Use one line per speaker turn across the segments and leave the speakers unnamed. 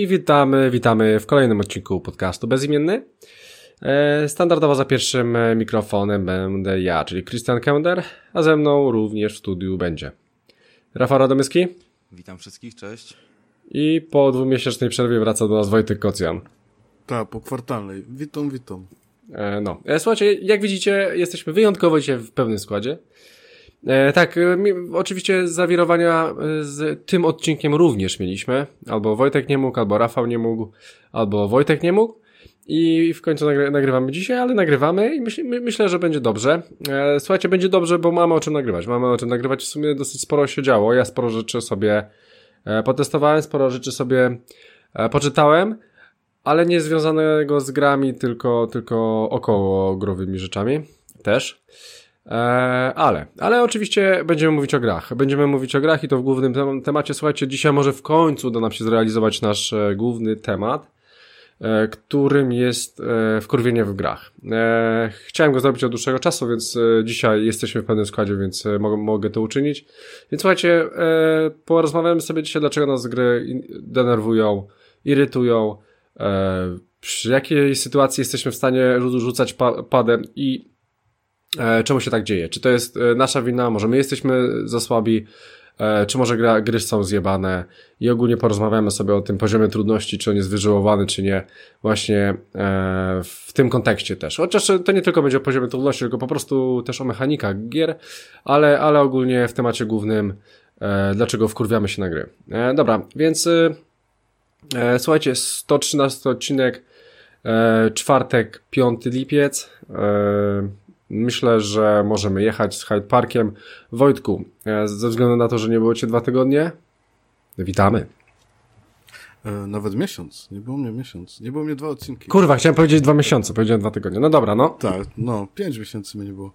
I witamy, witamy w kolejnym odcinku podcastu Bezimienny. E, standardowo za pierwszym mikrofonem będę ja, czyli Christian Kender, a ze mną również w studiu będzie Rafał Radomyski.
Witam wszystkich, cześć.
I po dwumiesięcznej przerwie wraca do nas Wojtek Kocjan.
Tak, po kwartalnej. Witam, witam.
E, no, e, słuchajcie, jak widzicie, jesteśmy wyjątkowo dzisiaj w pewnym składzie. E, tak, e, oczywiście zawirowania e, z tym odcinkiem również mieliśmy. Albo Wojtek nie mógł, albo Rafał nie mógł, albo Wojtek nie mógł. I w końcu nagry nagrywamy dzisiaj, ale nagrywamy i myśl, my, myślę, że będzie dobrze. Słuchajcie, będzie dobrze, bo mamy o czym nagrywać. Mamy o czym nagrywać. W sumie dosyć sporo się działo. Ja sporo rzeczy sobie potestowałem, sporo rzeczy sobie poczytałem, ale nie związanego z grami, tylko, tylko około growymi rzeczami też. E, ale, ale oczywiście będziemy mówić o grach. Będziemy mówić o grach i to w głównym tem temacie. Słuchajcie, dzisiaj może w końcu uda nam się zrealizować nasz e, główny temat, e, którym jest wkurwienie w grach. Chciałem go zrobić od dłuższego czasu, więc dzisiaj jesteśmy w pewnym składzie, więc mogę, to uczynić. Więc słuchajcie, porozmawiamy sobie dzisiaj, dlaczego nas gry denerwują, irytują, przy jakiej sytuacji jesteśmy w stanie rzu- rzucać pa padem i czemu się tak dzieje. Czy to jest e, nasza wina, może my jesteśmy za słabi, e, czy może gra, gry są zjebane i ogólnie porozmawiamy sobie o tym poziomie trudności, czy on jest wyżyłowany, czy nie, właśnie e, w tym kontekście też. Chociaż to nie tylko będzie o poziomie trudności, tylko po prostu też o mechanikach gier, ale, ale ogólnie w temacie głównym, e, dlaczego wkurwiamy się na gry. E, dobra, więc e, e, słuchajcie, 113 odcinek, e, czwartek, 5 lipiec, e, Myślę, że możemy jechać z Hyde Parkiem. Wojtku, e, ze względu na to, że nie było cię dwa tygodnie, witamy.
E, nawet miesiąc. Nie było mnie miesiąc. Nie było mnie dwa odcinki.
Kurwa, chciałem powiedzieć dwa miesiące, powiedziałem dwa tygodnie. No dobra, no.
Tak, no, pięć miesięcy mnie nie było.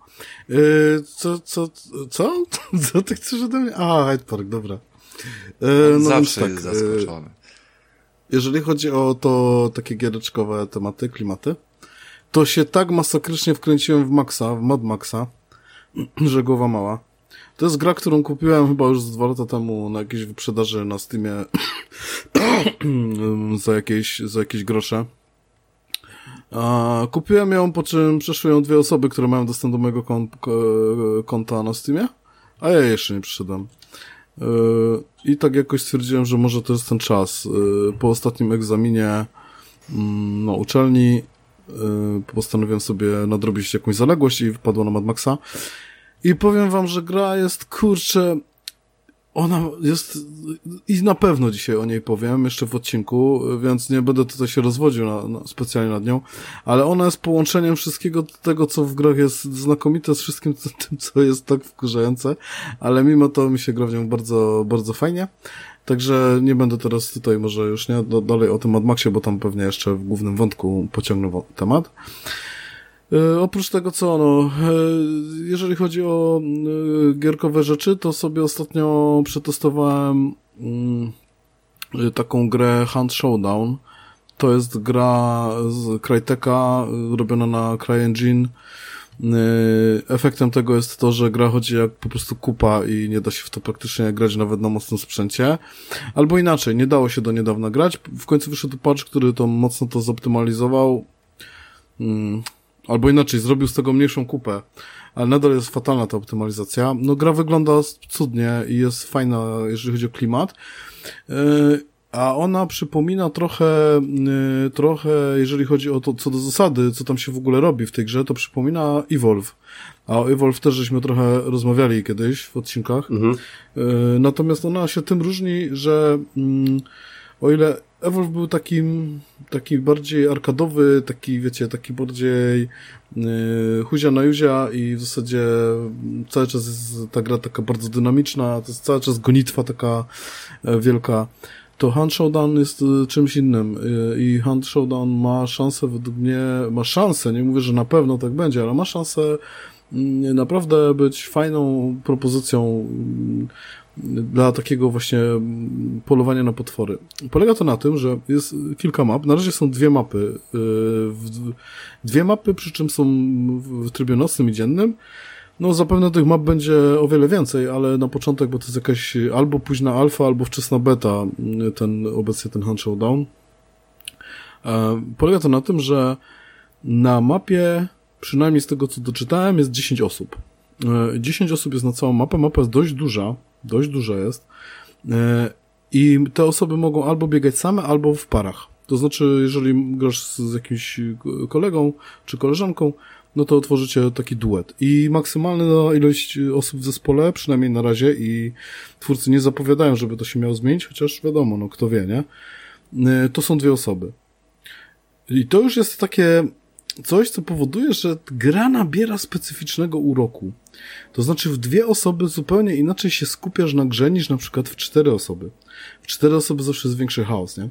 E, co, co, co? Co ty chcesz ode mnie? A, Hyde Park, dobra.
On
no
zawsze
tak,
jest zaskoczony.
Jeżeli chodzi o to takie giereczkowe tematy, klimaty, to się tak masakrycznie wkręciłem w Maxa, w Mad Maxa, że głowa mała. To jest gra, którą kupiłem chyba już z dwa lata temu na jakiejś wyprzedaży na Steamie za jakieś, za jakieś grosze. Kupiłem ją, po czym przeszły ją dwie osoby, które mają dostęp do mojego kon ko konta na Steamie, a ja jeszcze nie przyszedłem. Yy, I tak jakoś stwierdziłem, że może to jest ten czas. Yy, Po ostatnim egzaminie mm, na uczelni yy, postanowiłem sobie nadrobić jakąś zaległość i wypadło na Mad Maxa. I powiem wam, że gra jest, kurczę, ona jest, i na pewno dzisiaj o niej powiem, jeszcze w odcinku, więc nie będę tutaj się rozwodził na, na, specjalnie nad nią, ale ona jest połączeniem wszystkiego tego, co w grach jest znakomite, z wszystkim tym, co jest tak wkurzające, ale mimo to mi się gra w nią bardzo, bardzo fajnie. Także nie będę teraz tutaj może już nie do, dalej o tym Mad Maxie, bo tam pewnie jeszcze w głównym wątku pociągnę temat. E, oprócz tego co, no, jeżeli chodzi o e, gierkowe rzeczy, to sobie ostatnio przetestowałem mm, taką grę Hunt Showdown. To jest gra z Crytek'a, robiona na CryEngine. E, Efektem tego jest to, że gra chodzi jak po prostu kupa i nie da się w to praktycznie grać nawet na mocnym sprzęcie. Albo inaczej, nie dało się do niedawna grać. W końcu wyszedł patch, który to mocno to zoptymalizował. Mm, Albo inaczej, zrobił z tego mniejszą kupę, ale nadal jest fatalna ta optymalizacja. No gra wygląda cudnie i jest fajna, jeżeli chodzi o klimat. A ona przypomina trochę, yy, trochę, jeżeli chodzi o to, co do zasady, co tam się w ogóle robi w tej grze, to przypomina Evolve. A o Evolve też żeśmy trochę rozmawiali kiedyś w odcinkach.
Mhm.
Yy, Natomiast ona się tym różni, że mm, o ile Evolve był takim, taki bardziej arkadowy, taki, wiecie, taki bardziej yy, huzia na juzia i w zasadzie mm, cały czas jest ta gra taka bardzo dynamiczna, to jest cały czas gonitwa taka e, wielka, to Hunt Showdown jest e, czymś innym e, i Hunt Showdown ma szansę według mnie, ma szansę, nie mówię, że na pewno tak będzie, ale ma szansę mm, naprawdę być fajną propozycją mm, dla takiego właśnie mm, polowania na potwory. Polega to na tym, że jest kilka map. Na razie są dwie mapy. w- Dwie mapy, przy czym są w trybie nocnym i dziennym. No zapewne tych map będzie o wiele więcej, ale na początek, bo to jest jakaś albo późna alfa, albo wczesna beta, ten obecnie ten Hunt Showdown. E, polega to na tym, że na mapie, przynajmniej z tego co doczytałem, jest 10 osób. E, 10 osób jest na całą mapę, mapa jest dość duża, dość duża jest. E, I te osoby mogą albo biegać same, albo w parach. To znaczy, jeżeli grasz z jakimś kolegą czy koleżanką, no to otworzycie taki duet. I maksymalna ilość osób w zespole, przynajmniej na razie, i twórcy nie zapowiadają, żeby to się miało zmienić, chociaż wiadomo, no kto wie, nie? E, to są dwie osoby. I to już jest takie coś, co powoduje, że gra nabiera specyficznego uroku. To znaczy w dwie osoby zupełnie inaczej się skupiasz na grze niż na przykład w cztery osoby. W cztery osoby zawsze jest większy chaos, nie?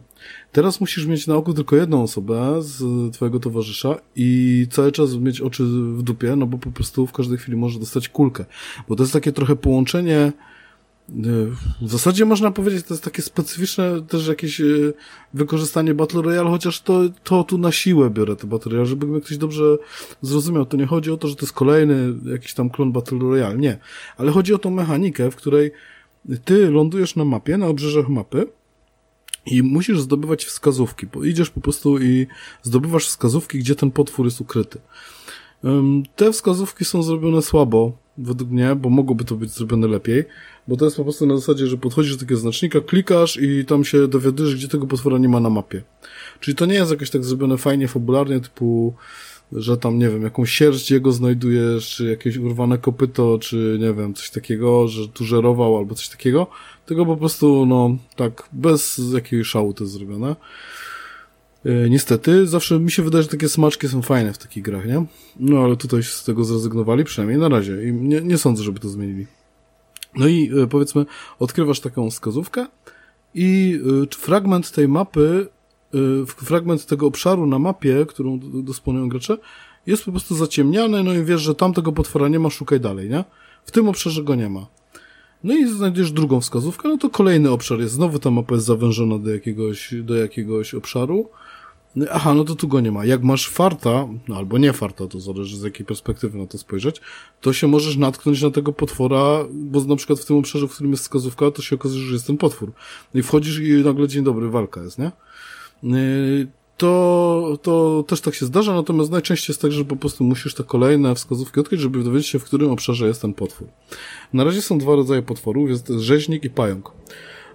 Teraz musisz mieć na oku tylko jedną osobę z twojego towarzysza i cały czas mieć oczy w dupie, no bo po prostu w każdej chwili może dostać kulkę. Bo to jest takie trochę połączenie w zasadzie można powiedzieć, to jest takie specyficzne też jakieś e, wykorzystanie Battle Royale, chociaż to, to tu na siłę biorę te Battle Royale, żeby ktoś dobrze zrozumiał. To nie chodzi o to, że to jest kolejny jakiś tam klon Battle Royale, nie. Ale chodzi o tą mechanikę, w której ty lądujesz na mapie, na obrzeżach mapy i musisz zdobywać wskazówki, bo idziesz po prostu i zdobywasz wskazówki, gdzie ten potwór jest ukryty. Te wskazówki są zrobione słabo, według mnie, bo mogłoby to być zrobione lepiej, bo to jest po prostu na zasadzie, że podchodzisz do takiego znacznika, klikasz i tam się dowiadujesz, gdzie tego potwora nie ma na mapie. Czyli to nie jest jakoś tak zrobione fajnie, fabularnie, typu, że tam, nie wiem, jakąś sierść jego znajdujesz, czy jakieś urwane kopyto, czy nie wiem, coś takiego, że tu żerował albo coś takiego, tylko po prostu, no, tak, bez jakiegoś szału to jest zrobione. E, niestety, zawsze mi się wydaje, że takie smaczki są fajne w takich grach, nie? No ale tutaj z tego zrezygnowali, przynajmniej na razie. I nie, nie sądzę, żeby to zmienili. No i e, powiedzmy, odkrywasz taką wskazówkę i e, fragment tej mapy, fragment tego obszaru na mapie, którą dysponują gracze, jest po prostu zaciemniany, no i wiesz, że tamtego potwora nie ma, szukaj dalej, nie? W tym obszarze go nie ma. No i znajdziesz drugą wskazówkę, no to kolejny obszar jest. Znowu ta mapa jest zawężona do jakiegoś, do jakiegoś obszaru. Aha, no to tu go nie ma. Jak masz farta, no albo nie farta, to zależy z jakiej perspektywy na to spojrzeć, to się możesz natknąć na tego potwora, bo na przykład w tym obszarze, w którym jest wskazówka, to się okazuje, że jest ten potwór. No i wchodzisz i nagle dzień dobry, walka jest, nie? Yy, to, to też tak się zdarza, natomiast najczęściej jest tak, że po prostu musisz te kolejne wskazówki odkryć, żeby dowiedzieć się, w którym obszarze jest ten potwór. Na razie są dwa rodzaje potworów, jest rzeźnik i pająk.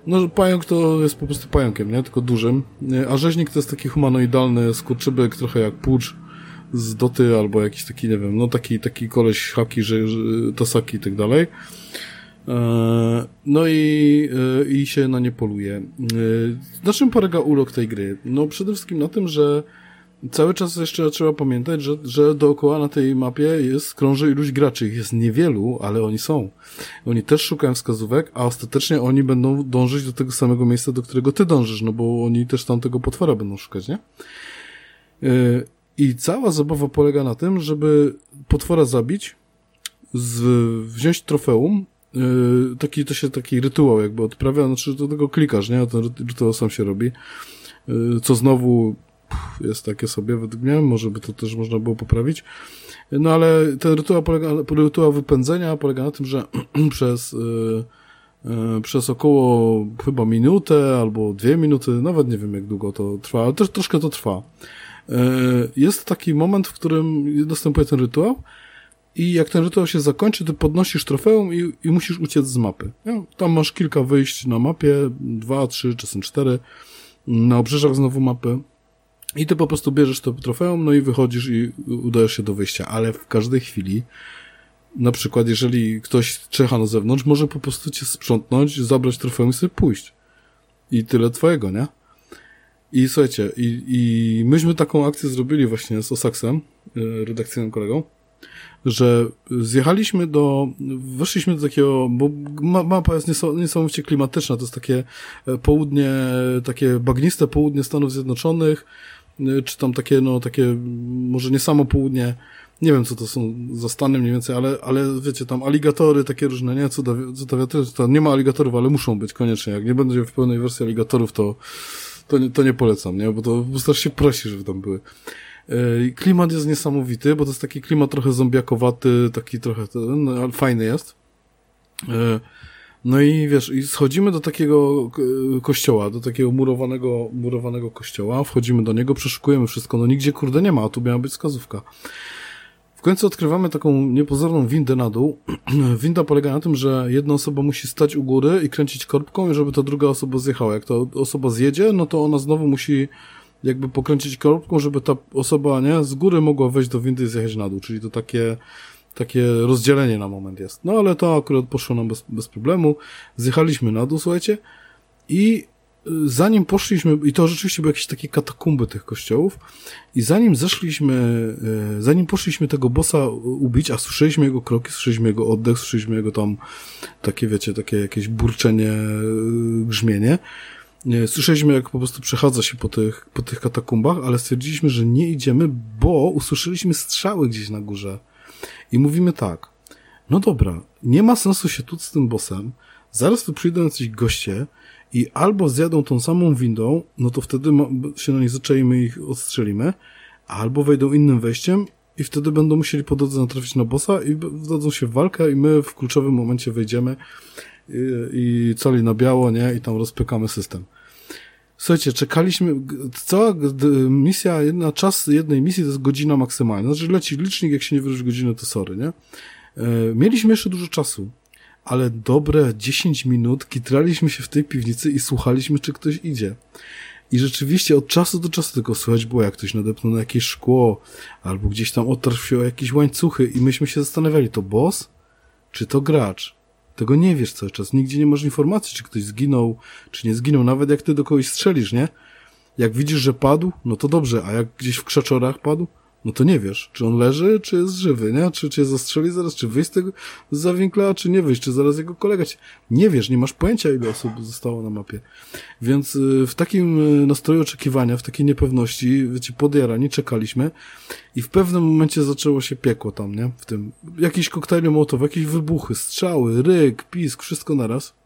No, pająk to jest po prostu pająkiem, nie? Tylko dużym. A rzeźnik to jest taki humanoidalny skurczybyk, trochę jak płucz z doty, albo jakiś taki, nie wiem, no taki, taki koleś haki, że, że tasaki i tak dalej. E, no i, e, i się na nie poluje. E, na czym polega urok tej gry? No przede wszystkim na tym, że cały czas jeszcze trzeba pamiętać, że, że dookoła na tej mapie jest, krąży iluś graczy. Ich jest niewielu, ale oni są. Oni też szukają wskazówek, a ostatecznie oni będą dążyć do tego samego miejsca, do którego ty dążysz, no bo oni też tam tego potwora będą szukać, nie? Yy, I cała zabawa polega na tym, żeby potwora zabić, z, wziąć trofeum, yy, taki, to się taki rytuał jakby odprawia, znaczy do tego klikasz, nie? Ten rytuał sam się robi, yy, co znowu jest takie sobie według mnie, może by to też można było poprawić. No ale ten rytuał, polega, rytuał wypędzenia polega na tym, że przez, yy, yy, przez około chyba minutę albo dwie minuty, nawet nie wiem jak długo to trwa, ale też troszkę to trwa. Yy, jest taki moment, w którym następuje ten rytuał i jak ten rytuał się zakończy, ty podnosisz trofeum i, i musisz uciec z mapy. No, tam masz kilka wyjść na mapie, dwa, trzy, czasem cztery, na obrzeżach znowu mapy i ty po prostu bierzesz to trofeum, no i wychodzisz i udajesz się do wyjścia, ale w każdej chwili, na przykład jeżeli ktoś czecha na zewnątrz, może po prostu cię sprzątnąć, zabrać trofeum i sobie pójść. I tyle twojego, nie? I słuchajcie, i, i myśmy taką akcję zrobili właśnie z Osaksem, e, redakcyjnym kolegą, że zjechaliśmy do, weszliśmy do takiego, bo mapa jest niesamowicie klimatyczna, to jest takie e, południe, takie bagniste południe Stanów Zjednoczonych, czy tam takie, no, takie, może nie samo południe, nie wiem, co to są za Stany mniej więcej, ale, ale wiecie, tam aligatory takie różne, nie, co wiatry, to nie ma aligatorów, ale muszą być koniecznie. Jak nie będzie w pełnej wersji aligatorów, to, to, nie, to nie polecam, nie, bo to wystarczy się prosi, żeby tam były. Yy, klimat jest niesamowity, bo to jest taki klimat trochę zombiakowaty, taki trochę, no, ale fajny jest. Yy, no i wiesz, i schodzimy do takiego kościoła, do takiego murowanego, murowanego kościoła, wchodzimy do niego, przeszukujemy wszystko, no nigdzie kurde nie ma, a tu miała być wskazówka. W końcu odkrywamy taką niepozorną windę na dół. Winda polega na tym, że jedna osoba musi stać u góry i kręcić korbką, i żeby ta druga osoba zjechała. Jak ta osoba zjedzie, no to ona znowu musi jakby pokręcić korbką, żeby ta osoba, nie, z góry mogła wejść do windy i zjechać na dół. Czyli to takie, takie rozdzielenie na moment jest. No ale to akurat poszło nam bez, bez problemu. Zjechaliśmy na dół, słuchajcie, i zanim poszliśmy, i to rzeczywiście były jakieś takie katakumby tych kościołów, i zanim zeszliśmy, e, zanim poszliśmy tego bossa ubić, a słyszeliśmy jego kroki, słyszeliśmy jego oddech, słyszeliśmy jego tam takie, wiecie, takie jakieś burczenie, e, grzmienie, Słyszeliśmy, jak po prostu przechadza się po tych, po tych katakumbach, ale stwierdziliśmy, że nie idziemy, bo usłyszeliśmy strzały gdzieś na górze. I mówimy tak, no dobra, nie ma sensu się tu z tym bossem, zaraz tu przyjdą jacyś goście, i albo zjadą tą samą windą, no to wtedy się na nich zaczęliśmy i ich odstrzelimy, albo wejdą innym wejściem i wtedy będą musieli po drodze natrafić na bossa i wdadzą się w walkę i my w kluczowym momencie wejdziemy i, i cali na biało, nie? I tam rozpykamy system. Słuchajcie, czekaliśmy, cała misja, jedna, czas jednej misji to jest godzina maksymalna. Znaczy leci licznik, jak się nie wyrzuci godziny, to sorry, nie? E, mieliśmy jeszcze dużo czasu ale dobre 10 minut kitraliśmy się w tej piwnicy i słuchaliśmy, czy ktoś idzie. I rzeczywiście od czasu do czasu tylko słychać było, jak ktoś nadepnął na jakieś szkło, albo gdzieś tam otarł się o jakieś łańcuchy i myśmy się zastanawiali, to boss, czy to gracz? Tego nie wiesz cały czas. Nigdzie nie masz informacji, czy ktoś zginął, czy nie zginął. Nawet jak ty do kogoś strzelisz, nie? Jak widzisz, że padł, no to dobrze, a jak gdzieś w krzaczorach padł, no to nie wiesz, czy on leży, czy jest żywy, nie? Czy cię zastrzeli zaraz, czy wyjść z tego zawinkla, czy nie wyjść, czy zaraz jego kolega cię... Nie wiesz, nie masz pojęcia, ile osób zostało na mapie. Więc y, w takim y, nastroju oczekiwania, w takiej niepewności, wiecie, podjarani, czekaliśmy i w pewnym momencie zaczęło się piekło tam, nie? W tym, jakieś koktajle mołotowe, jakieś wybuchy, strzały, ryk, pisk, wszystko naraz.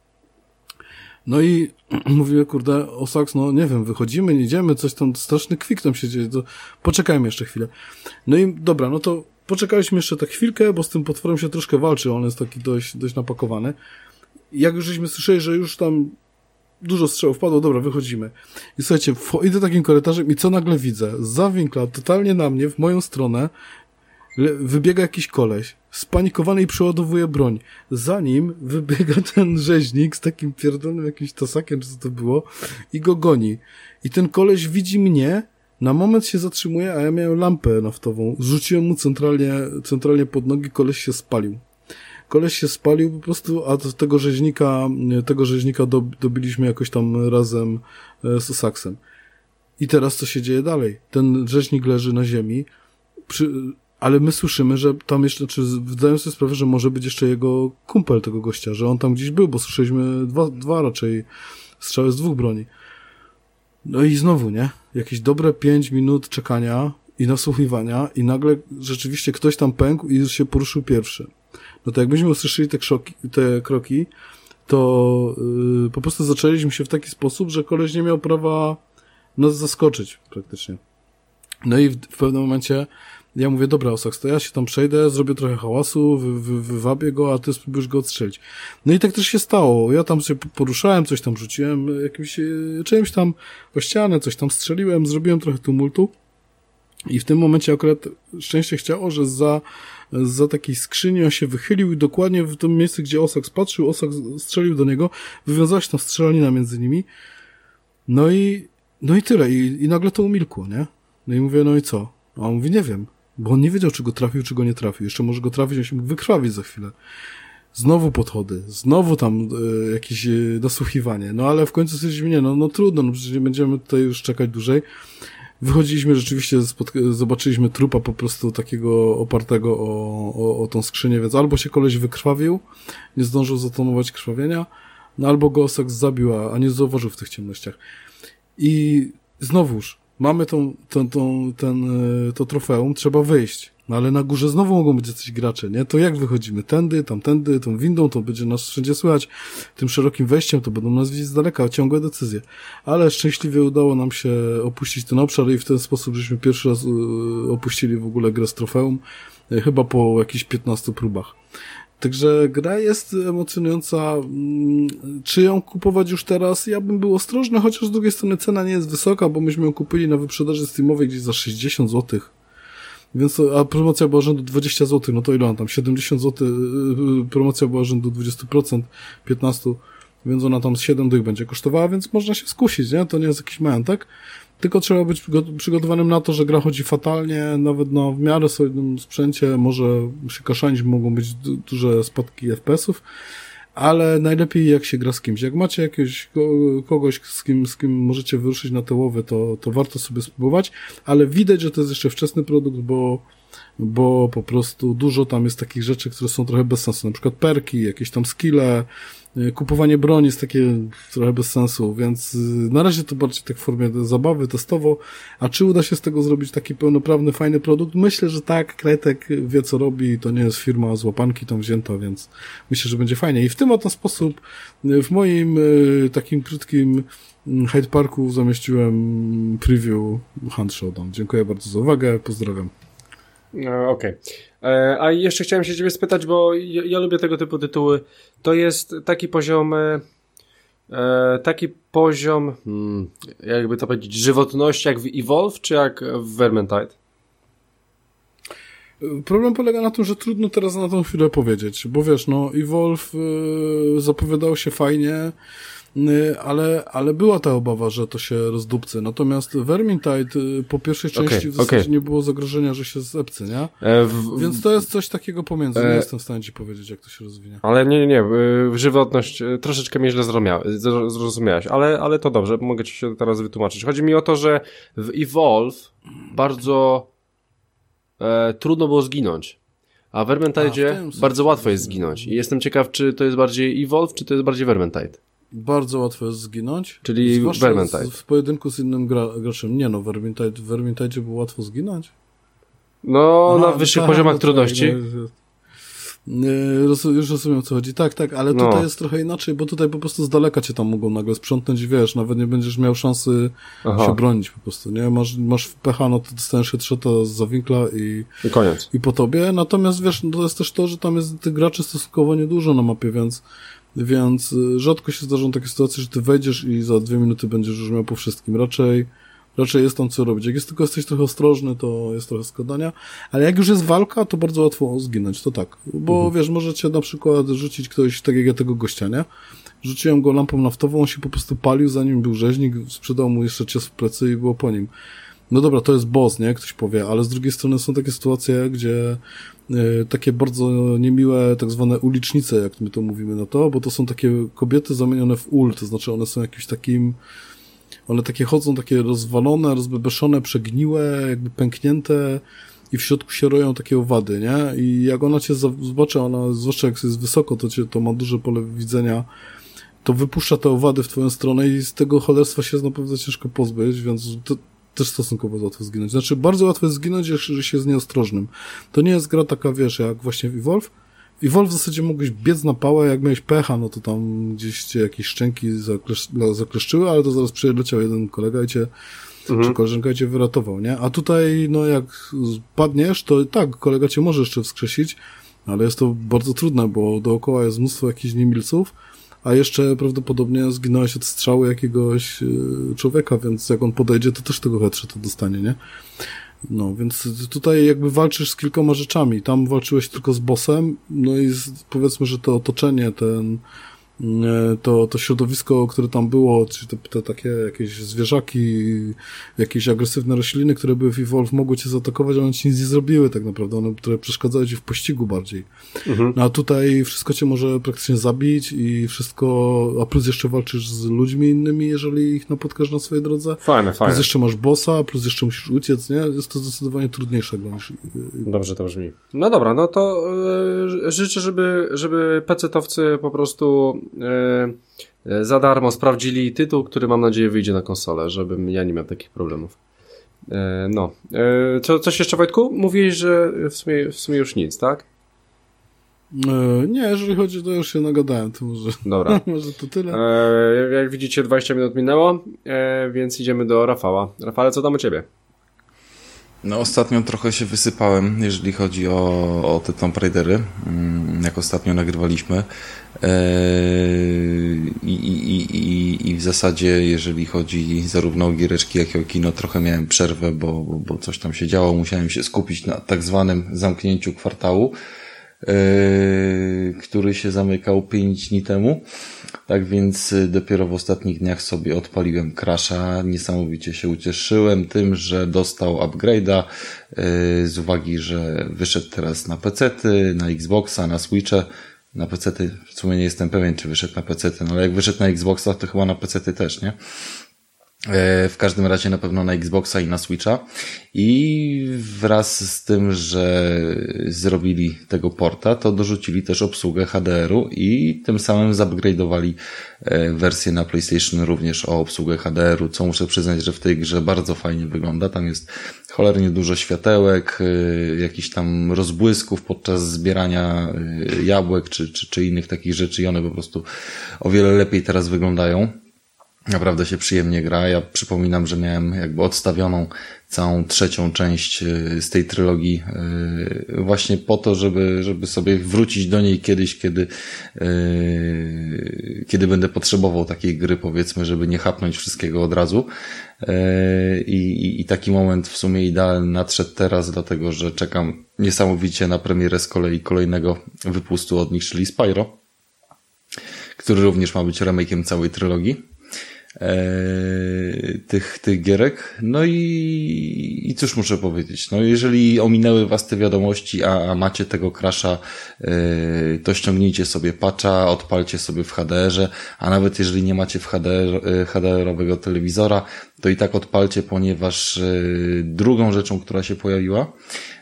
No i mówię, kurde, o no nie wiem, wychodzimy, nie idziemy, coś tam, straszny kwik tam się dzieje, to poczekajmy jeszcze chwilę. No i dobra, no to poczekaliśmy jeszcze tak chwilkę, bo z tym potworem się troszkę walczy, on jest taki dość, dość napakowany. Jak już żeśmy słyszeli, że już tam dużo strzałów padło, dobra, wychodzimy. I słuchajcie, idę takim korytarzem i co nagle widzę? Za winkla, totalnie na mnie, w moją stronę, wybiega jakiś koleś, spanikowany i przeładowuje broń. Zanim wybiega ten rzeźnik z takim pierdolonym jakimś tasakiem, czy co to było, i go goni. I ten koleś widzi mnie, na moment się zatrzymuje, a ja miałem lampę naftową. Zrzuciłem mu centralnie, centralnie pod nogi, koleś się spalił. Koleś się spalił po prostu, a tego rzeźnika, tego rzeźnika dobiliśmy jakoś tam razem e, z Saksem. I teraz co się dzieje dalej? Ten rzeźnik leży na ziemi, przy, ale my słyszymy, że tam jeszcze, czy zdają sobie sprawę, że może być jeszcze jego kumpel tego gościa, że on tam gdzieś był, bo słyszeliśmy dwa, dwa raczej strzały z dwóch broni. No i znowu, nie? Jakieś dobre pięć minut czekania i nasłuchiwania i nagle rzeczywiście ktoś tam pękł i się poruszył pierwszy. No to jakbyśmy usłyszeli te, krzoki, te kroki, to yy, po prostu zaczęliśmy się w taki sposób, że koleś nie miał prawa nas zaskoczyć praktycznie. No i w, w pewnym momencie ja mówię, dobra, Osaks, to ja się tam przejdę, zrobię trochę hałasu, wy, wy, wywabię go, a ty spróbujesz go odstrzelić. No i tak też się stało. Ja tam się poruszałem, coś tam rzuciłem, jakimś, e, czymś tam o ścianę, coś tam strzeliłem, zrobiłem trochę tumultu. I w tym momencie akurat szczęście chciało, że za, za takiej skrzyni on się wychylił i dokładnie w tym miejscu, gdzie Osaks patrzył, Osaks strzelił do niego, wywiązała się tam strzelanina między nimi. No i, no i tyle. I, I nagle to umilkło, nie? No i mówię, no i co? A on mówi, nie wiem. Bo on nie wiedział, czy go trafił, czy go nie trafił. Jeszcze może go trafić, on się mógł wykrwawić za chwilę. Znowu podchody, znowu tam e, jakieś e, nasłuchiwanie. No ale w końcu stwierdziliśmy, nie, no, no trudno, no przecież nie będziemy tutaj już czekać dłużej. Wychodziliśmy rzeczywiście, zobaczyliśmy trupa po prostu takiego opartego o, o, o tą skrzynię, więc albo się koleś wykrwawił, nie zdążył zatomować krwawienia, no albo go Osaks zabił, a, a nie zauważył w tych ciemnościach. I znowuż, mamy tą, tą, tą, ten, e, to trofeum, trzeba wyjść. No ale na górze znowu mogą być jacyś gracze, nie? To jak wychodzimy? Tędy, tamtędy, tą windą, to będzie nas wszędzie słychać. Tym szerokim wejściem to będą nas widzieć z daleka, ciągłe decyzje. Ale szczęśliwie udało nam się opuścić ten obszar i w ten sposób żeśmy pierwszy raz e, opuścili w ogóle grę z trofeum, e, chyba po jakichś 15 próbach. Także gra jest emocjonująca. Mm, czy ją kupować już teraz? Ja bym był ostrożny, chociaż z drugiej strony cena nie jest wysoka, bo myśmy ją kupili na wyprzedaży Steamowej gdzieś za 60 zł. Więc, a promocja była rzędu 20 zł, no to ile on tam? 70 zł, yy, promocja była rzędu 20%, 15%, więc ona tam z 7 dych będzie kosztowała, więc można się skusić, nie? To nie jest jakiś majątek. Tylko trzeba być przygotowanym na to, że gra chodzi fatalnie, nawet na w miarę solidnym sprzęcie może się kaszanić, mogą być duże spadki FPS-ów, ale najlepiej jak się gra z kimś. Jak macie jakiegoś kogoś, z kim, z kim możecie wyruszyć na te łowy, to, to warto sobie spróbować, ale widać, że to jest jeszcze wczesny produkt, bo bo po prostu dużo tam jest takich rzeczy, które są trochę bez sensu, na przykład perki, jakieś tam skille, kupowanie broni jest takie trochę bez sensu, więc y, na razie to bardziej tak w formie zabawy, testowo. A czy uda się z tego zrobić taki pełnoprawny, fajny produkt? Myślę, że tak. Kretek wie, co robi. To nie jest firma z łapanki tam wzięta, więc myślę, że będzie fajnie. I w tym oto sposób y, w moim takim krótkim mm, Hyde Parku zamieściłem preview Hunt Showdown. Dziękuję bardzo za uwagę. Pozdrawiam.
No, Okej. Okay. E, a jeszcze chciałem się ciebie spytać, bo ja, ja, lubię tego typu tytuły. To jest taki poziom e, e, taki poziom hmm, jakby to powiedzieć, żywotności jak w Evolve, czy jak w Vermintide?
Problem polega na tym, że trudno teraz na tą chwilę powiedzieć, bo wiesz, no Evolve zapowiadał się fajnie, ale, ale była ta obawa, że to się rozdupcy. Natomiast Vermintide y, po pierwszej części okay, w zasadzie okay. nie było zagrożenia, że się zepcy, nie? E, w, Więc to jest coś takiego pomiędzy. E, nie jestem w stanie ci powiedzieć, jak to się rozwinie.
Ale nie, nie, nie. Y, żywotność troszeczkę mnie źle zrozumiałeś, ale, ale to dobrze, mogę ci się teraz wytłumaczyć. Chodzi mi o to, że w Evolve bardzo e, trudno było zginąć. A w Vermintide bardzo łatwo jest zginąć. I jestem ciekaw, czy to jest bardziej Evolve, czy to jest bardziej Vermintide.
Bardzo łatwo jest zginąć.
Czyli Vermintide.
W pojedynku z innym gra, graczem. Nie no, w Vermintide, w Vermintide było łatwo zginąć.
No, Aha, na wyższych tak, poziomach no, trudności. Tak,
no, już rozumiem, o co chodzi. Tak, tak, ale no. tutaj jest trochę inaczej, bo tutaj po prostu z daleka cię tam mogą nagle sprzątnąć, wiesz, nawet nie będziesz miał szansy Aha. się bronić po prostu, nie? Masz, masz pecha, no to dostaniesz headshota z zawinkla i,
I koniec.
I po tobie, natomiast wiesz, no to jest też to, że tam jest tych graczy stosunkowo niedużo na mapie, więc więc y, rzadko się zdarzą takie sytuacje, że ty wejdziesz i za dwie minuty będziesz już miał po wszystkim. Raczej, raczej jest tam co robić. Jak jest tylko jesteś trochę ostrożny, to jest trochę składania, ale jak już jest walka, to bardzo łatwo zginąć, to tak. Bo mhm. wiesz, możecie na przykład rzucić ktoś, tak jak ja tego gościa, nie? Rzuciłem go lampą naftową, on się po prostu palił, zanim był rzeźnik, sprzedał mu jeszcze cios w plecy i było po nim. No dobra, to jest boss, nie? Ktoś powie, ale z drugiej strony są takie sytuacje, gdzie E, takie bardzo niemiłe tak zwane ulicznice, jak my to mówimy na to, bo to są takie kobiety zamienione w ul, to znaczy one są jakimś takim one takie chodzą, takie rozwalone, rozbebeszone, przegniłe, jakby pęknięte i w środku się roją takie owady, nie? I jak ona cię zobaczy, ona, zwłaszcza jak jest wysoko, to cię, to ma duże pole widzenia, to wypuszcza te owady w twoją stronę i z tego cholerstwa się naprawdę ciężko pozbyć, więc to, też stosunkowo łatwo zginąć. Znaczy, bardzo łatwo jest zginąć, że się jest nieostrożnym. To nie jest gra taka, wiesz, jak właśnie w Evolve. W Evolve w zasadzie mogłeś biec na pałę, jak miałeś pecha, no to tam gdzieś cię jakieś szczęki zaklesz zakleszczyły, ale to zaraz przyleciał jeden kolega i cię, mhm. czy koleżanka i cię wyratował, nie? A tutaj, no jak padniesz, to tak, kolega cię może jeszcze wskrzesić, ale jest to bardzo trudne, bo dookoła jest mnóstwo jakichś niemilców, a jeszcze prawdopodobnie zginąłeś od strzału jakiegoś e, człowieka, więc jak on podejdzie, to też tego headshota dostanie, nie? No, więc tutaj jakby walczysz z kilkoma rzeczami. Tam walczyłeś tylko z bossem, no i z, powiedzmy, że to otoczenie, ten, to, to środowisko, które tam było, czy te, te takie jakieś zwierzaki, jakieś agresywne rośliny, które były w Evolve, mogły cię zaatakować, ale one ci nic nie zrobiły tak naprawdę, one które przeszkadzały ci w pościgu bardziej. Mhm. No a tutaj wszystko cię może praktycznie zabić i wszystko, a plus jeszcze walczysz z ludźmi innymi, jeżeli ich napotkasz na swojej drodze.
Fajne, fajne.
Plus jeszcze masz bossa, plus jeszcze musisz uciec, nie? Jest to zdecydowanie trudniejsze niż...
Dobrze to brzmi. No dobra, no to yy, życzę, żeby, żeby pecetowcy po prostu E, e, za darmo sprawdzili tytuł, który mam nadzieję wyjdzie na konsolę, żebym ja nie miał takich problemów. E, no. E, co, coś jeszcze, Wojtku? Mówiłeś, że w sumie, w sumie już nic, tak?
E, nie, jeżeli chodzi, to już się nagadałem, to może,
Dobra.
może to tyle.
E, jak widzicie, 20 minut minęło, e, więc idziemy do Rafała. Rafale, co tam u ciebie?
No ostatnio trochę się wysypałem, jeżeli chodzi o, o te Tomb Raidery, mm, jak ostatnio nagrywaliśmy. Eee, I, i, i, I w zasadzie, jeżeli chodzi zarówno o giereczki, jak i o kino, trochę miałem przerwę, bo, bo, coś tam się działo. Musiałem się skupić na tak zwanym zamknięciu kwartału, który się zamykał pięć dni temu. Tak więc dopiero w ostatnich dniach sobie odpaliłem Crasha. Niesamowicie się ucieszyłem tym, że dostał upgrade'a yy, z uwagi, że wyszedł teraz na PC, na Xboxa, na Switcha. Na PC w sumie nie jestem pewien, czy wyszedł na PC, no ale jak wyszedł na Xboxa, to chyba na PC też, nie? E, w każdym razie na pewno na Xboxa i na Switcha. I wraz z tym, że zrobili tego porta, to dorzucili też obsługę HDR-u i tym samym zupgrade'owali e, wersję na PlayStation również o obsługę HDR-u, co muszę przyznać, że w tej grze bardzo fajnie wygląda. Tam jest cholernie dużo światełek, e, jakichś tam rozbłysków podczas zbierania jabłek czy, czy, czy innych takich rzeczy i one po prostu o wiele lepiej teraz wyglądają. Naprawdę się przyjemnie gra. Ja przypominam, że miałem jakby odstawioną całą trzecią część y, z tej trylogii y, właśnie po to, żeby, żeby sobie wrócić do niej kiedyś, kiedy, y, kiedy będę potrzebował takiej gry, powiedzmy, żeby nie chapnąć wszystkiego od razu. I, i, I taki moment w sumie idealny nadszedł teraz, dlatego że czekam niesamowicie na premierę z kolei kolejnego wypustu od nich, czyli Spyro, który również ma być remake'iem całej trylogii tych, tych gierek. No i, i cóż muszę powiedzieć, no jeżeli ominęły was te wiadomości, a, a macie tego crasha, e, to ściągnijcie sobie patcha, odpalcie sobie w HDR-ze, a nawet jeżeli nie macie w HDR, e, HDR-owego telewizora, to i tak odpalcie, ponieważ e, drugą rzeczą, która się pojawiła,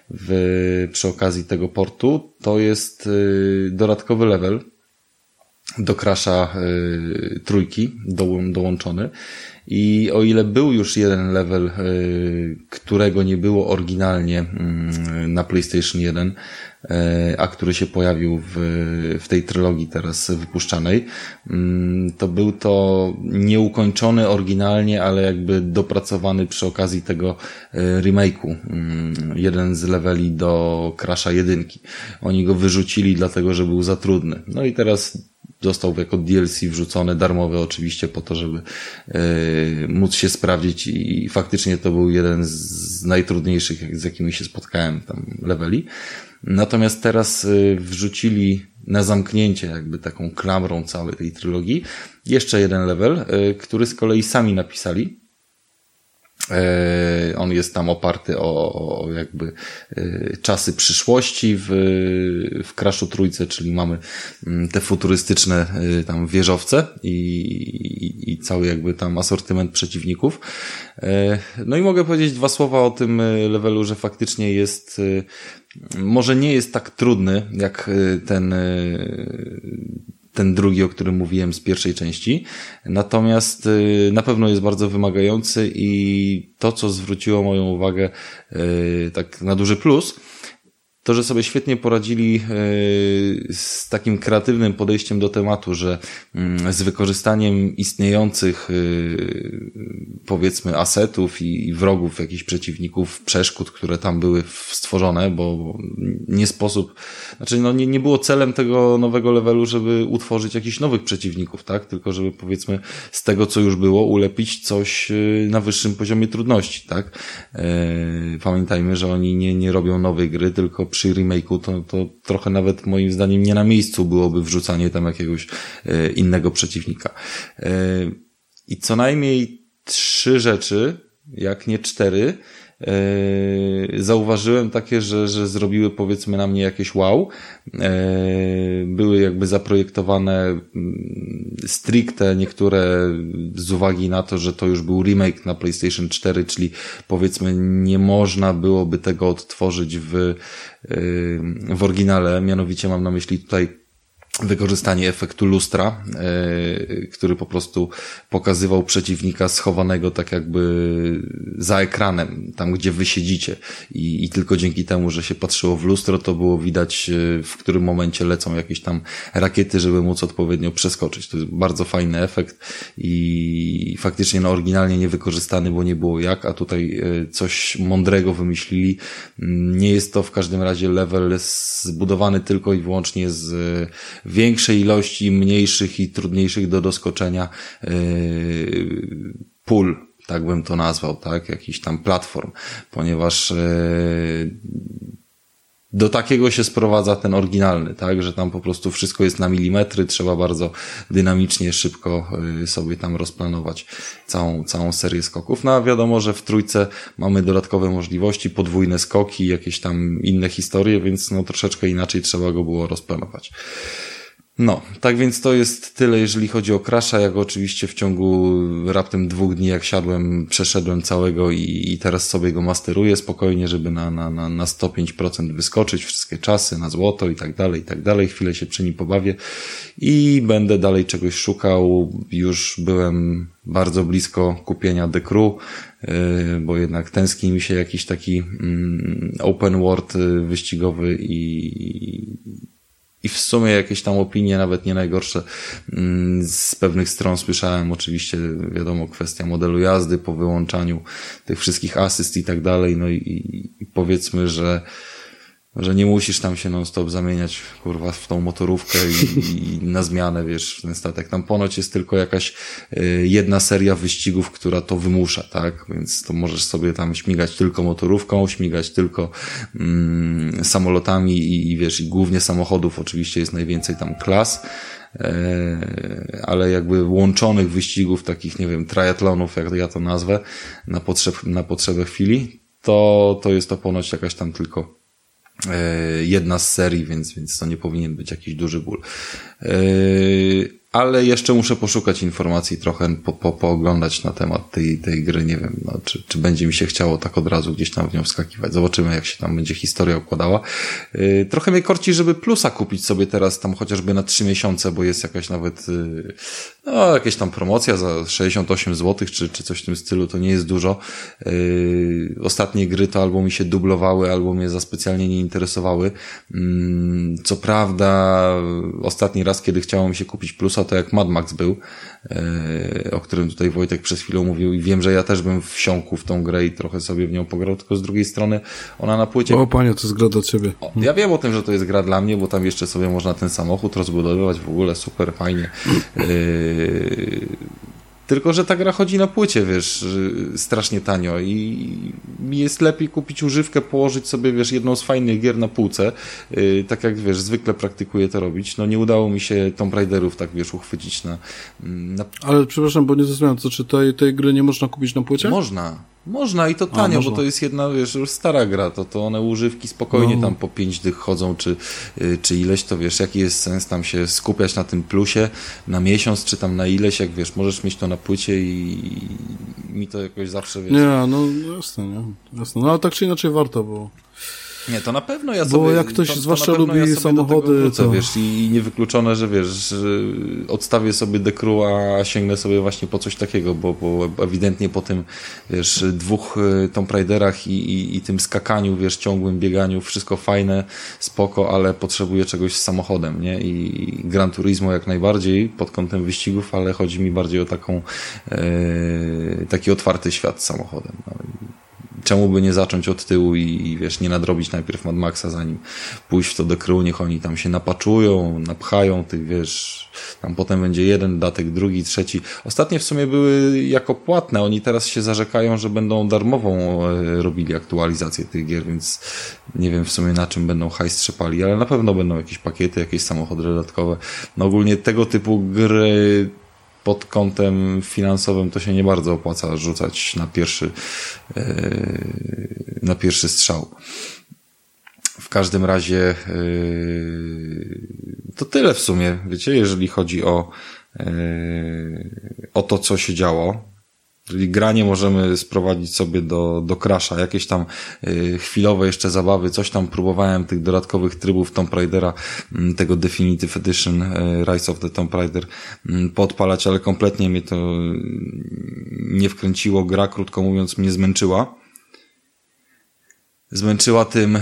w, przy okazji tego portu, to jest e, dodatkowy level, do Crasha y, trójki dołączony. I o ile był już jeden level, y, którego nie było oryginalnie y, na PlayStation 1, y, a który się pojawił w, w tej trylogii teraz wypuszczanej, mm, to był to nieukończony oryginalnie, ale jakby dopracowany przy okazji tego y, remake'u. Mm, jeden z leveli do Crasha jedynki. Oni go wyrzucili dlatego, że był za trudny. No i teraz został jako DLC wrzucony, darmowy oczywiście po to, żeby yy, móc się sprawdzić i faktycznie to był jeden z najtrudniejszych, z jakimi się spotkałem tam leveli. Natomiast teraz yy, wrzucili na zamknięcie jakby taką klamrą całej tej trylogii jeszcze jeden level, yy, który z kolei sami napisali E, on jest tam oparty o, o jakby e, czasy przyszłości w, w Crashu Trójce, czyli mamy mm, te futurystyczne e, tam wieżowce i, i, i cały jakby tam asortyment przeciwników. No i mogę powiedzieć dwa słowa o tym levelu, że faktycznie jest może nie jest tak trudny jak ten ten drugi, o którym mówiłem z pierwszej części. Natomiast y, na pewno jest bardzo wymagający i to, co zwróciło moją uwagę y, tak na duży plus, to, że sobie świetnie poradzili e, z takim kreatywnym podejściem do tematu, że mm, z wykorzystaniem istniejących e, powiedzmy asetów i wrogów, jakichś przeciwników, przeszkód, które tam były stworzone, bo nie sposób, znaczy no nie, nie było celem tego nowego levelu, żeby utworzyć jakichś nowych przeciwników, tak? Tylko żeby powiedzmy z tego, co już było, ulepić coś e, na wyższym poziomie trudności, tak? Pamiętajmy, że oni nie, nie robią nowej gry, tylko przy remake'u to, to trochę nawet moim zdaniem nie na miejscu byłoby wrzucanie tam jakiegoś e, innego przeciwnika. E, I co najmniej trzy rzeczy, jak nie cztery, zauważyłem takie, że, że zrobiły powiedzmy na mnie jakieś wow. E, były jakby zaprojektowane mm, stricte niektóre z uwagi na to, że to już był remake na PlayStation 4, czyli powiedzmy nie można byłoby tego odtworzyć w, e, w oryginale. Mianowicie mam na myśli tutaj wykorzystanie efektu lustra, yy, który po prostu pokazywał przeciwnika schowanego tak jakby za ekranem, tam gdzie wy siedzicie I, i tylko dzięki temu, że się patrzyło w lustro, to było widać yy, w którym momencie lecą jakieś tam rakiety, żeby móc odpowiednio przeskoczyć. To jest bardzo fajny efekt i faktycznie no oryginalnie niewykorzystany, bo nie było jak, a tutaj yy, coś mądrego wymyślili. Mm, nie jest to w każdym razie level zbudowany tylko i wyłącznie z większej ilości mniejszych i trudniejszych do doskoczenia yy, pól, tak bym to nazwał, tak, jakiś tam platform, ponieważ yy, do takiego się sprowadza ten oryginalny, tak, że tam po prostu wszystko jest na milimetry, trzeba bardzo dynamicznie, szybko y, sobie tam rozplanować całą, całą serię skoków. No a wiadomo, że w trójce mamy dodatkowe możliwości, podwójne skoki, jakieś tam inne historie, więc no troszeczkę inaczej trzeba go było rozplanować. No, tak więc to jest tyle, jeżeli chodzi o Crasha. Jak oczywiście w ciągu raptem dwóch dni, jak siadłem, przeszedłem całego i, i teraz sobie go masteruję spokojnie, żeby na, na, na, na 105% wyskoczyć, wszystkie czasy, na złoto i tak dalej, i tak dalej. Chwilę się przy nim pobawię i będę dalej czegoś szukał. Już byłem bardzo blisko kupienia The Crew, yy, bo jednak tęskni mi się jakiś taki mm, open world yy, wyścigowy i i w sumie jakieś tam opinie, nawet nie najgorsze, mm, z pewnych stron słyszałem. Oczywiście, wiadomo, kwestia modelu jazdy po wyłączaniu tych wszystkich asyst i tak dalej. No i, i powiedzmy, że że nie musisz tam się non-stop zamieniać, kurwa, w tą motorówkę i, i, na zmianę, wiesz, w ten statek. Tam ponoć jest tylko jakaś y, jedna seria wyścigów, która to wymusza, tak? Więc to możesz sobie tam śmigać tylko motorówką, śmigać tylko mm, samolotami i, i wiesz, i głównie samochodów oczywiście jest najwięcej tam klas, e, ale jakby łączonych wyścigów, takich, nie wiem, triatlonów, jak ja to nazwę, na, potrzeb, na potrzebę chwili, to, to jest to ponoć jakaś tam tylko jedna z serii, więc, więc to nie powinien być jakiś duży ból. E, ale jeszcze muszę poszukać informacji trochę, po, po, pooglądać na temat tej, tej gry. Nie wiem, no, czy, czy będzie mi się chciało tak od razu gdzieś tam w nią wskakiwać. Zobaczymy, jak się tam będzie historia układała. Yy, trochę mnie korci, żeby plusa kupić sobie teraz tam chociażby na trzy miesiące, bo jest jakaś nawet, yy, no, jakaś tam promocja za 68 zł, czy, czy coś w tym stylu. To nie jest dużo. Yy, ostatnie gry to albo mi się dublowały, albo mnie za specjalnie nie interesowały. Yy, co prawda, ostatni raz, kiedy chciało mi się kupić plusa, to jak Mad Max był, e, o którym tutaj Wojtek przez chwilę mówił i wiem, że ja też bym wsiąkł w tą grę i trochę sobie w nią pograł, tylko z drugiej strony ona na płycie...
O panie, to jest gra dla ciebie.
O, ja wiem o tym, że to jest gra dla mnie, bo tam jeszcze sobie można ten samochód rozbudowywać w ogóle, super fajnie. Tylko, że ta gra chodzi na płycie, wiesz, strasznie tanio i jest lepiej kupić używkę, położyć sobie, wiesz, jedną z fajnych gier na półce, yy, tak jak, wiesz, zwykle praktykuję to robić. No nie udało mi się Tomb Raiderów tak, wiesz, uchwycić na... na...
Ale przepraszam, bo nie zrozumiałem, to czy tej, tej gry nie można kupić na płycie?
Można. Można i to tanio, A, bo to jest jedna, wiesz, już stara gra, to, to one używki spokojnie no. tam po pięć dych chodzą, czy, y, czy ileś, to wiesz, jaki jest sens tam się skupiać na tym plusie na miesiąc, czy tam na ileś, jak wiesz, możesz mieć to na płycie i, i mi to jakoś zawsze, wiesz...
Nie, no jasne, nie, jasne, no ale tak czy inaczej warto, bo...
Nie, to na pewno ja sobie...
Bo jak ktoś
to, to
zwłaszcza lubi ja samochody,
wrócę, to... wiesz, i niewykluczone, że wiesz, że odstawię sobie dekru, a sięgnę sobie właśnie po coś takiego, bo, bo ewidentnie po tym, wiesz, dwóch y, Tomb Raiderach i, i, i tym skakaniu, wiesz, ciągłym bieganiu, wszystko fajne, spoko, ale potrzebuję czegoś z samochodem, nie? I Gran Turismo jak najbardziej pod kątem wyścigów, ale chodzi mi bardziej o taką, e, taki otwarty świat z samochodem. Czemu by nie zacząć od tyłu i, i, wiesz, nie nadrobić najpierw Mad Maxa, zanim pójść w to do crew, niech oni tam się napaczują, napchają tych, wiesz, tam potem będzie jeden datek, drugi, trzeci. Ostatnie w sumie były jako płatne, oni teraz się zarzekają, że będą darmową e, robili aktualizację tych gier, więc nie wiem w sumie na czym będą hajs strzepali, ale na pewno będą jakieś pakiety, jakieś samochody dodatkowe. No ogólnie tego typu gry pod kątem finansowym to się nie bardzo opłaca rzucać na pierwszy, e, na pierwszy strzał. W każdym razie e, to tyle w sumie, wiecie, jeżeli chodzi o, e, o to, co się działo. Czyli granie możemy sprowadzić sobie do, do Crasha, jakieś tam y, chwilowe jeszcze zabawy, coś tam próbowałem tych dodatkowych trybów Tomb Raidera, y, tego Definitive Edition y, Rise of the Tomb Raider y, podpalać, ale kompletnie mnie to nie wkręciło. Gra, krótko mówiąc, mnie zmęczyła zmęczyła tym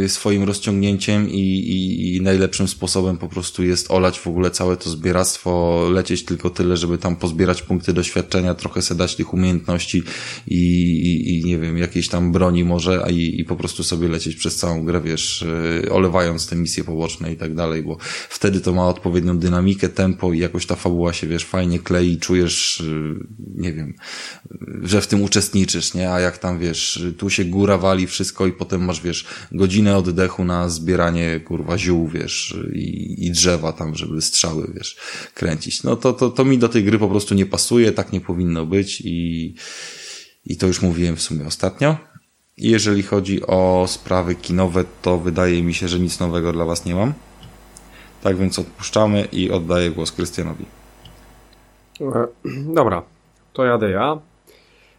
yy, swoim rozciągnięciem i, i, i, najlepszym sposobem po prostu jest olać w ogóle całe to zbieractwo, lecieć tylko tyle, żeby tam pozbierać punkty doświadczenia, trochę se dać tych umiejętności i, i, i nie wiem, jakiejś tam broni może, a i, i po prostu sobie lecieć przez całą grę, wiesz, yy, olewając te misje poboczne i tak dalej, bo wtedy to ma odpowiednią dynamikę, tempo i jakoś ta fabuła się, wiesz, fajnie klei, czujesz, yy, nie wiem, że w tym uczestniczysz, nie? A jak tam, wiesz, tu się góra wali, wszystko i potem masz, wiesz, godzinę oddechu na zbieranie, kurwa, ziół, wiesz, i, i drzewa tam, żeby strzały, wiesz, kręcić. No to, to, to mi do tej gry po prostu nie pasuje, tak nie powinno być i, i to już mówiłem w sumie ostatnio. Jeżeli chodzi o sprawy kinowe, to wydaje mi się, że nic nowego dla Was nie mam. Tak więc odpuszczamy i oddaję głos Krystianowi.
Dobra, to jadę ja.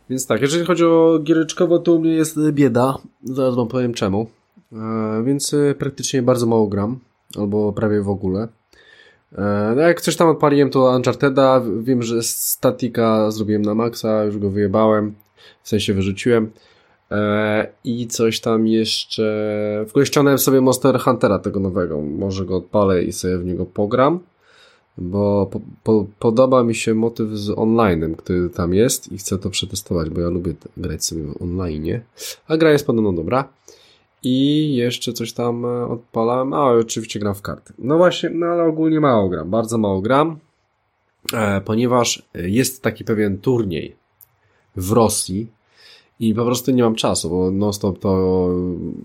Więc tak, jeżeli chodzi o giereczkowo, to u mnie jest bieda. Zaraz wam powiem czemu. E, więc e, praktycznie bardzo mało gram, albo prawie w ogóle. E, no jak coś tam odpaliłem, to Uncharted'a. Wiem, że statika zrobiłem na maksa, już go wyjebałem, w sensie wyrzuciłem. E, I coś tam jeszcze. W ogóle ściągnąłem sobie Monster Huntera tego nowego. Może go odpalę i sobie w niego pogram bo po, po, podoba mi się motyw z online'em, który tam jest i chcę to przetestować, bo ja lubię grać sobie online, a gra jest podobno dobra. I jeszcze coś tam e, odpalam, a oczywiście gram w karty. No właśnie, no ale ogólnie mało gram, bardzo mało gram, e, ponieważ jest taki pewien turniej w Rosji i po prostu nie mam czasu, bo non stop to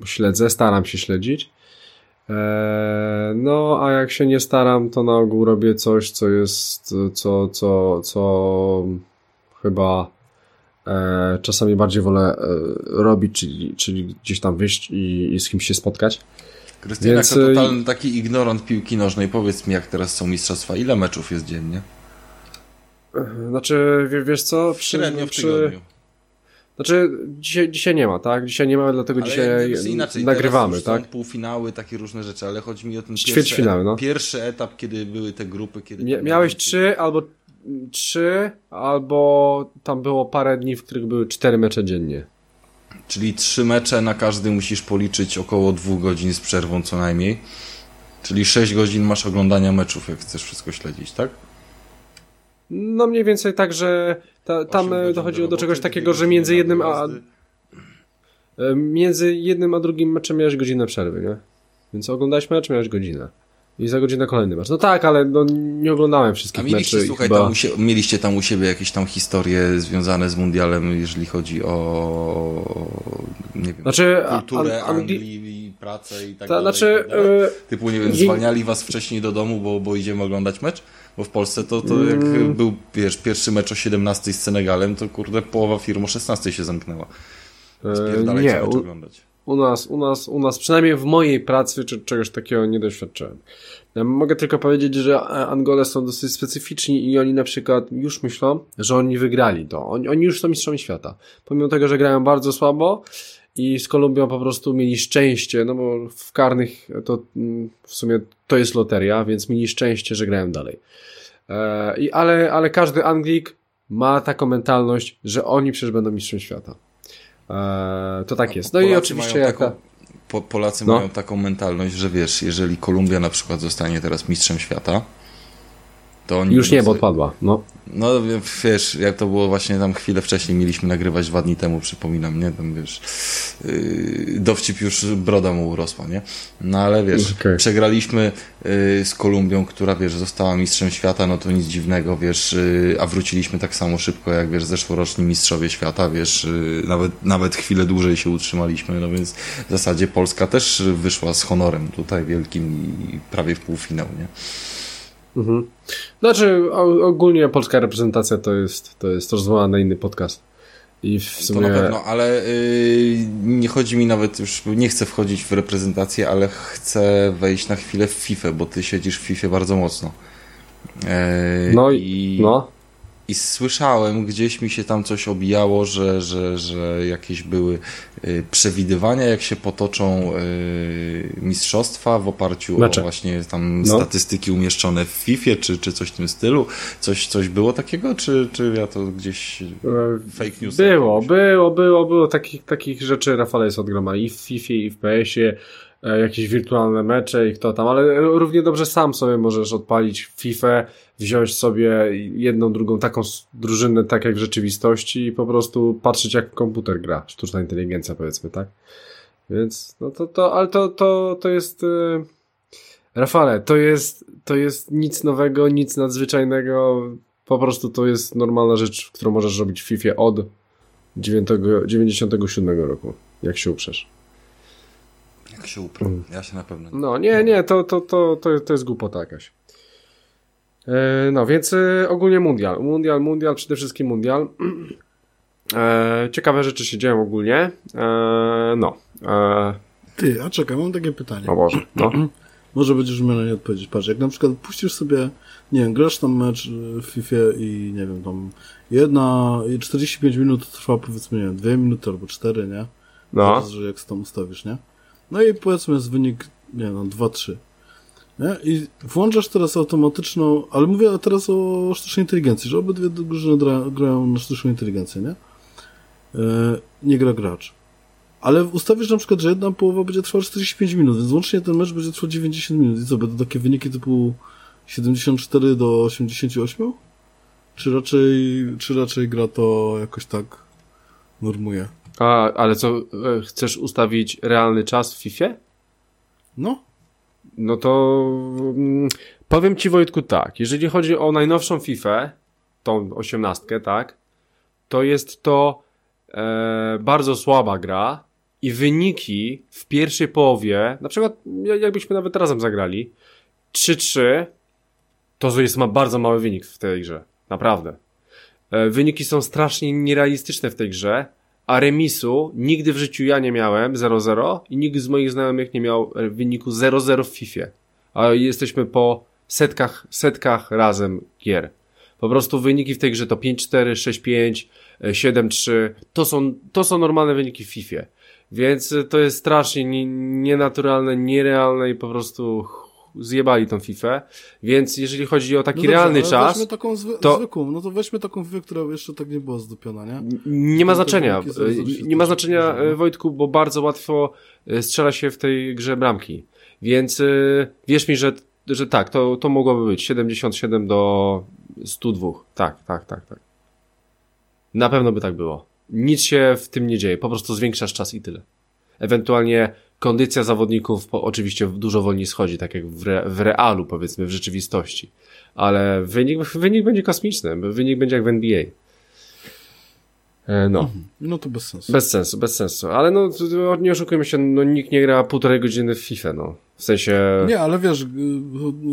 śledzę, staram się śledzić no, a jak się nie staram, to na ogół robię coś, co jest, co, co, co chyba e, czasami bardziej wolę e, robić, czyli, czyli gdzieś tam wyjść i, i z kimś się spotkać.
Krystian, Więc... jako totalny taki ignorant piłki nożnej, powiedz mi, jak teraz są mistrzostwa, ile meczów jest dziennie?
Znaczy, wiesz co?
Przy, Średnio w przy... tygodniu.
Znaczy, dzisiaj, dzisiaj nie ma, tak? Dzisiaj nie ma, dlatego ale dzisiaj inaczej, nagrywamy, tak?
Są półfinały, takie różne rzeczy, ale chodzi mi o ten
pierwszy, etap,
no. pierwszy etap, kiedy były te grupy. Kiedy
Mia miałeś trzy albo trzy, albo tam było parę dni, w których były cztery mecze dziennie.
Czyli trzy mecze na każdy musisz policzyć około dwóch godzin z przerwą co najmniej. Czyli sześć godzin masz oglądania meczów, jak chcesz wszystko śledzić, tak?
No mniej więcej tak, że ta, tam dochodziło do czegoś takiego, że między jednym a e, między jednym a drugim meczem miałeś godzinę przerwy, nie? Więc oglądałeś mecz, miałeś godzinę. I za godzinę kolejny mecz. No tak, ale no, nie oglądałem wszystkich a mieliście,
meczy. Słuchaj, chyba... tam mieliście tam u siebie jakieś tam historie związane z mundialem, jeżeli chodzi o nie wiem, znaczy, kulturę a, a, Anglii, pracę i tak ta, dalej. Znaczy, tak dalej. Typu, nie wiem, zwalniali was wcześniej do domu, bo, bo idziemy oglądać mecz? Bo w Polsce to, to jak mm. był, wiesz, pierwszy mecz o 17 z Senegalem, to kurde, połowa firm o 16 się zamknęła.
Eee, nie, u, oglądać. U nas, u nas, u nas, przynajmniej w mojej pracy, czy czegoś takiego nie doświadczyłem. Ja mogę tylko powiedzieć, że Angole są dosyć specyficzni i oni na przykład już myślą, że oni wygrali to. Oni, oni już są mistrzami świata. Pomimo tego, że grają bardzo słabo, i z Kolumbią po prostu mieli szczęście, no bo w karnych to mm, w sumie to jest loteria, więc mieli szczęście, że grają dalej. E, i, ale, ale każdy Anglik ma taką mentalność, że oni przecież będą mistrzem świata. E, to tak jest. No Polacy i oczywiście jak taką,
po, Polacy no. mają taką mentalność, że wiesz, jeżeli Kolumbia na przykład zostanie teraz mistrzem świata,
to oni Już nie, bo odpadła. No.
no wiesz, jak to było właśnie tam chwilę wcześniej mieliśmy nagrywać dwa dni temu, przypominam, nie? Tam wiesz, yy, dowcip już broda mu urosła, nie? No ale wiesz, okay. przegraliśmy yy, z Kolumbią, która wiesz, została mistrzem świata, no to nic dziwnego, wiesz, yy, a wróciliśmy tak samo szybko jak wiesz, zeszłoroczni mistrzowie świata, wiesz, yy, nawet, nawet chwilę dłużej się utrzymaliśmy, no więc w zasadzie Polska też wyszła z honorem tutaj wielkim i prawie w półfinał, nie?
Mhm. Znaczy, ogólnie polska reprezentacja to jest, to jest rozmowa na inny podcast. I w sumie...
To na pewno, ale yy, nie chodzi mi nawet już, nie chcę wchodzić w reprezentację, ale chcę wejść na chwilę w FIFA, bo ty siedzisz w FIFA bardzo mocno.
Yy, no i no.
I słyszałem, gdzieś mi się tam coś obijało, że, że, że jakieś były y, przewidywania, jak się potoczą y, mistrzostwa w oparciu
Mecze.
o właśnie tam
No.
statystyki umieszczone w FIFA, czy, czy coś w tym stylu. Coś, coś było takiego, czy, czy ja to gdzieś
E,
fake news?
Było, było, było, było. Takich, takich rzeczy Rafale jest od groma i w FIFA, i w PS-ie, jakieś wirtualne mecze i kto tam, ale równie dobrze sam sobie możesz odpalić FIFA, wziąć sobie jedną, drugą taką drużynę, tak jak w rzeczywistości i po prostu patrzeć jak komputer gra, sztuczna inteligencja powiedzmy, tak? Więc, no to, to ale to, to, to jest... E... Rafale, to jest, to jest nic nowego, nic nadzwyczajnego, po prostu to jest normalna rzecz, którą możesz robić w FIFA od 9, 97 roku, jak się uprzesz.
Jak się uprę? Ja się na pewno nie.
No, nie, nie, to, to, to, to, to jest głupota jakaś. E, no, więc e, ogólnie mundial. Mundial, mundial, przede wszystkim mundial. E, ciekawe rzeczy się dzieją ogólnie. E, no. E,
Ty, a czekaj, mam takie pytanie.
o Boże, no.
Może będziesz miał na nie odpowiedzieć. Patrz, jak na przykład puścisz sobie, nie wiem, grasz tam mecz w FIFA i nie wiem, tam jedna, i 45 minut trwa powiedzmy, nie wiem, 2 minuty albo 4, nie?
No.
Zależy jak tam ustawisz, nie? No i powiedzmy jest wynik, nie wiem, 2-3. Nie? I włączasz teraz automatyczną, ale mówię teraz o sztucznej inteligencji, że obydwie drużyny gra, grają na sztuczną inteligencję, nie? E, nie gra gracz. Ale ustawisz na przykład, że jedna połowa będzie trwała 45 minut, więc łącznie ten mecz będzie trwał 90 minut. I co, będą takie wyniki typu 74 do 88? Czy raczej, czy raczej gra to jakoś tak normuje?
A, ale co, e, chcesz ustawić realny czas w FIFA?
No,
No to mm, powiem Ci Wojtku tak, jeżeli chodzi o najnowszą FIFA, tą osiemnastkę, tak, to jest to e, bardzo słaba gra i wyniki w pierwszej połowie, na przykład ja- jakbyśmy nawet razem zagrali, 3-3, to jest ma bardzo mały wynik w tej grze, naprawdę. E, wyniki są strasznie nierealistyczne w tej grze, a remisu nigdy w życiu ja nie miałem 0-0 i nikt z moich znajomych nie miał wyniku 0-0 w FIFA. A jesteśmy po setkach, setkach razem gier. Po prostu wyniki w tej grze to 5-4, 6-5, e, 7-3. To są, to są normalne wyniki w FIFA. Więc to jest strasznie nie- nienaturalne, nierealne i po prostu zjebali tą FIFA. Więc jeżeli chodzi o taki
no dobrze,
realny czas,
Weźmy taką zwy-
to-
zwykłą, no to weźmy taką FIFA, która jeszcze tak nie była zdupiona, nie?
Nie ma znaczenia. e, Nie ma znaczenia, e, Wojtku, bo bardzo łatwo e, strzela się w tej grze bramki. Więc wierz mi, że, że tak, to, to mogłoby być 77 do 102. Tak, tak, tak, tak. Na pewno by tak było. Nic się w tym nie dzieje, po prostu zwiększasz czas i tyle. Ewentualnie kondycja zawodników po, oczywiście dużo wolniej schodzi, tak jak w, re, w realu, powiedzmy, w rzeczywistości. Ale wynik, wynik będzie kosmiczny, wynik będzie jak w NBA. E, No.
No to bez sensu.
Bez sensu, bez sensu. Ale no, nie oszukujmy się, no nikt nie gra półtorej godziny w FIFA, no. W sensie,
Nie, ale wiesz, y,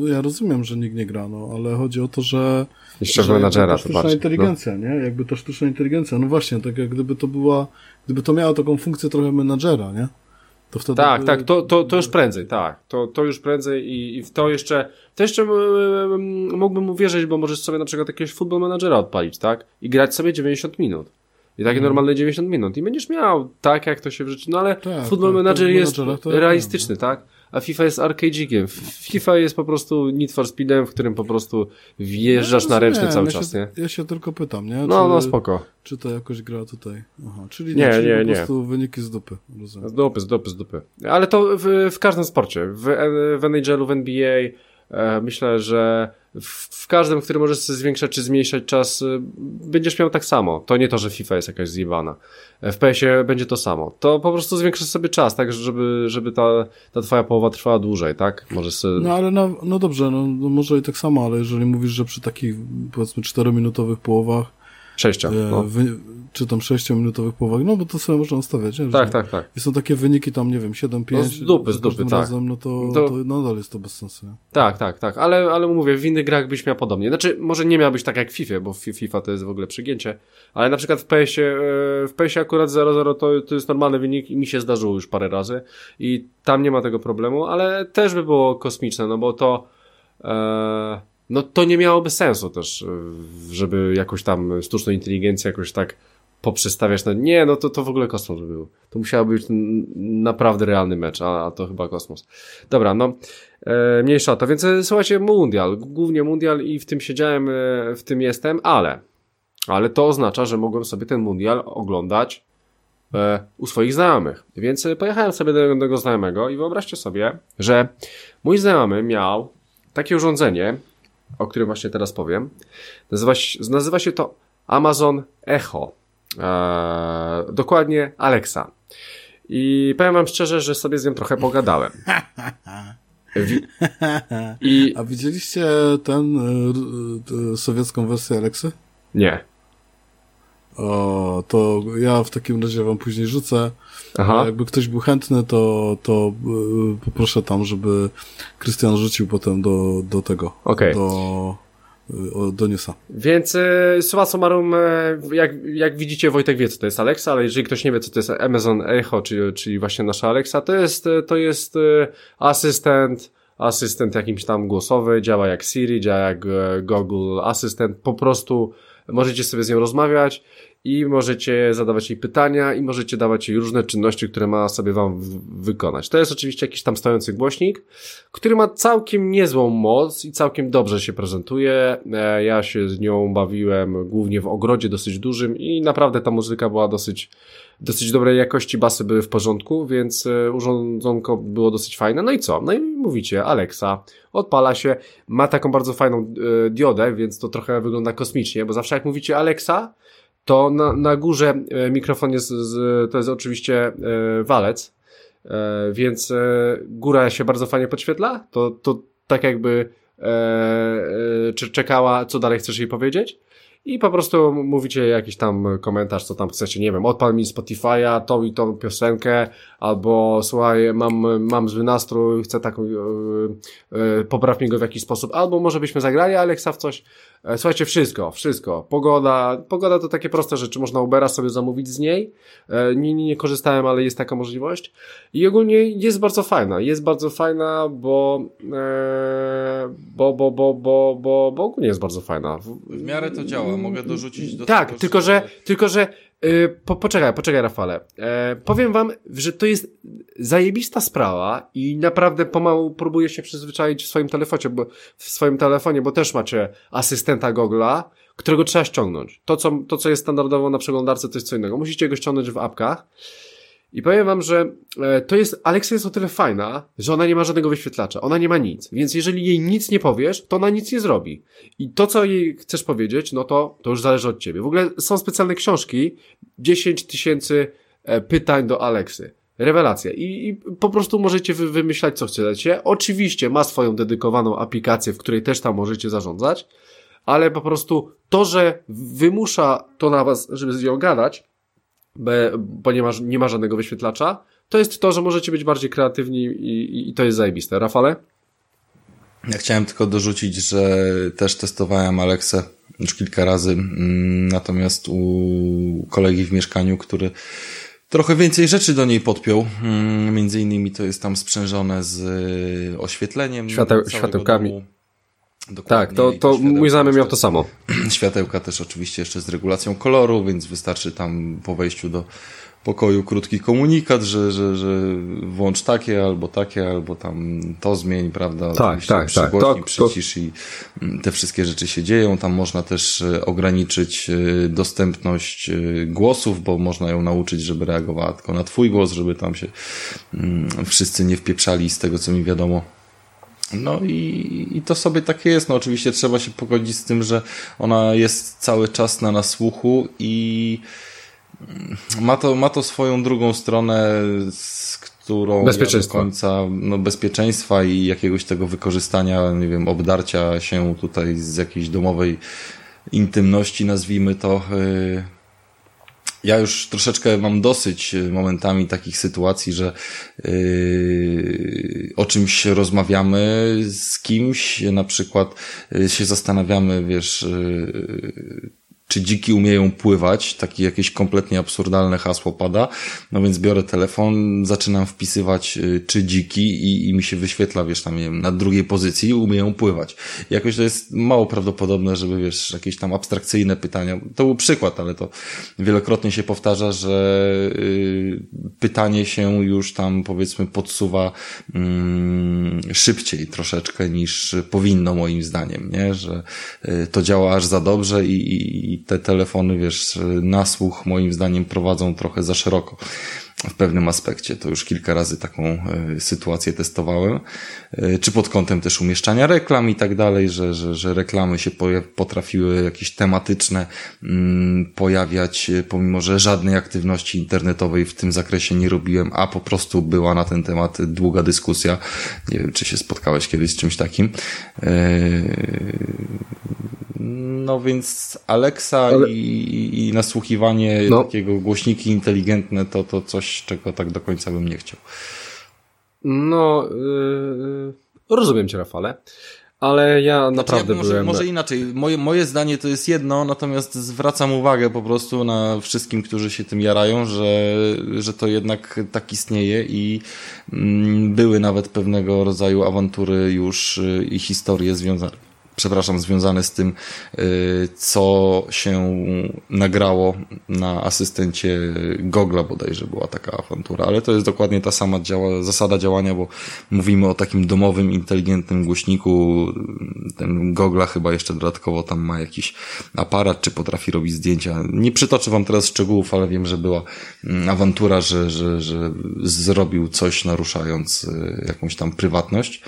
ja rozumiem, że nikt nie gra, no, ale chodzi o to, że
jeszcze
że
menadżera to
sztuczna
bardziej. No.
inteligencja, nie? Jakby ta sztuczna inteligencja, no właśnie, tak jak gdyby to była, gdyby to miało taką funkcję trochę menadżera, nie? To wtedy
Tak, tak, to, to, to już prędzej, tak. To, to już prędzej i, i w to jeszcze, to jeszcze mm, mógłbym uwierzyć, bo możesz sobie na przykład jakiegoś football managera odpalić, tak? I grać sobie 90 minut. I takie normalne 90 minut. I będziesz miał tak, jak to się w życiu. No ale.
Tak,
football
tak,
manager
w
jest realistyczny, tak? A FIFA jest arcade'ikiem. FIFA jest po prostu Need for Speedem, w którym po prostu wjeżdżasz na ręczny cały
ja
czas,
się,
nie?
Ja się tylko pytam, nie?
No,
czy,
no spoko.
Czy to jakoś gra tutaj? Aha, czyli
Nie,
nie, czyli
nie,
po
nie.
prostu wyniki z dupy, rozumiem.
Z dupy, z dupy, z dupy. Ale to w, w każdym sporcie. W, w NHL-u, w NBA e, myślę, że w, każdym, w którym możesz zwiększać czy zmniejszać czas, e, będziesz miał tak samo. To nie to, że FIFA jest jakaś zjebana. W PS-ie będzie to samo. To po prostu zwiększasz sobie czas, tak, żeby, żeby ta, ta twoja połowa trwała dłużej, tak? Możesz sobie...
No ale no, no dobrze, no, no może i tak samo, ale jeżeli mówisz, że przy takich powiedzmy 4-minutowych połowach,
Sześcia. No.
wy, czy tam 6-minutowych połowach, no bo to sobie można ustawiać, nie? Że
Tak, tak, tak.
I są takie wyniki tam, nie wiem, 7-5.
No z dupy, z dupy, tak.
razem, no to,
To-
to nadal jest to bez sensu. nie?
Tak, tak, tak, ale, ale mówię, w innych grach byś miał podobnie. Znaczy, może nie miałbyś tak jak w FIFA, bo fi- FIFA to jest w ogóle przygięcie, ale na przykład w PS-ie, e, w PS-ie akurat 0-0 to, to jest normalny wynik i mi się zdarzyło już parę razy i tam nie ma tego problemu, ale też by było kosmiczne, no bo to e, no to nie miałoby sensu też, żeby jakoś tam sztuczną inteligencję jakoś tak poprzestawiać na... Nie, no to, to w ogóle kosmos by był. To musiał być naprawdę realny mecz, a, a to chyba kosmos. Dobra, no e, mniejsza to, więc e, słuchajcie, mundial, głównie mundial i w tym siedziałem, e, w tym jestem, ale ale to oznacza, że mogłem sobie ten mundial oglądać e, u swoich znajomych. Więc e, pojechałem sobie do jednego znajomego i wyobraźcie sobie, że mój znajomy miał takie urządzenie, o którym właśnie teraz powiem. Nazywa się, nazywa się to Amazon Echo. E, dokładnie Alexa. I powiem wam szczerze, że sobie z nią trochę pogadałem.
Wi I... A widzieliście ten y, y, sowiecką wersję Alexy?
Nie.
O, to ja w takim razie wam później rzucę. Aha. Jakby ktoś był chętny, to, to y, poproszę tam, żeby Krystian rzucił potem do, do tego.
Okay.
Do, y, do newsa.
Więc y, suma summarum, jak, jak widzicie, Wojtek wie, co to jest Alexa, ale jeżeli ktoś nie wie, co to jest Amazon Echo, czyli, czyli właśnie nasza Alexa, to jest, to jest asystent, asystent jakimś tam głosowy, działa jak Siri, działa jak Google Asystent, po prostu możecie sobie z nią rozmawiać i możecie zadawać jej pytania i możecie dawać jej różne czynności, które ma sobie wam wykonać. To jest oczywiście jakiś tam stojący głośnik, który ma całkiem niezłą moc i całkiem dobrze się prezentuje. E, ja się z nią bawiłem głównie w ogrodzie dosyć dużym i naprawdę ta muzyka była dosyć dosyć dobrej jakości, basy były w porządku, więc e, urządzonko było dosyć fajne. No i co? No i mówicie, Alexa, odpala się, ma taką bardzo fajną e, diodę, więc to trochę wygląda kosmicznie, bo zawsze jak mówicie Alexa, to na, na górze e, mikrofon jest, z, to jest oczywiście walec, więc góra się bardzo fajnie podświetla, to, to tak jakby czy czekała, co dalej chcesz jej powiedzieć? I po prostu mówicie jakiś tam komentarz, co tam chcecie, nie wiem, odpal mi Spotify'a, tą i tą piosenkę, albo słuchaj, mam, mam zły nastrój, chcę taką, yy, popraw mi go w jakiś sposób, albo może byśmy zagrali Alexa w coś, E, słuchajcie, wszystko, wszystko. Pogoda, pogoda to takie proste rzeczy, można Ubera sobie zamówić z niej. E, nie, nie, nie korzystałem, ale jest taka możliwość. I ogólnie jest bardzo fajna. Jest bardzo fajna, bo, e, bo, bo, bo, bo, bo, bo ogólnie jest bardzo fajna.
W miarę to działa, mogę dorzucić do
Tak,
tego,
tylko że, tylko że po, poczekaj, poczekaj Rafale. E, powiem wam, że to jest zajebista sprawa i naprawdę pomału próbuję się przyzwyczaić w swoim telefonie, bo, w swoim telefonie, bo też macie asystenta Google'a, którego trzeba ściągnąć. To co, to, co jest standardowo na przeglądarce, to jest co innego. Musicie go ściągnąć w apkach. I powiem wam, że e, to jest, Alexa jest o tyle fajna, że ona nie ma żadnego wyświetlacza, ona nie ma nic, więc jeżeli jej nic nie powiesz, to ona nic nie zrobi. I to, co jej chcesz powiedzieć, no to, to już zależy od ciebie. W ogóle są specjalne książki, 10 tysięcy e, pytań do Alexy. Rewelacja. I, I, po prostu możecie wy, wymyślać, co chcecie. Oczywiście ma swoją dedykowaną aplikację, w której też tam możecie zarządzać, ale po prostu to, że wymusza to na was, żeby z nią gadać, bo nie ma, nie ma żadnego wyświetlacza, to jest to, że możecie być bardziej kreatywni i, i to jest zajebiste. Rafale?
Ja chciałem tylko dorzucić, że też testowałem Alexę już kilka razy, mm, natomiast u kolegi w mieszkaniu, który trochę więcej rzeczy do niej podpiął. Mm, między innymi to jest tam sprzężone z oświetleniem.
Świateł, światełkami. Domu. Dokładnie. Tak, to, to mój znajomy miał to samo.
Światełka też oczywiście jeszcze z regulacją koloru, więc wystarczy tam po wejściu do pokoju krótki komunikat, że, że, że włącz takie, albo takie, albo tam to zmień, prawda?
Tak, tak, tak. To,
przycisz to... i mm, te wszystkie rzeczy się dzieją. Tam można też e, ograniczyć e, dostępność e, głosów, bo można ją nauczyć, żeby reagowała tylko na twój głos, żeby tam się mm, wszyscy nie wpieprzali z tego, co mi wiadomo no i, i to sobie takie jest. No oczywiście trzeba się pogodzić z tym, że ona jest cały czas na nasłuchu i ma to, ma to swoją drugą stronę, z którą
bezpieczeństwa.
Ja do końca no, bezpieczeństwa i jakiegoś tego wykorzystania, nie wiem, obdarcia się tutaj z jakiejś domowej intymności, nazwijmy to. Yy, ja już troszeczkę mam dosyć e, momentami takich sytuacji, że yy, o czymś rozmawiamy z kimś, na przykład yy, się zastanawiamy, wiesz, yy, czy dziki umieją pływać, takie jakieś kompletnie absurdalne hasło pada, no więc biorę telefon, zaczynam wpisywać y, czy dziki i, i mi się wyświetla, wiesz, tam, nie wiem, na drugiej pozycji umieją pływać. Jakoś to jest mało prawdopodobne, żeby, wiesz, jakieś tam abstrakcyjne pytania, to był przykład, ale to wielokrotnie się powtarza, że y, pytanie się już tam, powiedzmy, podsuwa mm, szybciej troszeczkę niż powinno moim zdaniem, nie? Że y, to działa aż za dobrze i, i te telefony, wiesz, na słuch moim zdaniem prowadzą trochę za szeroko w pewnym aspekcie. To już kilka razy taką y, sytuację testowałem. Y, czy pod kątem też umieszczania reklam i tak dalej, że, że, że reklamy się potrafiły jakieś tematyczne mm, pojawiać, pomimo że żadnej aktywności internetowej w tym zakresie nie robiłem, a po prostu była na ten temat długa dyskusja. Nie wiem, czy się spotkałeś kiedyś z czymś takim. No więc Alexa Ale... i, i nasłuchiwanie no. takiego głośniki inteligentne to, to coś, czego tak do końca bym nie chciał.
No, yy, rozumiem cię Rafale. Ale ja znaczy, naprawdę
może,
byłem...
Może inaczej. Moje, moje zdanie to jest jedno, natomiast zwracam uwagę po prostu na wszystkim, którzy się tym jarają, że, że to jednak tak istnieje i mm, były nawet pewnego rodzaju awantury już y, i historie związane przepraszam, związane z tym, y, co się nagrało na asystencie Gogla bodajże była taka awantura, ale to jest dokładnie ta sama działa, zasada działania, bo mówimy o takim domowym, inteligentnym głośniku. Ten Gogla chyba jeszcze dodatkowo tam ma jakiś aparat, czy potrafi robić zdjęcia. Nie przytoczę wam teraz szczegółów, ale wiem, że była mm, awantura, że, że, że zrobił coś naruszając y, jakąś tam prywatność.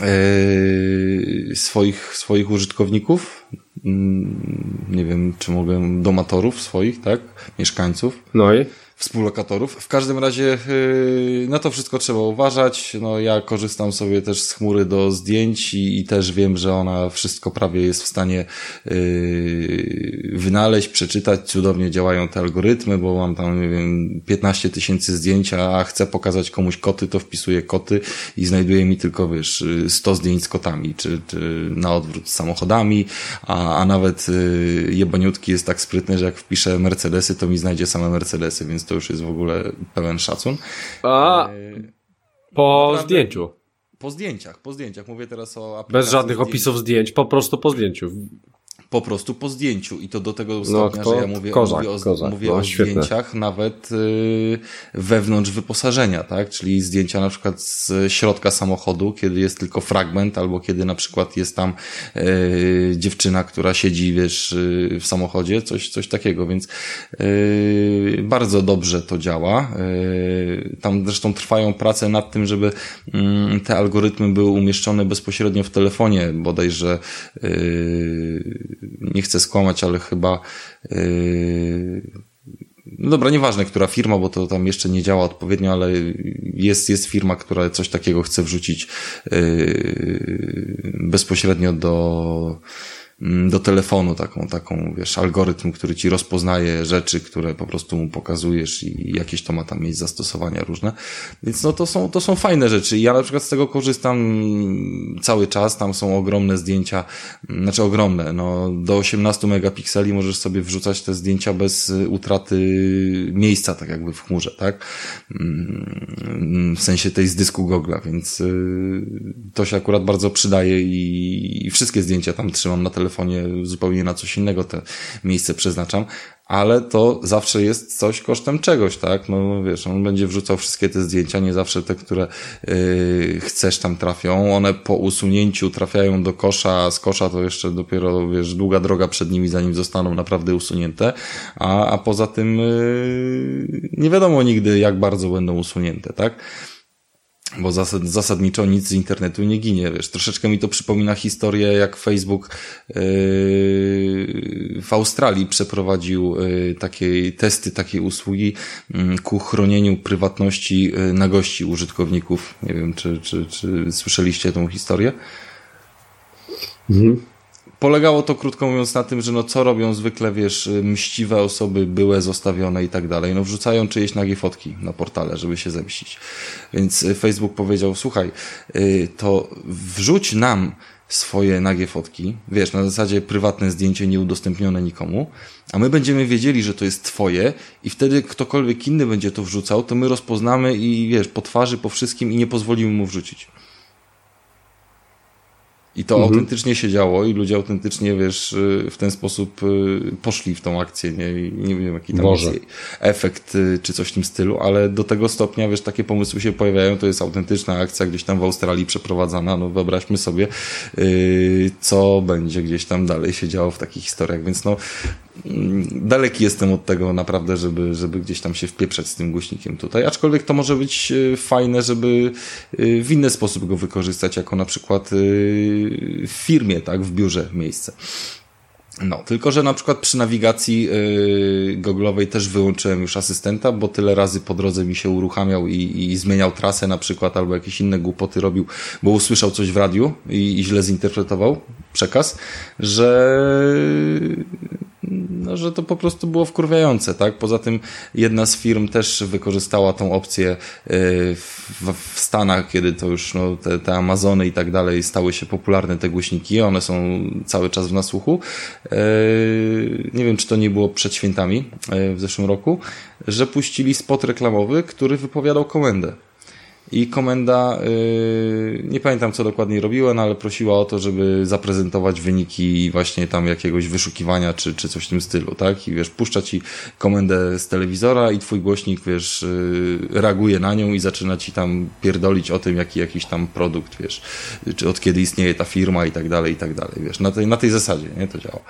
Yy, swoich, swoich użytkowników. Mm, nie wiem, czy mogę, domatorów swoich, tak? Mieszkańców.
No i?
Współlokatorów. W każdym razie yy, na to wszystko trzeba uważać. No, ja korzystam sobie też z chmury do zdjęć i, i też wiem, że ona wszystko prawie jest w stanie yy, wynaleźć, przeczytać. Cudownie działają te algorytmy, bo mam tam, nie wiem, 15 tysięcy zdjęć, a chcę pokazać komuś koty, to wpisuję koty i znajduje mi tylko, wiesz, 100 zdjęć z kotami, czy, czy na odwrót z samochodami, a, a nawet yy, jebaniutki jest tak sprytny, że jak wpiszę Mercedesy, to mi znajdzie same Mercedesy, więc to już jest w ogóle pełen szacun.
A, e, po Naprawdę, zdjęciu.
Po zdjęciach, po zdjęciach. Mówię teraz o
aplikacji Bez żadnych zdjęć. opisów zdjęć, po prostu po zdjęciu
po prostu po zdjęciu i to do tego no, stopnia, no, że ja mówię, kozak, mówię o, kozak. Mówię no, o zdjęciach nawet y, wewnątrz wyposażenia, tak? Czyli zdjęcia na przykład z środka samochodu, kiedy jest tylko fragment, albo kiedy na przykład jest tam y, dziewczyna, która siedzi, wiesz, y, w samochodzie, coś, coś takiego, więc bardzo dobrze to działa. Tam zresztą trwają prace nad tym, żeby mm, te algorytmy były umieszczone bezpośrednio w telefonie, bodajże y, nie chcę skłamać, ale chyba yy, no dobra, nieważne, która firma, bo to tam jeszcze nie działa odpowiednio, ale jest, jest firma, która coś takiego chce wrzucić yy, bezpośrednio do do telefonu taką, taką, wiesz, algorytm, który ci rozpoznaje rzeczy, które po prostu mu pokazujesz i jakieś to ma tam mieć zastosowania różne. Więc no to są, to są fajne rzeczy. Ja na przykład z tego korzystam cały czas, tam są ogromne zdjęcia, znaczy ogromne, no do 18 megapikseli możesz sobie wrzucać te zdjęcia bez utraty miejsca, tak jakby w chmurze, tak? Mm, w sensie tej z dysku Gogla, więc y, to się akurat bardzo przydaje i, i wszystkie zdjęcia tam trzymam na telefonie telefonie zupełnie na coś innego te miejsce przeznaczam, ale to zawsze jest coś kosztem czegoś, tak? No wiesz, on będzie wrzucał wszystkie te zdjęcia, nie zawsze te, które yy, chcesz tam trafią. One po usunięciu trafiają do kosza, a z kosza to jeszcze dopiero, wiesz, długa droga przed nimi, zanim zostaną naprawdę usunięte, a, a poza tym yy, nie wiadomo nigdy, jak bardzo będą usunięte, tak? Bo zasad, zasadniczo nic z internetu nie ginie, wiesz. Troszeczkę mi to przypomina historię, jak Facebook yy, w Australii przeprowadził yy, takie testy, takiej usługi yy, ku chronieniu prywatności yy, nagości użytkowników. Nie wiem, czy, czy, czy słyszeliście tą historię? Mhm polegało to krótko mówiąc na tym, że no co robią zwykle, wiesz, mściwe osoby były zostawione i tak dalej. No wrzucają czyjeś nagie fotki na portale, żeby się zemścić. Więc y, Facebook powiedział, słuchaj, y, to wrzuć nam swoje nagie fotki, wiesz, na zasadzie prywatne zdjęcie nieudostępnione nikomu, a my będziemy wiedzieli, że to jest twoje i wtedy ktokolwiek inny będzie to wrzucał, to my rozpoznamy i wiesz, po twarzy, po wszystkim i nie pozwolimy mu wrzucić. I to mhm. autentycznie się działo i ludzie autentycznie, wiesz, y, w ten sposób y, poszli w tą akcję, nie, nie wiem jaki tam Może. jest efekt y, czy coś w tym stylu, ale do tego stopnia, wiesz, takie pomysły się pojawiają, to jest autentyczna akcja gdzieś tam w Australii przeprowadzana, no wyobraźmy sobie, co będzie gdzieś tam dalej się działo w takich historiach, więc no daleki jestem od tego naprawdę, żeby, żeby gdzieś tam się wpieprzać z tym głośnikiem tutaj, aczkolwiek to może być e, fajne, żeby e, w inny sposób go wykorzystać, jako na przykład e, w firmie, tak, w biurze miejsce. No, tylko że na przykład przy nawigacji yy, goglowej też wyłączyłem już asystenta, bo tyle razy po drodze mi się uruchamiał i, i zmieniał trasę na przykład, albo jakieś inne głupoty robił, bo usłyszał coś w radiu i, i źle zinterpretował przekaz, że no, że to po prostu było wkurwiające, tak? Poza tym jedna z firm też wykorzystała tą opcję y, w, w Stanach, kiedy to już no, te, te Amazony i tak dalej stały się popularne, te głośniki, one są cały czas w nasłuchu. Y, nie wiem, czy to nie było przed świętami y, w zeszłym roku, że puścili spot reklamowy, który wypowiadał komendę i komenda, yy, nie pamiętam co dokładnie robiła, no ale prosiła o to, żeby zaprezentować wyniki właśnie tam jakiegoś wyszukiwania czy, czy coś w tym stylu, tak? I wiesz, puszcza ci komendę z telewizora i twój głośnik, wiesz, yy, reaguje na nią i zaczyna ci tam pierdolić o tym, jaki jakiś tam produkt, wiesz, czy od kiedy istnieje ta firma i tak dalej, i tak dalej, wiesz, na tej, na tej zasadzie, nie, to działa.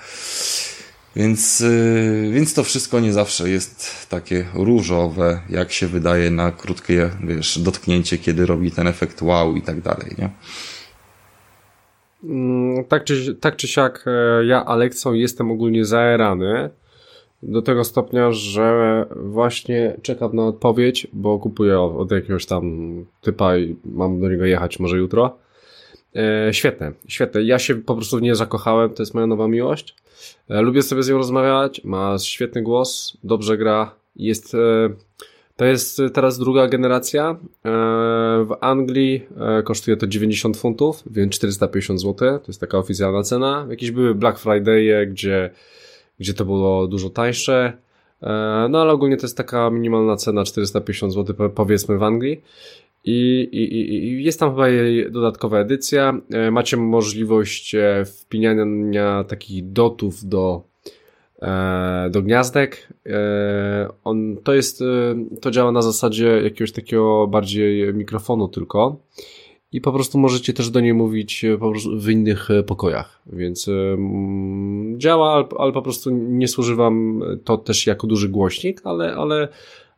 Więc, y, więc to wszystko nie zawsze jest takie różowe, jak się wydaje na krótkie, wiesz, dotknięcie, kiedy robi ten efekt wow i tak dalej, nie?
Mm, tak czy, tak czy siak, e, ja Aleksą jestem ogólnie zaerany do tego stopnia, że właśnie czekam na odpowiedź, bo kupuję od jakiegoś tam typa i mam do niego jechać może jutro. E, świetne, świetne. Ja się po prostu nie zakochałem, to jest moja nowa miłość. E, lubię sobie z nią rozmawiać, ma świetny głos, dobrze gra, jest... E, to jest teraz druga generacja. E, w Anglii kosztuje to 90 funtów, więc 450 zł. To jest taka oficjalna cena. Jakieś były Black Friday, gdzie, gdzie to było dużo tańsze. No ale ogólnie to jest taka minimalna cena 450 zł powiedzmy w Anglii. I, i, I, jest tam chyba dodatkowa edycja. E, macie możliwość e, wpinania takich dotów do, e, do gniazdek. On, to jest, to działa na zasadzie jakiegoś takiego bardziej mikrofonu tylko. I po prostu możecie też do niej mówić w innych pokojach, więc działa, ale, ale po prostu nie służy wam to też jako duży głośnik, ale, ale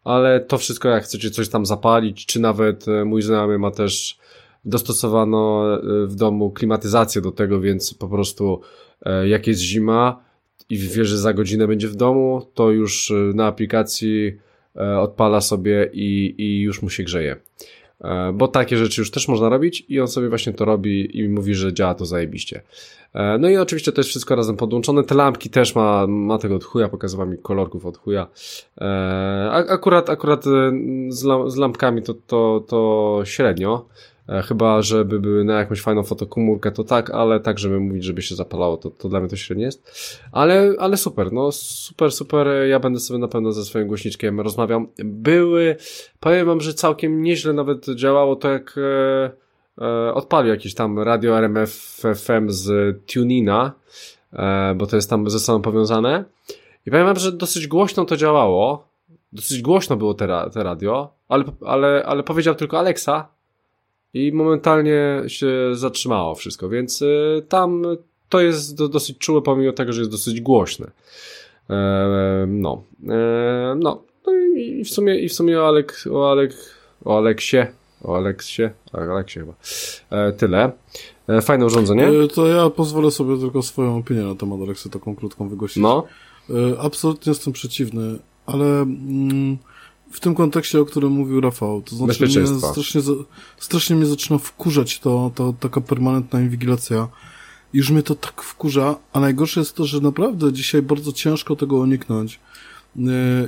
ale to wszystko jak chcecie coś tam zapalić, czy nawet e, mój znajomy ma też dostosowano e, w domu klimatyzację do tego, więc po prostu e, jak jest zima i wie, że za godzinę będzie w domu, to już na aplikacji odpala sobie i, i już mu się grzeje. Bo takie rzeczy już też można robić i on sobie właśnie to robi i mówi, że działa to zajebiście. E, no i oczywiście to jest wszystko razem podłączone. Te lampki też ma, ma tego od chuja, pokazywa mi kolorków od chuja. E, akurat, akurat e, z, lampkami to, to, to średnio. Chyba, żeby były na jakąś fajną fotokomórkę, to tak, ale tak, żeby mówić, żeby się zapalało, to, to dla mnie to średnio jest. Ale, ale super, no super, super. Ja będę sobie na pewno ze swoim głośniczkiem rozmawiam. Były, powiem wam, że całkiem nieźle nawet działało to, jak e, odpalił jakieś tam radio RMF FM z Tunina, e, bo to jest tam ze sobą powiązane. I powiem wam, że dosyć głośno to działało. Dosyć głośno było te, te radio, ale, ale, ale powiedział tylko Alexa i momentalnie się zatrzymało wszystko, więc y, tam to jest do, dosyć czułe, pomimo tego, że jest dosyć głośne. E, no. E, no. no i w sumie, i w sumie o, Alek, o, Alek, o Aleksie o Aleksie, Aleksie chyba. E, tyle. Fajne urządzenie.
To ja pozwolę sobie tylko swoją opinię na temat Aleksy taką krótką wygłosić. No. Absolutnie jestem przeciwny, ale mm, w tym kontekście, o którym mówił Rafał, to znaczy mnie strasznie, strasznie mnie zaczyna wkurzać to, to taka permanentna inwigilacja. Już mnie to tak wkurza, a najgorsze jest to, że naprawdę dzisiaj bardzo ciężko tego uniknąć. E,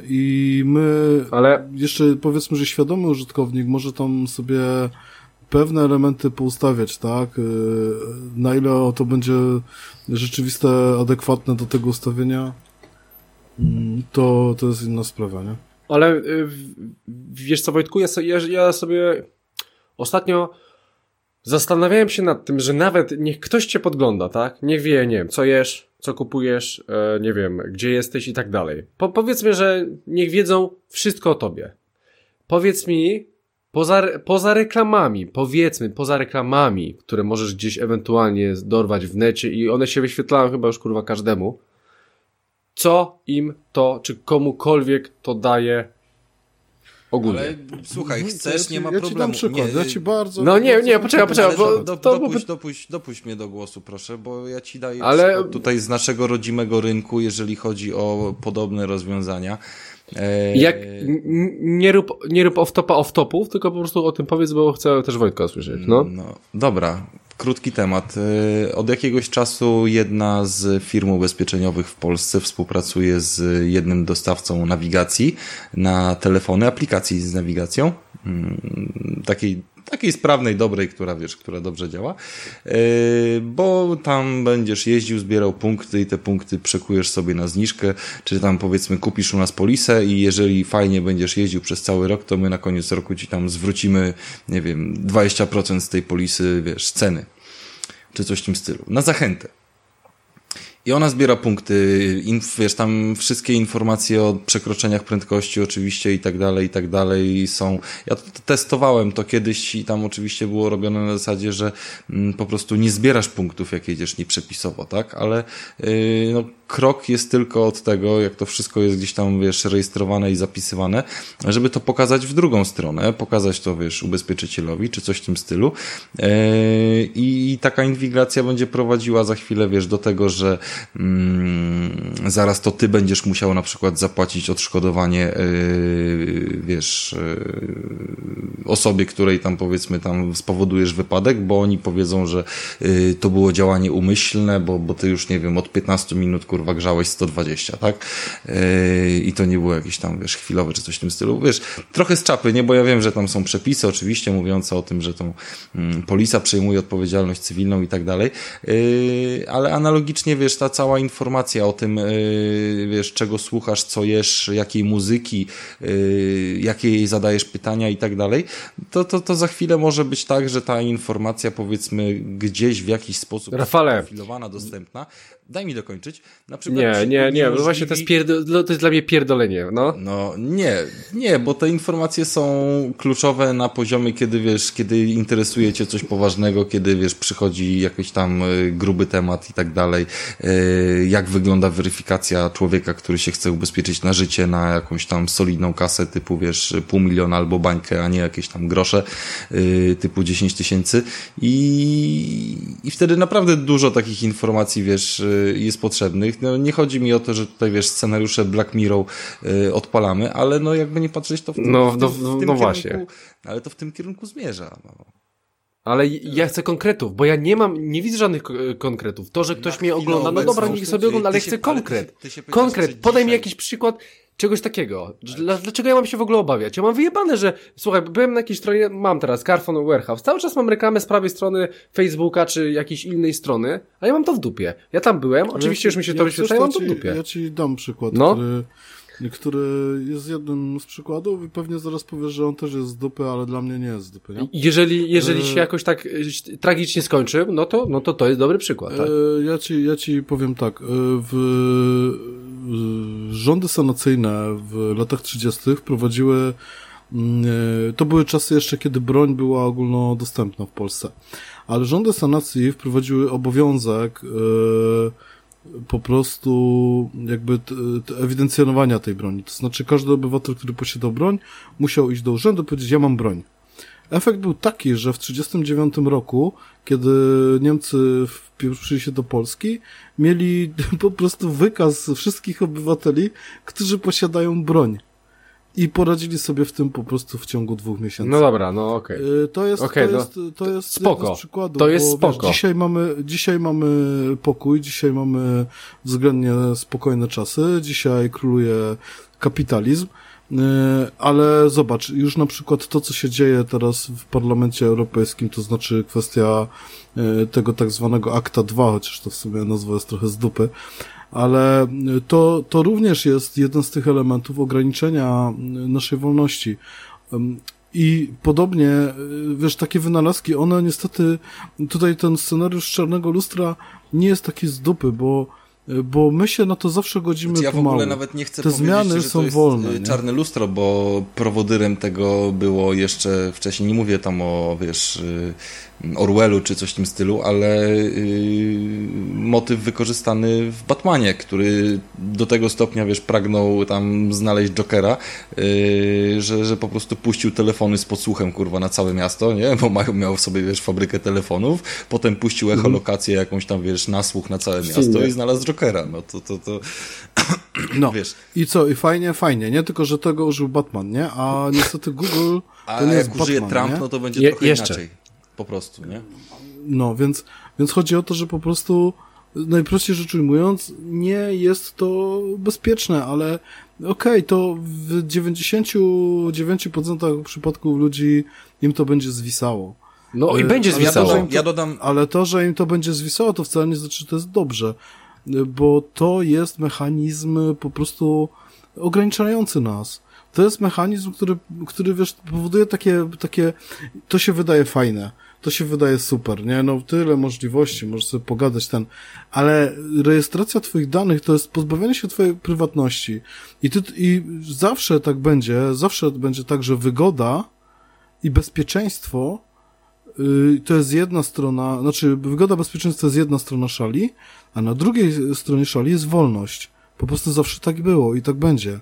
I my, Ale... jeszcze powiedzmy, że świadomy użytkownik może tam sobie pewne elementy poustawiać, tak? Y, na ile to będzie rzeczywiste, adekwatne do tego ustawienia, mm, to, to jest inna sprawa, nie?
Ale y, wiesz co, Wojtku, ja sobie, ja sobie ostatnio zastanawiałem się nad tym, że nawet niech ktoś cię podgląda, tak? Niech wie, nie wiem, co jesz, co kupujesz, e, nie wiem, gdzie jesteś i tak dalej. Po, powiedzmy, że niech wiedzą wszystko o tobie. Powiedz mi, poza, poza reklamami, powiedzmy, poza reklamami, które możesz gdzieś ewentualnie dorwać w necie i one się wyświetlają chyba już kurwa każdemu, co im to, czy komukolwiek to daje ogólnie. Ale
słuchaj, chcesz,
ja
nie ma
ja
problemu.
Ci dam przykład,
nie,
ja ci bardzo...
No nie, nie, poczekaj, poczekaj, bo
do,
to...
Dopuść, dopuść, dopuść, dopuść mnie do głosu, proszę, bo ja ci daję
Ale...
tutaj z naszego rodzimego rynku, jeżeli chodzi o podobne rozwiązania.
E, Jak nie rób, nie rób off-topa off-topów, tylko po prostu o tym powiedz, bo chcę też Wojtka usłyszeć. No.
no dobra, krótki temat. E, od jakiegoś czasu jedna z firm ubezpieczeniowych w Polsce współpracuje z jednym dostawcą nawigacji na telefony, aplikacji z nawigacją. Mm, takiej takiej sprawnej, dobrej, która wiesz, która dobrze działa, yy, bo tam będziesz jeździł, zbierał punkty i te punkty przekujesz sobie na zniżkę, czy tam powiedzmy kupisz u nas polisę i jeżeli fajnie będziesz jeździł przez cały rok, to my na koniec roku ci tam zwrócimy, nie wiem, 20% z tej polisy, wiesz, ceny, czy coś w tym stylu, na zachętę. I ona zbiera punkty, inf, wiesz, tam wszystkie informacje o przekroczeniach prędkości oczywiście i tak dalej, i tak dalej są. Ja to testowałem to kiedyś i tam oczywiście było robione na zasadzie, że mm, po prostu nie zbierasz punktów, jak jedziesz nieprzepisowo, tak? Ale yy, no, krok jest tylko od tego, jak to wszystko jest gdzieś tam, wiesz, rejestrowane i zapisywane, żeby to pokazać w drugą stronę, pokazać to, wiesz, ubezpieczycielowi, czy coś w tym stylu. Yy, I taka inwigilacja będzie prowadziła za chwilę, wiesz, do tego, że zaraz to ty będziesz musiał na przykład zapłacić odszkodowanie, yy, wiesz, yy, osobie, której tam powiedzmy tam spowodujesz wypadek, bo oni powiedzą, że yy, to było działanie umyślne, bo, bo ty już, nie wiem, od 15 minut, kurwa, grzałeś 120, tak? I to nie było jakieś tam, wiesz, chwilowe czy coś w tym stylu. Wiesz, trochę z czapy, nie? Bo ja wiem, że tam są przepisy oczywiście mówiące o tym, że tą mm, polisa przejmuje odpowiedzialność cywilną i tak dalej, ale analogicznie, wiesz, ta cała informacja o tym, yy, wiesz, czego słuchasz, co jesz, jakiej muzyki, yy, jakie jej zadajesz pytania i tak dalej, to, to, to za chwilę może być tak, że ta informacja, powiedzmy, gdzieś w jakiś sposób
Rafale,
profilowana, dostępna, Daj mi dokończyć. Na przykład
nie, nie, nie, no właśnie to jest, pierdo, to jest dla mnie pierdolenie, no.
No, nie, nie, bo te informacje są kluczowe na poziomie, kiedy wiesz, kiedy interesuje cię coś poważnego, kiedy wiesz, przychodzi jakiś tam e, gruby temat i tak dalej, e, jak wygląda weryfikacja człowieka, który się chce ubezpieczyć na życie, na jakąś tam solidną kasę typu, wiesz, pół miliona albo bańkę, a nie jakieś tam grosze e, typu 10 tysięcy i, i wtedy naprawdę dużo takich informacji, wiesz, jest potrzebnych. No, nie chodzi mi o to, że tutaj, wiesz, scenariusze Black Mirror y, odpalamy, ale no jakby nie patrzeć, to w tym,
no,
w tym,
no,
w tym
no
kierunku,
właśnie.
ale to w tym kierunku zmierza. No.
Ale ja chcę konkretów, bo ja nie mam, nie widzę żadnych konkretów. To, że ktoś mnie ogląda, no dobra, niech sobie ogląda, ale chcę konkret. Ty się, ty się konkret, podaj mi jakiś przykład czegoś takiego. Dlaczego ja mam się w ogóle obawiać? Ja mam wyjebane, że słuchaj, byłem na jakiejś stronie, mam teraz Carphone Warehouse, cały czas mam reklamę z prawej strony Facebooka czy jakiejś innej strony, a ja mam to w dupie. Ja tam byłem, oczywiście ja, już mi się to wyświetla, ja mam to w dupie.
Ja ci dam przykład, no? który który jest jednym z przykładów i pewnie zaraz powiesz, że on też jest z dupy, ale dla mnie nie jest z dupy, nie?
Jeżeli, jeżeli się jakoś tak e, tragicznie skończy, no to, no to to jest dobry przykład, tak?
E, ja ci, ja ci powiem tak, e, w, rządy sanacyjne w latach 30. wprowadziły mm, to były czasy jeszcze, kiedy broń była ogólnodostępna w Polsce. Ale rządy sanacji wprowadziły obowiązek po prostu jakby ewidencjonowania tej broni. To znaczy każdy obywatel, który posiadał broń, musiał iść do urzędu i powiedzieć, ja mam broń. Efekt był taki, że w 1939 roku, kiedy Niemcy wpieprzyli się do Polski, mieli po prostu wykaz wszystkich obywateli, którzy posiadają broń i poradzili sobie w tym po prostu w ciągu dwóch miesięcy.
No dobra, no okej.
Okay. To jest, okay, to
no,
jest, to jest
spoko.
z przykładów.
To jest spoko.
Wiesz, dzisiaj mamy, dzisiaj mamy pokój, dzisiaj mamy względnie spokojne czasy, dzisiaj króluje kapitalizm. ale zobacz, już na przykład to, co się dzieje teraz w Parlamencie Europejskim, to znaczy kwestia tego tak zwanego Akta 2, chociaż to w sumie nazwa jest trochę z dupy, ale to, to również jest jeden z tych elementów ograniczenia naszej wolności. I podobnie, wiesz, takie wynalazki, one niestety, tutaj ten scenariusz czarnego lustra nie jest taki z dupy, bo bo my się na to zawsze godzimy
znaczy, Ja w ogóle
pomału.
nawet nie chcę
Te
powiedzieć,
zmiany
że
są
to jest
wolne.
y,
nie?
czarne lustro, bo prowodyrem tego było jeszcze wcześniej, nie mówię tam o, wiesz, y, Orwellu czy coś w tym stylu, ale yy, motyw wykorzystany w Batmanie, który do tego stopnia, wiesz, pragnął tam znaleźć Jokera, że, że po prostu puścił telefony z podsłuchem, kurwa, na całe miasto, nie? Bo miał, miał w sobie, wiesz, fabrykę telefonów, potem puścił echolokację jakąś tam, wiesz, nasłuch na całe miasto i znalazł Jokera, no to, to, to
No.
wiesz.
I co? I fajnie, fajnie, nie? Tylko, że tego użył Batman, nie? A niestety Google
A
jest
jak użyje
Batman,
Trump,
nie?
no to będzie
Je-
trochę
jeszcze.
inaczej. Po prostu, nie?
No, więc, więc chodzi o to, że po prostu najprościej rzecz ujmując, nie jest to bezpieczne, ale okej, to w 99% przypadków ludzi im to będzie zwisało.
No i
Y,
będzie
ja
zwisało.
dodam-
Ja dodam,
Ale to, że im to będzie zwisało, to wcale nie znaczy, że to jest dobrze, bo to jest mechanizm po prostu ograniczający nas. To jest mechanizm, który, który wiesz, powoduje takie, takie, to się wydaje fajne, to się wydaje super, nie? No tyle możliwości, możesz sobie pogadać ten, ale rejestracja twoich danych to jest pozbawienie się twojej prywatności. I ty, i zawsze tak będzie, zawsze będzie tak, że wygoda i bezpieczeństwo to jest jedna strona, znaczy wygoda bezpieczeństwa to jest jedna strona szali, a na drugiej stronie szali jest wolność. Po prostu zawsze tak było i tak będzie.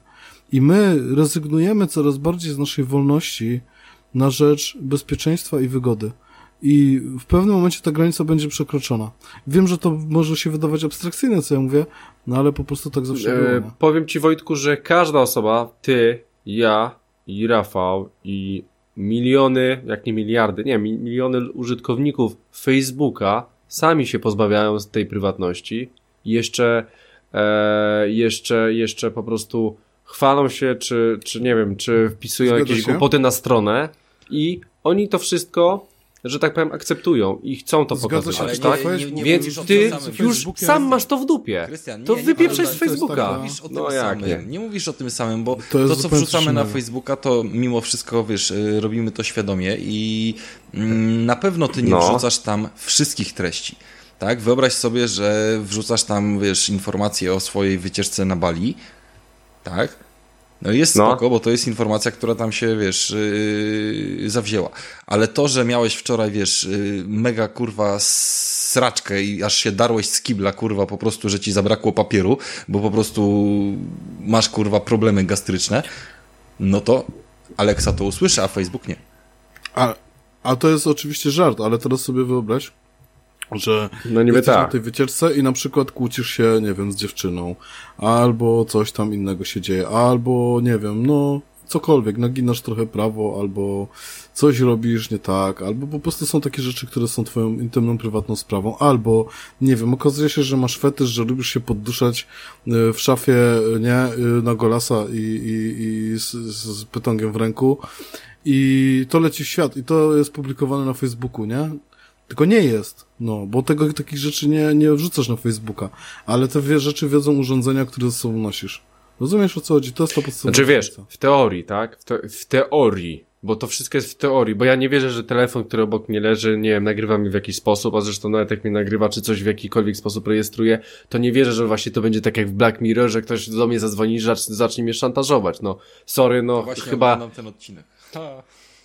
I my rezygnujemy coraz bardziej z naszej wolności na rzecz bezpieczeństwa i wygody. I w pewnym momencie ta granica będzie przekroczona. Wiem, że to może się wydawać abstrakcyjne, co ja mówię, no ale po prostu tak zawsze było.
E,
nie?
powiem ci Wojtku, że każda osoba, ty, ja i Rafał i miliony, jak nie miliardy, nie, mi- miliony użytkowników Facebooka sami się pozbawiają z tej prywatności. Jeszcze, e, jeszcze, jeszcze po prostu chwalą się, czy, czy nie wiem, czy wpisują
Zgadza
jakieś
się.
głupoty na stronę i oni to wszystko, że tak powiem, akceptują i chcą to
Zgadza się,
pokazywać,
ale
tak?
nie- nie- nie
Więc ty już sam masz to w dupie.
Krystian, nie,
to wypieprzaj z Facebooka.
Mówisz o tym
No jak
samym.
nie?
Nie mówisz o tym samym, bo
To
to, co wrzucamy na. Facebooka, to mimo wszystko, wiesz, y, robimy to świadomie i mm, na pewno ty nie
No.
wrzucasz tam wszystkich treści. Tak? Wyobraź sobie, że wrzucasz tam, wiesz, informacje o swojej wycieczce na Bali, tak? No i jest
No.
spoko, bo to jest informacja, która tam się, wiesz, yy, zawzięła. Ale to, że miałeś wczoraj, wiesz, yy, mega kurwa sraczkę i aż się darłeś z kibla, kurwa, po prostu, że ci zabrakło papieru, bo po prostu masz, kurwa, problemy gastryczne, no to Alexa to usłyszy, a Facebook nie.
A, a to jest oczywiście żart, ale teraz sobie wyobraź, że
No niby
jesteś na
tak.
tej wycieczce i na przykład kłócisz się, nie wiem, z dziewczyną, albo coś tam innego się dzieje, albo, nie wiem, no, cokolwiek, naginasz trochę prawo, albo coś robisz nie tak, albo po prostu są takie rzeczy, które są twoją intymną, prywatną sprawą, albo, nie wiem, okazuje się, że masz fetysz, że lubisz się podduszać y, w szafie, y, nie, y, na golasa i, i, i z, z pytongiem w ręku i to leci w świat i to jest publikowane na Facebooku, nie? Tylko nie jest, no, bo tego, takich rzeczy nie, nie wrzucasz na Facebooka, ale te wie, rzeczy wiedzą urządzenia, które ze sobą nosisz. Rozumiesz o co chodzi? To jest to podstawowe.
Znaczy wiesz, w teorii, tak? W, te, w teorii, bo to wszystko jest w teorii, bo ja nie wierzę, że telefon, który obok mnie leży, nie wiem, nagrywa mi w jakiś sposób, a zresztą nawet jak mnie nagrywa, czy coś w jakikolwiek sposób rejestruje, to nie wierzę, że właśnie to będzie tak jak w Black Mirror, że ktoś do mnie zadzwoni i zacz- zacznie mnie szantażować. No, sorry, no,
Właśnie
chyba,
oglądam ten odcinek.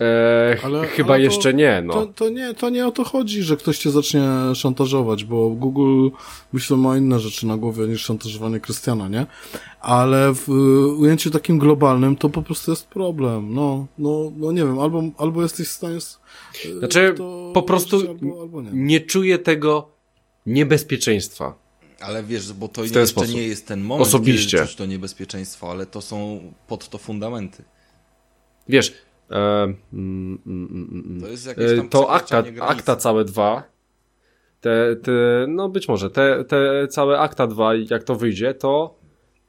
E,
Ale-
chyba
ale to-
jeszcze nie, no.
To, to, nie, to nie o to chodzi, że ktoś cię zacznie szantażować, bo Google myślę ma inne rzeczy na głowie niż szantażowanie Krystiana, nie? Ale w y, ujęciu takim globalnym to po prostu jest problem. No, no, no nie wiem, albo, albo jesteś w stanie y,
Znaczy,
to
po prostu
albo, albo nie.
nie czuję tego niebezpieczeństwa.
Ale wiesz, bo to jeszcze
sposób.
nie jest ten moment,
Osobiście.
kiedy czuć to niebezpieczeństwo, ale to są pod to fundamenty.
Wiesz, mm, mm, mm, mm,
To jest jakieś
E,
tam
to akta, akta całe dwa, te, te, no być może, te, te całe akta dwa, jak to wyjdzie, to,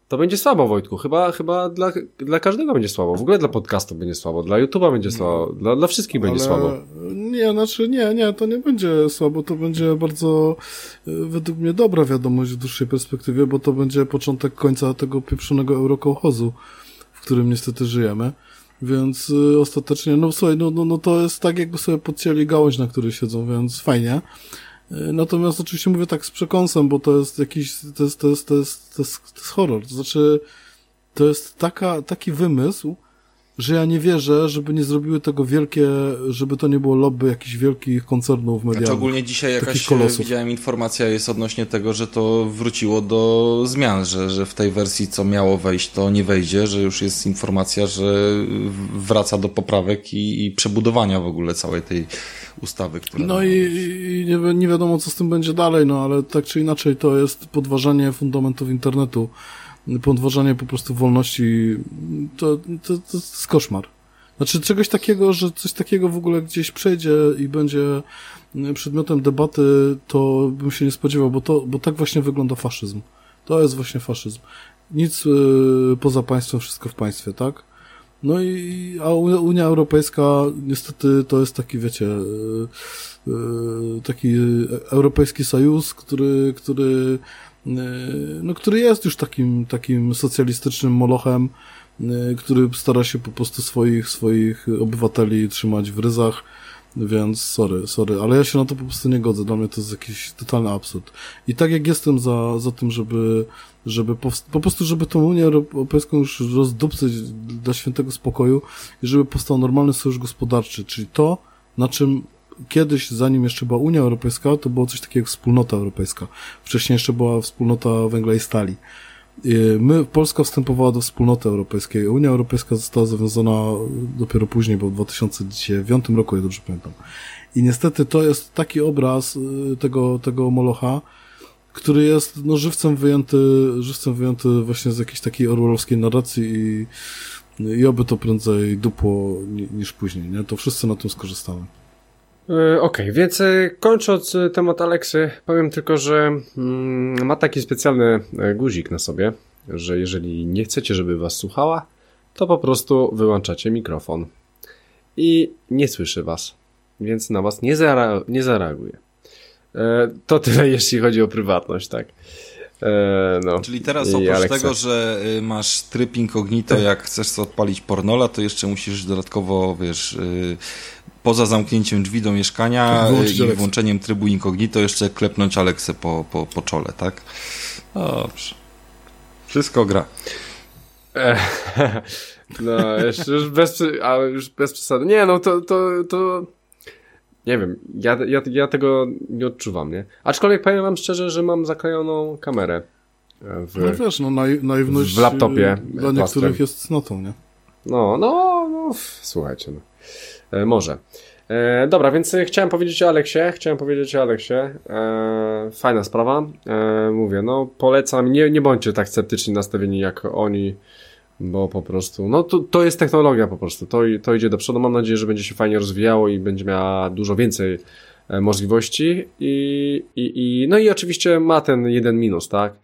to będzie słabo, Wojtku. Chyba, chyba dla, dla każdego będzie słabo. W ogóle dla podcastu będzie słabo, dla YouTube'a będzie słabo, dla, dla wszystkich będzie
Ale
słabo.
Nie, znaczy nie, nie, to nie będzie słabo, to będzie bardzo y, według mnie dobra wiadomość w dłuższej perspektywie, bo to będzie początek końca tego pieprzonego eurokołchozu, w którym niestety żyjemy. Więc y, ostatecznie, no słuchaj, no, no, no to jest tak, jakby sobie podcięli gałąź, na której siedzą, więc fajnie. Y, Natomiast oczywiście mówię tak z przekąsem, bo to jest jakiś, to jest, to jest, to jest, to jest, to jest horror. To znaczy, to jest taka, taki wymysł, że ja nie wierzę, żeby nie zrobiły tego wielkie, żeby to nie było lobby jakichś wielkich koncernów medialnych.
Znaczy ogólnie dzisiaj jakaś
kolosów.
widziałem informacja jest odnośnie tego, że to wróciło do zmian, że, że w tej wersji co miało wejść to nie wejdzie, że już jest informacja, że wraca do poprawek i, i przebudowania w ogóle całej tej ustawy, która
No i, i nie, nie wiadomo, co z tym będzie dalej, no ale tak czy inaczej to jest podważanie fundamentów internetu, podważanie po prostu wolności, to, to, to jest koszmar. Znaczy czegoś takiego, że coś takiego w ogóle gdzieś przejdzie i będzie przedmiotem debaty, to bym się nie spodziewał, bo, to, bo tak właśnie wygląda faszyzm. To jest właśnie faszyzm. Nic y, poza państwem, wszystko w państwie, tak? No i a Unia Europejska niestety to jest taki, wiecie, y, y, taki europejski sojusz, który, który, no, który jest już takim, takim socjalistycznym molochem, y, który stara się po prostu swoich, swoich obywateli trzymać w ryzach, więc sorry, sorry, ale ja się na to po prostu nie godzę. Dla mnie to jest jakiś totalny absurd. I tak jak jestem za, za tym, żeby, żeby po prostu, żeby tą Unię Europejską już rozdupcyć dla świętego spokoju i żeby powstał normalny sojusz gospodarczy, czyli to, na czym kiedyś, zanim jeszcze była Unia Europejska, to było coś takiego jak wspólnota europejska. Wcześniej jeszcze była wspólnota węgla i stali. My, Polska wstępowała do wspólnoty europejskiej. Unia Europejska została zawiązana dopiero później, bo w 2009 roku, ja dobrze pamiętam. I niestety to jest taki obraz y, tego, tego Molocha, który jest no, żywcem wyjęty, żywcem wyjęty właśnie z jakiejś takiej orwellowskiej narracji i, i oby to prędzej dupło ni- niż później, nie? To wszyscy na tym skorzystamy.
E, Okej, więc e, kończąc e, temat Aleksy, powiem tylko, że mm, ma taki specjalny guzik na sobie, że jeżeli nie chcecie, żeby was słuchała, to po prostu wyłączacie mikrofon i nie słyszy was, więc na was nie, zara- nie zareaguje. To tyle, jeśli chodzi o prywatność, tak. No.
Czyli teraz oprócz
Alexa.
tego, że masz tryb incognito, jak chcesz odpalić pornola, to jeszcze musisz dodatkowo, wiesz, poza zamknięciem drzwi do mieszkania
Wyłączyć
i włączeniem trybu incognito jeszcze klepnąć Aleksę po, po, po czole, tak? Dobrze. Wszystko gra.
No, jeszcze już bez, a już bez przesady. Nie, no to, to, to nie wiem, ja, ja, ja tego nie odczuwam, nie? Aczkolwiek powiem wam szczerze, że mam zaklejoną kamerę e, w,
No wiesz, no nai- naiwność
w laptopie
dla
plastrem.
niektórych jest cnotą, nie?
No, no, no, słuchajcie, no. E, może. E, dobra, więc e, chciałem powiedzieć o Aleksie, chciałem powiedzieć o Aleksie. E, fajna sprawa. E, mówię, no polecam, nie, nie bądźcie tak sceptyczni nastawieni jak oni, bo po prostu, no to, to jest technologia po prostu, to, to idzie do przodu. Mam nadzieję, że będzie się fajnie rozwijało i będzie miała dużo więcej e, możliwości i, i, i no i oczywiście ma ten jeden minus, tak?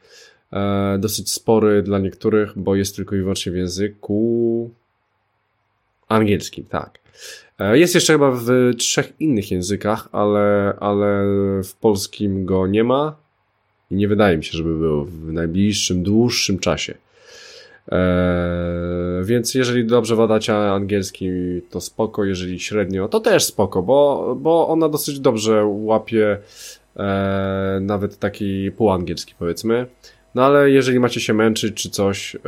Dosyć spory dla niektórych, bo jest tylko i wyłącznie w języku angielskim, tak. E, Jest jeszcze chyba w trzech innych językach, ale, ale w polskim go nie ma i nie wydaje mi się, żeby był w najbliższym, dłuższym czasie. Eee, więc jeżeli dobrze wadacie angielski, to spoko, jeżeli średnio, to też spoko, bo, bo ona dosyć dobrze łapie e, nawet taki półangielski powiedzmy. No ale jeżeli macie się męczyć czy coś, e,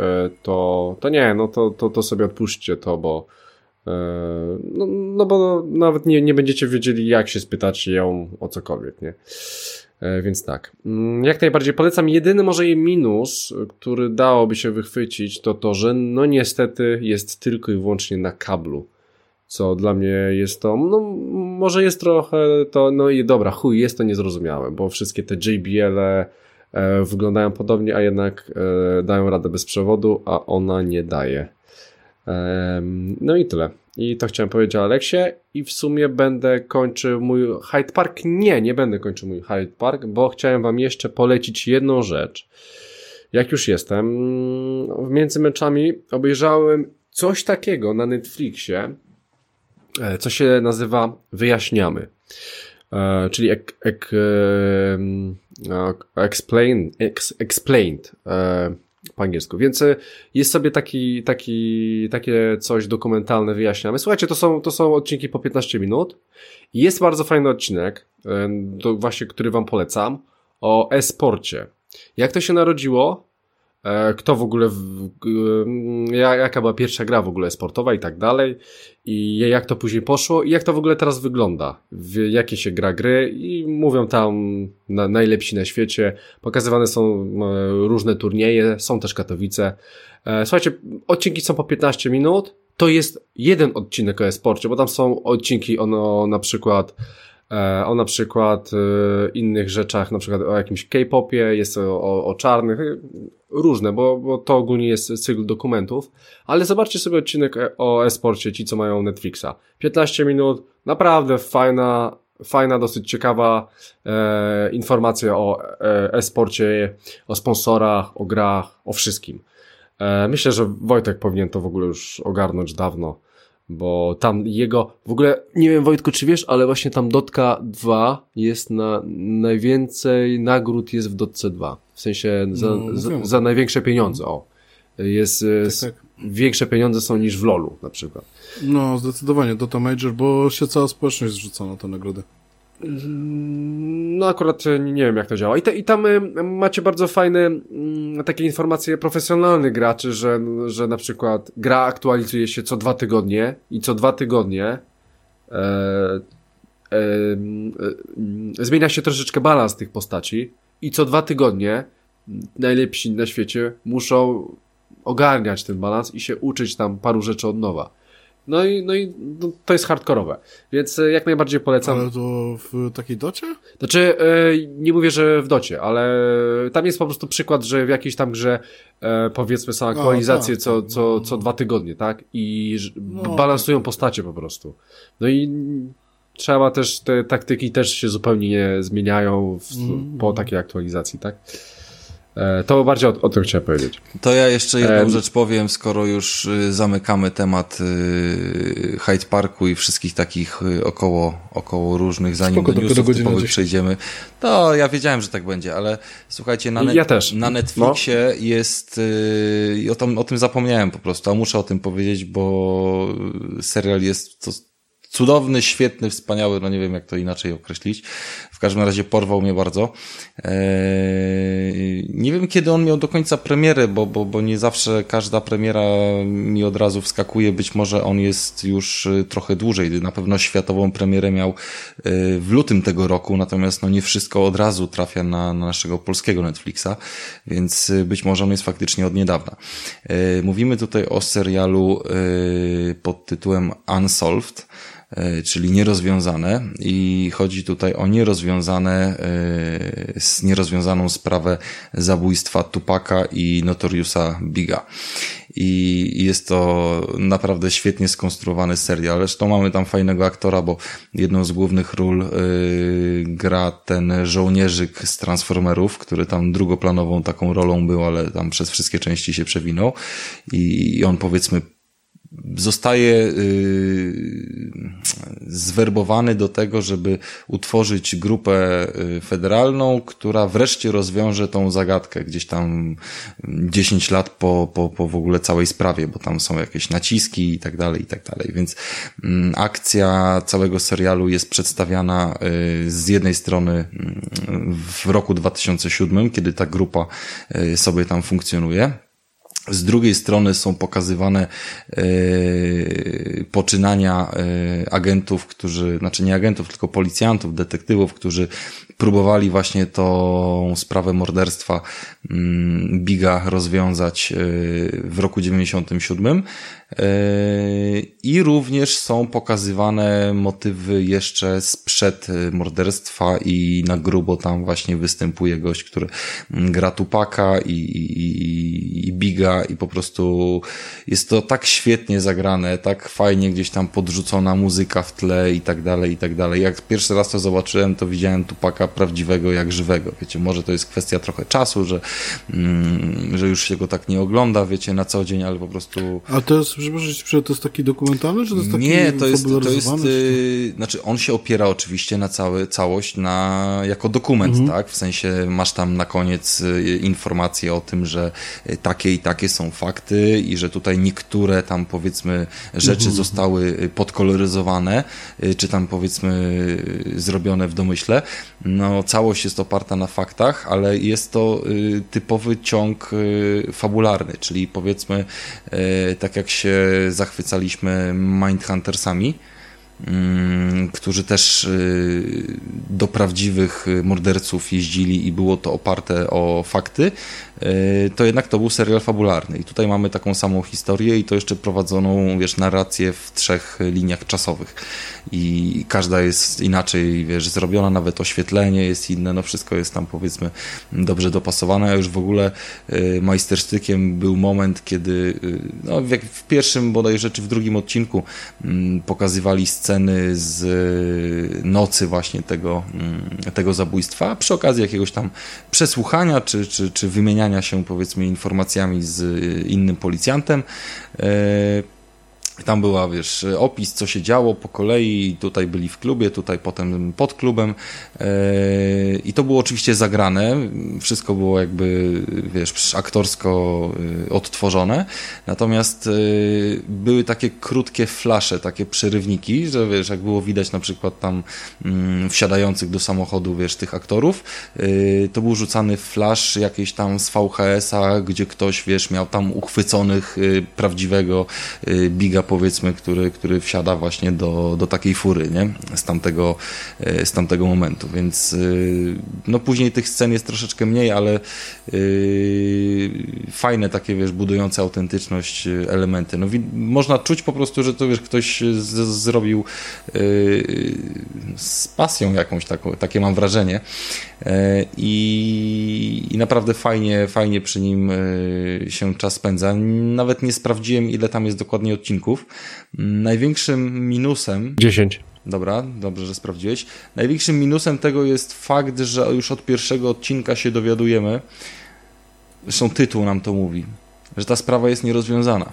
to, to nie, no to, to, to sobie odpuśćcie to, bo no, no bo nawet nie, nie będziecie wiedzieli jak się spytać ją o cokolwiek, nie? E, Więc tak. Mm, Jak najbardziej polecam. Jedyny może jej minus, który dałoby się wychwycić, to to, że no niestety jest tylko i wyłącznie na kablu. Co dla mnie jest to, no może jest trochę to, no i dobra, chuj, jest to niezrozumiałe, bo wszystkie te JBL-e e, wyglądają podobnie, a jednak e, dają radę bez przewodu, a ona nie daje. Em, No i tyle. I to chciałem powiedzieć Aleksie i w sumie będę kończył mój Hyde Park. Nie, nie będę kończył mój Hyde Park, bo chciałem wam jeszcze polecić jedną rzecz, jak już jestem, między meczami obejrzałem coś takiego na Netflixie, e, co się nazywa Wyjaśniamy. E, czyli ek, ek, e, explain, ex, explained po angielsku. Więc jest sobie taki, taki, takie coś dokumentalne, wyjaśniamy. Słuchajcie, to są, to są odcinki po 15 minut. Jest bardzo fajny odcinek, to właśnie, który wam polecam, o e-sporcie. Jak to się narodziło? E, kto w ogóle, jaka była pierwsza gra w ogóle sportowa i tak dalej, i jak to później poszło, i jak to w ogóle teraz wygląda, w jakie się gra gry, i mówią tam na, najlepsi na świecie, pokazywane są e, różne turnieje, są też Katowice. E, słuchajcie, odcinki są po 15 minut, to jest jeden odcinek o e-sporcie, bo tam są odcinki o, na przykład o na przykład e, innych rzeczach, na przykład o jakimś K-popie, jest o, o czarnych, e, różne, bo, bo to ogólnie jest cykl dokumentów, ale zobaczcie sobie odcinek o e-sporcie, ci co mają Netflixa. 15 minut, naprawdę fajna, fajna, dosyć ciekawa e, informacja o e-sporcie, o sponsorach, o grach, o wszystkim. E, myślę, że Wojtek powinien to w ogóle już ogarnąć dawno bo tam jego, w ogóle nie wiem Wojtku czy wiesz, ale właśnie tam Dotka 2 jest na, najwięcej nagród jest w Dotce 2, w sensie za, no, za, za, największe pieniądze, o. Jest, tak, tak. większe pieniądze są niż w LoLu na przykład.
No, zdecydowanie Dota Major, bo się cała społeczność zrzuca na te nagrody.
No akurat e, nie wiem jak to działa. I, te, i tam e, macie bardzo fajne mm, takie informacje profesjonalnych graczy, że, że na przykład gra aktualizuje się co dwa tygodnie i co dwa tygodnie e, e, e, zmienia się troszeczkę balans tych postaci i co dwa tygodnie najlepsi na świecie muszą ogarniać ten balans i się uczyć tam paru rzeczy od nowa. No i, no i no, to jest hardkorowe, więc e, jak najbardziej polecam.
Ale to w takiej docie?
Znaczy, e, nie mówię, że w docie, ale tam jest po prostu przykład, że w jakiejś tam grze e, powiedzmy są aktualizacje tak, co, tak, co, no. co dwa tygodnie, tak? I no, balansują tak. postacie po prostu. No i trzeba też, te taktyki też się zupełnie nie zmieniają w, mm. po takiej aktualizacji, tak? E, to bardziej o, o, tym chciałem powiedzieć.
To ja jeszcze jedną e... rzecz powiem, skoro już y, zamykamy temat y, Hyde Parku i wszystkich takich y, około, około różnych, zanim Spoko, do newsów typowych przejdziemy. To ja wiedziałem, że tak będzie, ale słuchajcie, na, net,
ja też.
na Netflixie no. jest, i o, tym, o tym zapomniałem po prostu, a muszę o tym powiedzieć, bo serial jest to, cudowny, świetny, wspaniały, no nie wiem jak to inaczej określić. Każdym razie porwał mnie bardzo. Eee, nie wiem kiedy on miał do końca premierę, bo, bo, bo nie zawsze każda premiera mi od razu wskakuje. Być może on jest już y, trochę dłużej. Na pewno światową premierę miał y, w lutym tego roku, natomiast no nie wszystko od razu trafia na, na naszego polskiego Netflixa, więc być może on jest faktycznie od niedawna. Mówimy tutaj o serialu pod tytułem Unsolved. E, czyli nierozwiązane i chodzi tutaj o nierozwiązane, z e, nierozwiązaną sprawę zabójstwa Tupaka i Notoriusa Biga. I jest to naprawdę świetnie skonstruowany serial. Zresztą mamy tam fajnego aktora, bo jedną z głównych ról yy, gra ten żołnierzyk z Transformerów, który tam drugoplanową taką rolą był, ale tam przez wszystkie części się przewinął. I on powiedzmy zostaje y, zwerbowany do tego, żeby utworzyć grupę y, federalną, która wreszcie rozwiąże tą zagadkę gdzieś tam 10 lat po, po, po w ogóle całej sprawie, bo tam są jakieś naciski i tak dalej, i tak dalej. Więc mm, akcja całego serialu jest przedstawiana y, z jednej strony mm, w roku 2007, kiedy ta grupa sobie tam funkcjonuje, z drugiej strony są pokazywane yy, poczynania yy, agentów, którzy, znaczy nie agentów, tylko policjantów, detektywów, którzy próbowali właśnie tą sprawę morderstwa yy, Biga rozwiązać yy, w roku 97. Yy, I również są pokazywane motywy jeszcze sprzed morderstwa i na grubo tam właśnie występuje gość, który gra Tupaka i, i, i Biga Biga i po prostu jest to tak świetnie zagrane, tak fajnie gdzieś tam podrzucona muzyka w tle i tak dalej, i tak dalej. Jak pierwszy raz to zobaczyłem, to widziałem Tupaka prawdziwego jak żywego. Wiecie, może to jest kwestia trochę czasu, że, mm, że już się go tak nie ogląda, wiecie, na co dzień, ale po prostu...
A to jest, przepraszam, to jest taki dokumentalny, czy to jest taki
Nie, to jest, to jest, yy, znaczy on się opiera oczywiście na cały, całość na, jako dokument,
Mhm.
tak? W sensie masz tam na koniec y, informacje o tym, że y, takie i takie są fakty i że tutaj niektóre tam powiedzmy rzeczy
Mhm.
zostały y, podkoloryzowane, y, czy tam powiedzmy y, zrobione w domyśle. No całość jest oparta na faktach, ale jest to typowy ciąg fabularny, czyli powiedzmy tak jak się zachwycaliśmy Mindhuntersami, którzy też y, do prawdziwych y, morderców jeździli i było to oparte o fakty, y, to jednak to był serial fabularny. I tutaj mamy taką samą historię i to jeszcze prowadzoną, wiesz, narrację w trzech liniach czasowych. I każda jest inaczej, wiesz, zrobiona, nawet oświetlenie jest inne, no wszystko jest tam powiedzmy dobrze dopasowane. A już w ogóle majstersztykiem był moment, kiedy no, w pierwszym bodajże, czy w drugim odcinku mm, pokazywali sceny z y, nocy właśnie tego, mm, tego zabójstwa, przy okazji jakiegoś tam przesłuchania, czy, czy, czy wymieniania się powiedzmy informacjami z y, innym policjantem. Tam była, wiesz, opis, co się działo po kolei. Tutaj byli w klubie, tutaj potem pod klubem. Yy, I to było oczywiście zagrane. Wszystko było jakby, wiesz, aktorsko yy, odtworzone. Natomiast yy, były takie krótkie flasze, takie przerywniki, że wiesz, jak było widać na przykład tam mm, wsiadających do samochodu, wiesz, tych aktorów, to był rzucany flash jakiś tam z VHS-a, gdzie ktoś, wiesz, miał tam uchwyconych prawdziwego biga powiedzmy, który, który wsiada właśnie do, do takiej fury, nie? Z tamtego, e, z tamtego momentu, więc y, no później tych scen jest troszeczkę mniej, ale y, fajne takie, wiesz, budujące autentyczność elementy. No można czuć po prostu, że to, wiesz, ktoś zrobił y, z pasją jakąś taką, takie mam wrażenie E, i, naprawdę fajnie, fajnie przy nim się czas spędza. Nawet nie sprawdziłem, ile tam jest dokładnie odcinków. Największym minusem
10.
Dobra, dobrze, że sprawdziłeś. Największym minusem tego jest fakt, że już od pierwszego odcinka się dowiadujemy, zresztą tytuł nam to mówi, że ta sprawa jest nierozwiązana.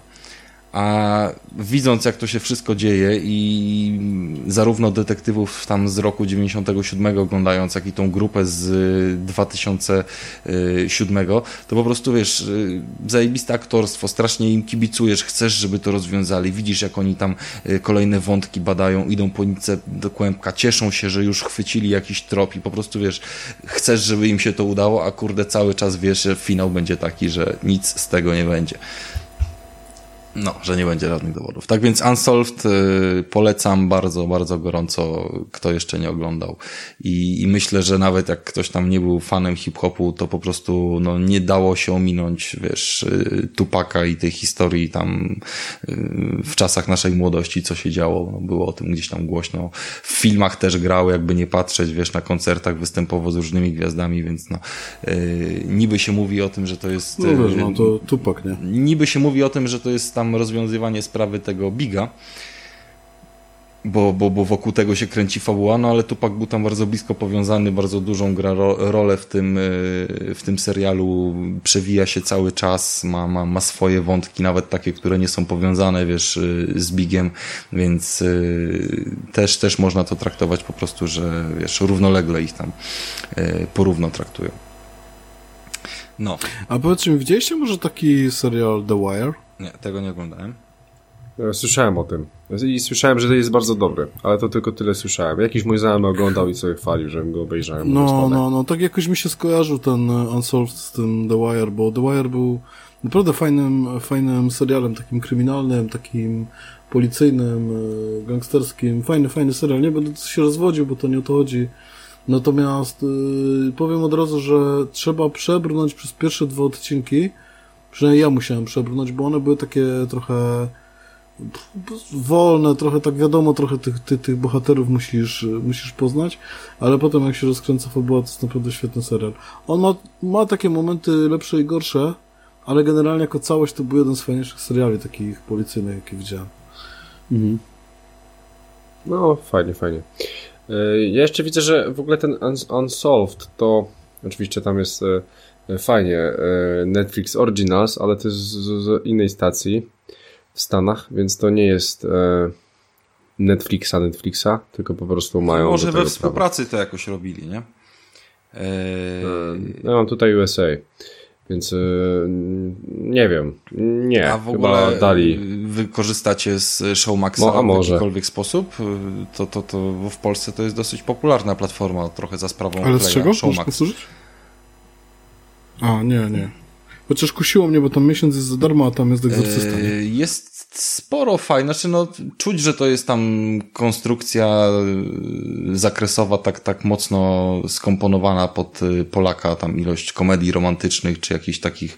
A widząc, jak to się wszystko dzieje i zarówno detektywów tam z roku 97 oglądając, jak i tą grupę z y, 2007, to po prostu wiesz, y, zajebiste aktorstwo, strasznie im kibicujesz, chcesz, żeby to rozwiązali, widzisz, jak oni tam y, kolejne wątki badają, idą po nicę do kłębka, cieszą się, że już chwycili jakiś trop i po prostu wiesz, chcesz, żeby im się to udało, a kurde, cały czas wiesz, że finał będzie taki, że nic z tego nie będzie. No, że nie będzie żadnych dowodów. Tak więc Unsolved y, polecam bardzo, bardzo gorąco, kto jeszcze nie oglądał. I, I myślę, że nawet jak ktoś tam nie był fanem hip-hopu, to po prostu no, nie dało się ominąć, wiesz, y, Tupaka i tej historii tam y, w czasach naszej młodości, co się działo. No, było o tym gdzieś tam głośno. W filmach też grał, jakby nie patrzeć, wiesz, na koncertach występował z różnymi gwiazdami, więc no, niby się mówi o tym, że to jest...
No wiesz, no to Tupak, nie?
niby się mówi o tym, że to jest tam rozwiązywanie sprawy tego Biga, bo, bo, bo wokół tego się kręci fabuła, no ale Tupak był tam bardzo blisko powiązany, bardzo dużą gra ro, rolę w tym, y, w tym serialu, przewija się cały czas, ma, ma, ma swoje wątki, nawet takie, które nie są powiązane, wiesz, y, z Bigiem, więc y, też, też można to traktować po prostu, że wiesz, równolegle ich tam porówno traktują. No,
A powiedzcie mi, widzieliście może taki serial The Wire?
Nie, tego nie oglądałem.
Słyszałem o tym. I słyszałem, że to jest bardzo dobry, ale to tylko tyle słyszałem. Jakiś mój znajomy oglądał i sobie chwalił, żebym go obejrzałem.
No, no, no, tak jakoś mi się skojarzył ten e, Unsolved z tym The Wire, bo The Wire był naprawdę fajnym, fajnym serialem, takim kryminalnym, takim policyjnym, e, gangsterskim. Fajny, fajny serial. Nie będę się rozwodził, bo to nie o to chodzi. Natomiast y, powiem od razu, że trzeba przebrnąć przez pierwsze dwa odcinki. Przynajmniej ja musiałem przebrnąć, bo one były takie trochę wolne, trochę tak wiadomo, trochę tych, tych, tych bohaterów musisz, musisz poznać, ale potem jak się rozkręca fabuła, to jest naprawdę świetny serial. On ma, ma takie momenty lepsze i gorsze, ale generalnie jako całość to był jeden z fajniejszych seriali takich policyjnych, jakie widziałem.
Mhm. No, fajnie, fajnie. E, ja jeszcze widzę, że w ogóle ten Unsolved to oczywiście tam jest e, fajnie e, Netflix Originals, ale to jest z, innej stacji w Stanach, więc to nie jest Netflixa, Netflixa, tylko po prostu mają.
Może we współpracy prawa. to jakoś robili, nie?
Eee... Ja mam tutaj USA. Więc nie wiem. Nie.
A w ogóle dali. wy korzystacie z Showmaxa może. w jakikolwiek sposób? To, to, to w Polsce to jest dosyć popularna platforma, trochę za sprawą
Ale z czego? Showmax. A, nie, nie. Chociaż kusiło mnie, bo tam miesiąc jest za darmo, a tam jest egzorcysta.
Eee, jest sporo fajne. Znaczy, no, czuć, że to jest tam konstrukcja y, zakresowa tak, tak mocno skomponowana pod y, Polaka, tam ilość komedii romantycznych, czy jakichś takich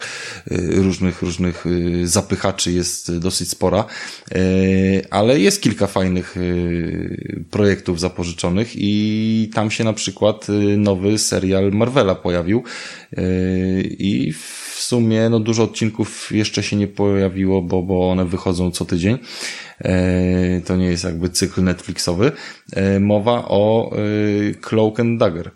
różnych, różnych zapychaczy jest dosyć spora. Ale jest kilka fajnych projektów zapożyczonych i tam się na przykład nowy serial Marvela pojawił i w sumie no dużo odcinków jeszcze się nie pojawiło, bo, bo one wychodzą co tydzień. E, to nie jest jakby cykl Netflixowy. E, mowa o Cloak and Dagger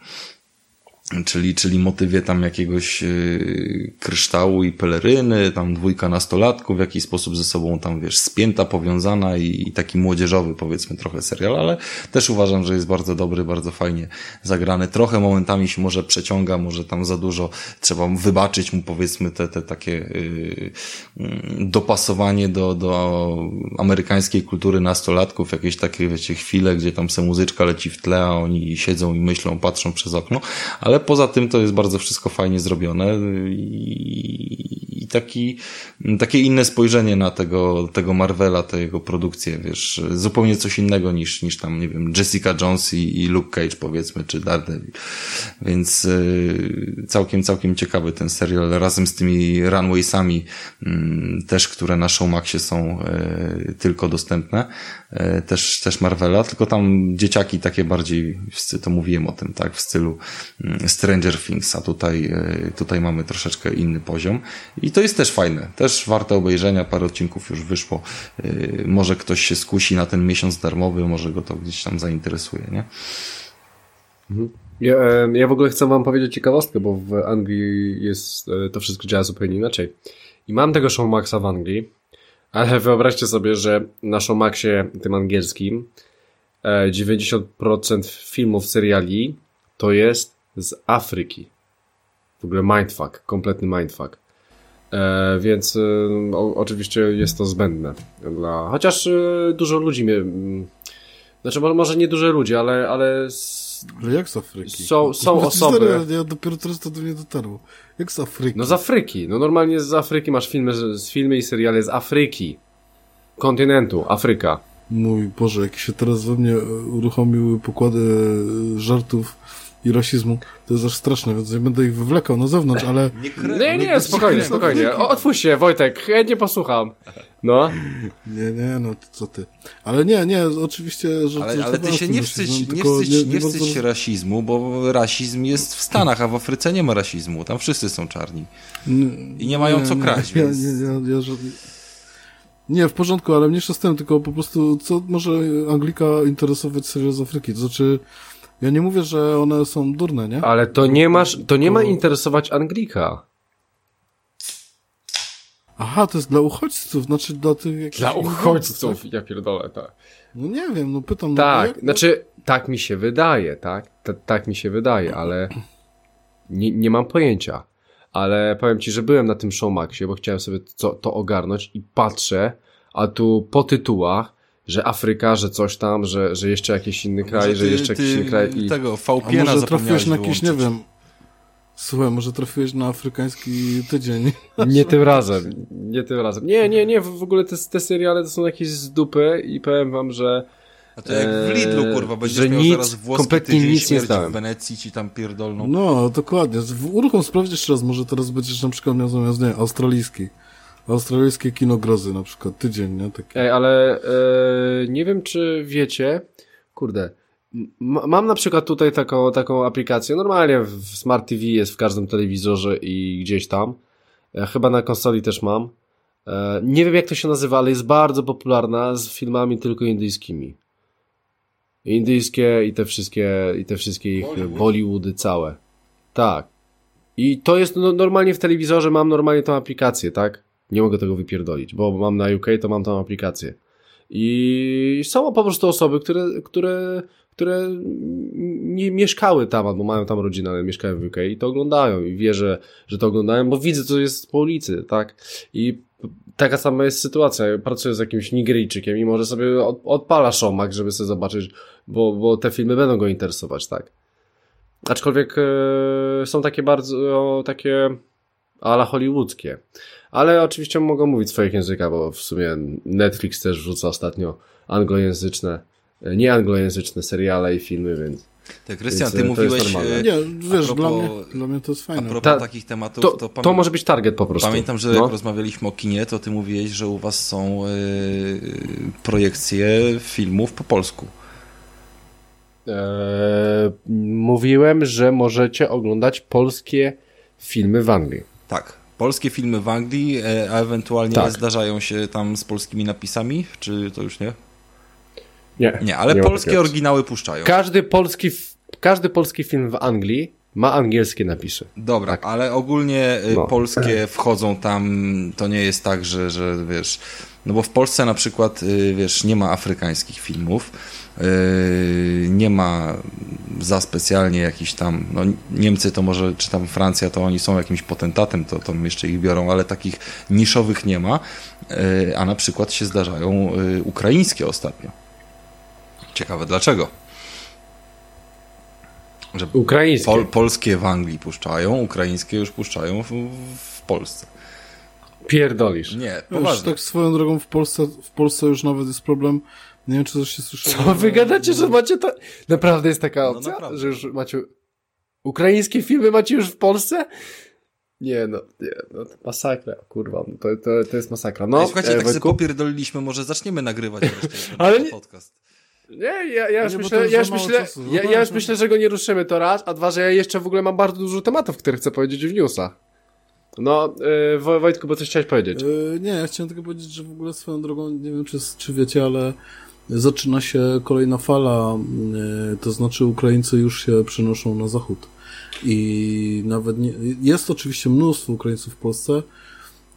czyli, czyli motywie tam jakiegoś yy, kryształu i peleryny, tam dwójka nastolatków, w jakiś sposób ze sobą tam, wiesz, spięta, powiązana i, i, taki młodzieżowy, powiedzmy, trochę serial, ale też uważam, że jest bardzo dobry, bardzo fajnie zagrany. Trochę momentami się może przeciąga, może tam za dużo, trzeba wybaczyć mu, powiedzmy, te, te takie yy, dopasowanie do, do amerykańskiej kultury nastolatków, jakieś takie, wiecie, chwile, gdzie tam se muzyczka leci w tle, a oni siedzą i myślą, patrzą przez okno, ale poza tym to jest bardzo wszystko fajnie zrobione i, taki, takie inne spojrzenie na tego, tego Marvela, te jego produkcje, wiesz, zupełnie coś innego niż, niż tam, nie wiem, Jessica Jones i, i Luke Cage powiedzmy, czy Daredevil. Więc y, całkiem, całkiem ciekawy ten serial razem z tymi runwaysami y, też, które na Showmaxie są y, tylko dostępne, też, też Marvela, tylko tam dzieciaki takie bardziej, to mówiłem o tym, tak, w stylu mm, Stranger Things, a tutaj, e, tutaj mamy troszeczkę inny poziom. I to jest też fajne, też warte obejrzenia, parę odcinków już wyszło. E, może ktoś się skusi na ten miesiąc darmowy, może go to gdzieś tam zainteresuje, nie?
Mhm. Ja, e, ja w ogóle chcę wam powiedzieć ciekawostkę, bo w Anglii jest, to wszystko działa zupełnie inaczej. I mam tego Showmaxa w Anglii, ale wyobraźcie sobie, że na Showmaxie tym angielskim 90% filmów, seriali to jest z Afryki. W ogóle mindfuck, kompletny mindfuck. E, więc e, oczywiście jest to zbędne. Dla, chociaż e, dużo ludzi mnie. Znaczy, może nie dużo ludzi, ale. Ale,
ale jak z Afryki?
Są, są osoby.
Ja dopiero teraz to do mnie dotarło. Jak z Afryki?
No z Afryki. No normalnie z Afryki masz filmy, z filmy i seriale z Afryki. Kontynentu, Afryka.
Mój Boże, jak się teraz we mnie uruchomiły pokłady żartów i rasizmu. To jest aż straszne, więc nie będę ich wywlekał na zewnątrz, ale...
Nie, nie, nie, spokojnie, spokojnie. Otwórz się, Wojtek, chętnie posłucham. No.
Nie, nie, no co ty. Ale nie, nie, oczywiście, że...
Ale, ale ty się nie wstydź, nie wstydź, nie, nie wstydź się rasizmu, bo rasizm jest w Stanach, a w Afryce nie ma rasizmu. Tam wszyscy są czarni. I nie mają co kraść,
więc... Nie, nie, nie, ja, ja, nie, w porządku, ale mniejsza z tym, tylko po prostu co może Anglika interesować serial z Afryki? To znaczy, ja nie mówię, że one są durne, nie?
Ale to nie masz, to nie ma interesować Anglika.
Aha, to jest dla uchodźców, znaczy dla tych jakichś...
Dla uchodźców, tak? ja pierdolę, tak.
No nie wiem, no pytam... No
tak, no jak... znaczy, tak mi się wydaje, tak? T tak mi się wydaje, ale nie, nie mam pojęcia. Ale powiem ci, że byłem na tym Showmaxie, bo chciałem sobie to, to ogarnąć i patrzę, a tu po tytułach że Afryka, że coś tam, że, że jeszcze jakiś inny kraj, ty, że jeszcze jakiś inny kraj.
I... Tego VPN-a
może trafiłeś na jakiś, nie wiem, Słuchaj, może trafiłeś na afrykański tydzień.
Nie tym razem, nie tym razem. Nie, nie, nie, w ogóle te, te seriale to są jakieś z dupy i powiem wam, że
a to jak w Lidlu, e, kurwa, będziesz że miał nic, zaraz włoski kompletnie tydzień nic nie stałem. w Wenecji ci tam pierdolną.
No, dokładnie. Uruchom sprawdź jeszcze raz, może teraz będziesz na przykład miał zamiast, nie, australijski. Australijskie kino grozy na przykład, tydzień, nie? Taki.
Ej, ale e, nie wiem, czy wiecie, kurde, mam na przykład tutaj taką, taką aplikację, normalnie w Smart TV jest w każdym telewizorze i gdzieś tam, Ja chyba na konsoli też mam. E, nie wiem jak to się nazywa, ale jest bardzo popularna z filmami tylko indyjskimi. Indyjskie i te wszystkie, i te wszystkie ich
Bollywood?
Bollywoody całe. Tak. I to jest no, normalnie w telewizorze, mam normalnie tą aplikację, tak? Nie mogę tego wypierdolić, bo mam na UK, to mam tą aplikację. I są po prostu osoby, które, które, które nie mieszkały tam, albo mają tam rodzinę, ale mieszkają w UK i to oglądają i wierzę, że to oglądają, bo widzę, co jest po ulicy, tak? I taka sama jest sytuacja. Pracuję z jakimś Nigryjczykiem i może sobie od, odpala Szomak, żeby sobie zobaczyć, bo, bo te filmy będą go interesować, tak? Aczkolwiek e, są takie bardzo takie ala hollywoodzkie. Ale oczywiście mogą mówić swoich językach, bo w sumie Netflix też wrzuca ostatnio anglojęzyczne, e, nieanglojęzyczne seriale i filmy, więc
Tak, Krystian, ty
e,
mówiłeś... e,
Nie, wiesz,
a
dla,
propos-
mnie, dla mnie to jest
A
fajne.
propos
Ta-
takich tematów,
to,
to,
to, może być target po prostu.
Pamiętam, że
no.
jak rozmawialiśmy o kinie, to ty mówiłeś, że u was są projekcje filmów po polsku.
Eee, mówiłem, że możecie oglądać polskie filmy w Anglii.
Tak. Polskie filmy w Anglii, e, a ewentualnie
Tak.
zdarzają się tam z polskimi napisami, czy to już nie?
Nie,
Nie, ale
ma
polskie oryginały puszczają.
Każdy polski, każdy polski film w Anglii ma angielskie napisy.
Dobra, ale ogólnie e,
No.
polskie wchodzą tam, to nie jest tak, że, że wiesz, no bo w Polsce na przykład, y, wiesz, nie ma afrykańskich filmów, nie ma za specjalnie jakiś tam, no Niemcy to może, czy tam Francja, to oni są jakimś potentatem, to tam jeszcze ich biorą, ale takich niszowych nie ma, y, a na przykład się zdarzają y, ukraińskie ostatnio. Ciekawe dlaczego. Że
Ukraińskie.
Pol, polskie w Anglii puszczają, ukraińskie już puszczają w, w Polsce.
Pierdolisz.
Nie,
Wiesz, tak swoją drogą w Polsce, w Polsce już nawet jest problem. Nie wiem, czy coś się słyszało.
Co wy gadacie, że macie to... Naprawdę jest taka
No
opcja?
naprawdę.
że już macie... Ukraińskie filmy macie już w Polsce? Nie no, nie, no to masakra, kurwa, no to, to, to jest masakra. No,
Ej, Słuchajcie,
e,
tak sobie
Wojtku?
popierdoliliśmy, może zaczniemy nagrywać wreszcie
Ale
ten
nie-
podcast.
Nie, ja, ja już
Nie,
myślę, ja już myślę,
czasu,
ja, ja już
czasu.
myślę, że go nie ruszymy to raz, a dwa, że ja jeszcze w ogóle mam bardzo dużo tematów, które chcę powiedzieć w newsach. No, yy, Wo- Wojtku, bo coś chciałeś powiedzieć.
Yy, nie, ja chciałem tylko powiedzieć, że w ogóle swoją drogą, nie wiem czy, czy wiecie, ale zaczyna się kolejna fala, yy, to znaczy Ukraińcy już się przenoszą na zachód. I nawet nie, jest oczywiście mnóstwo Ukraińców w Polsce,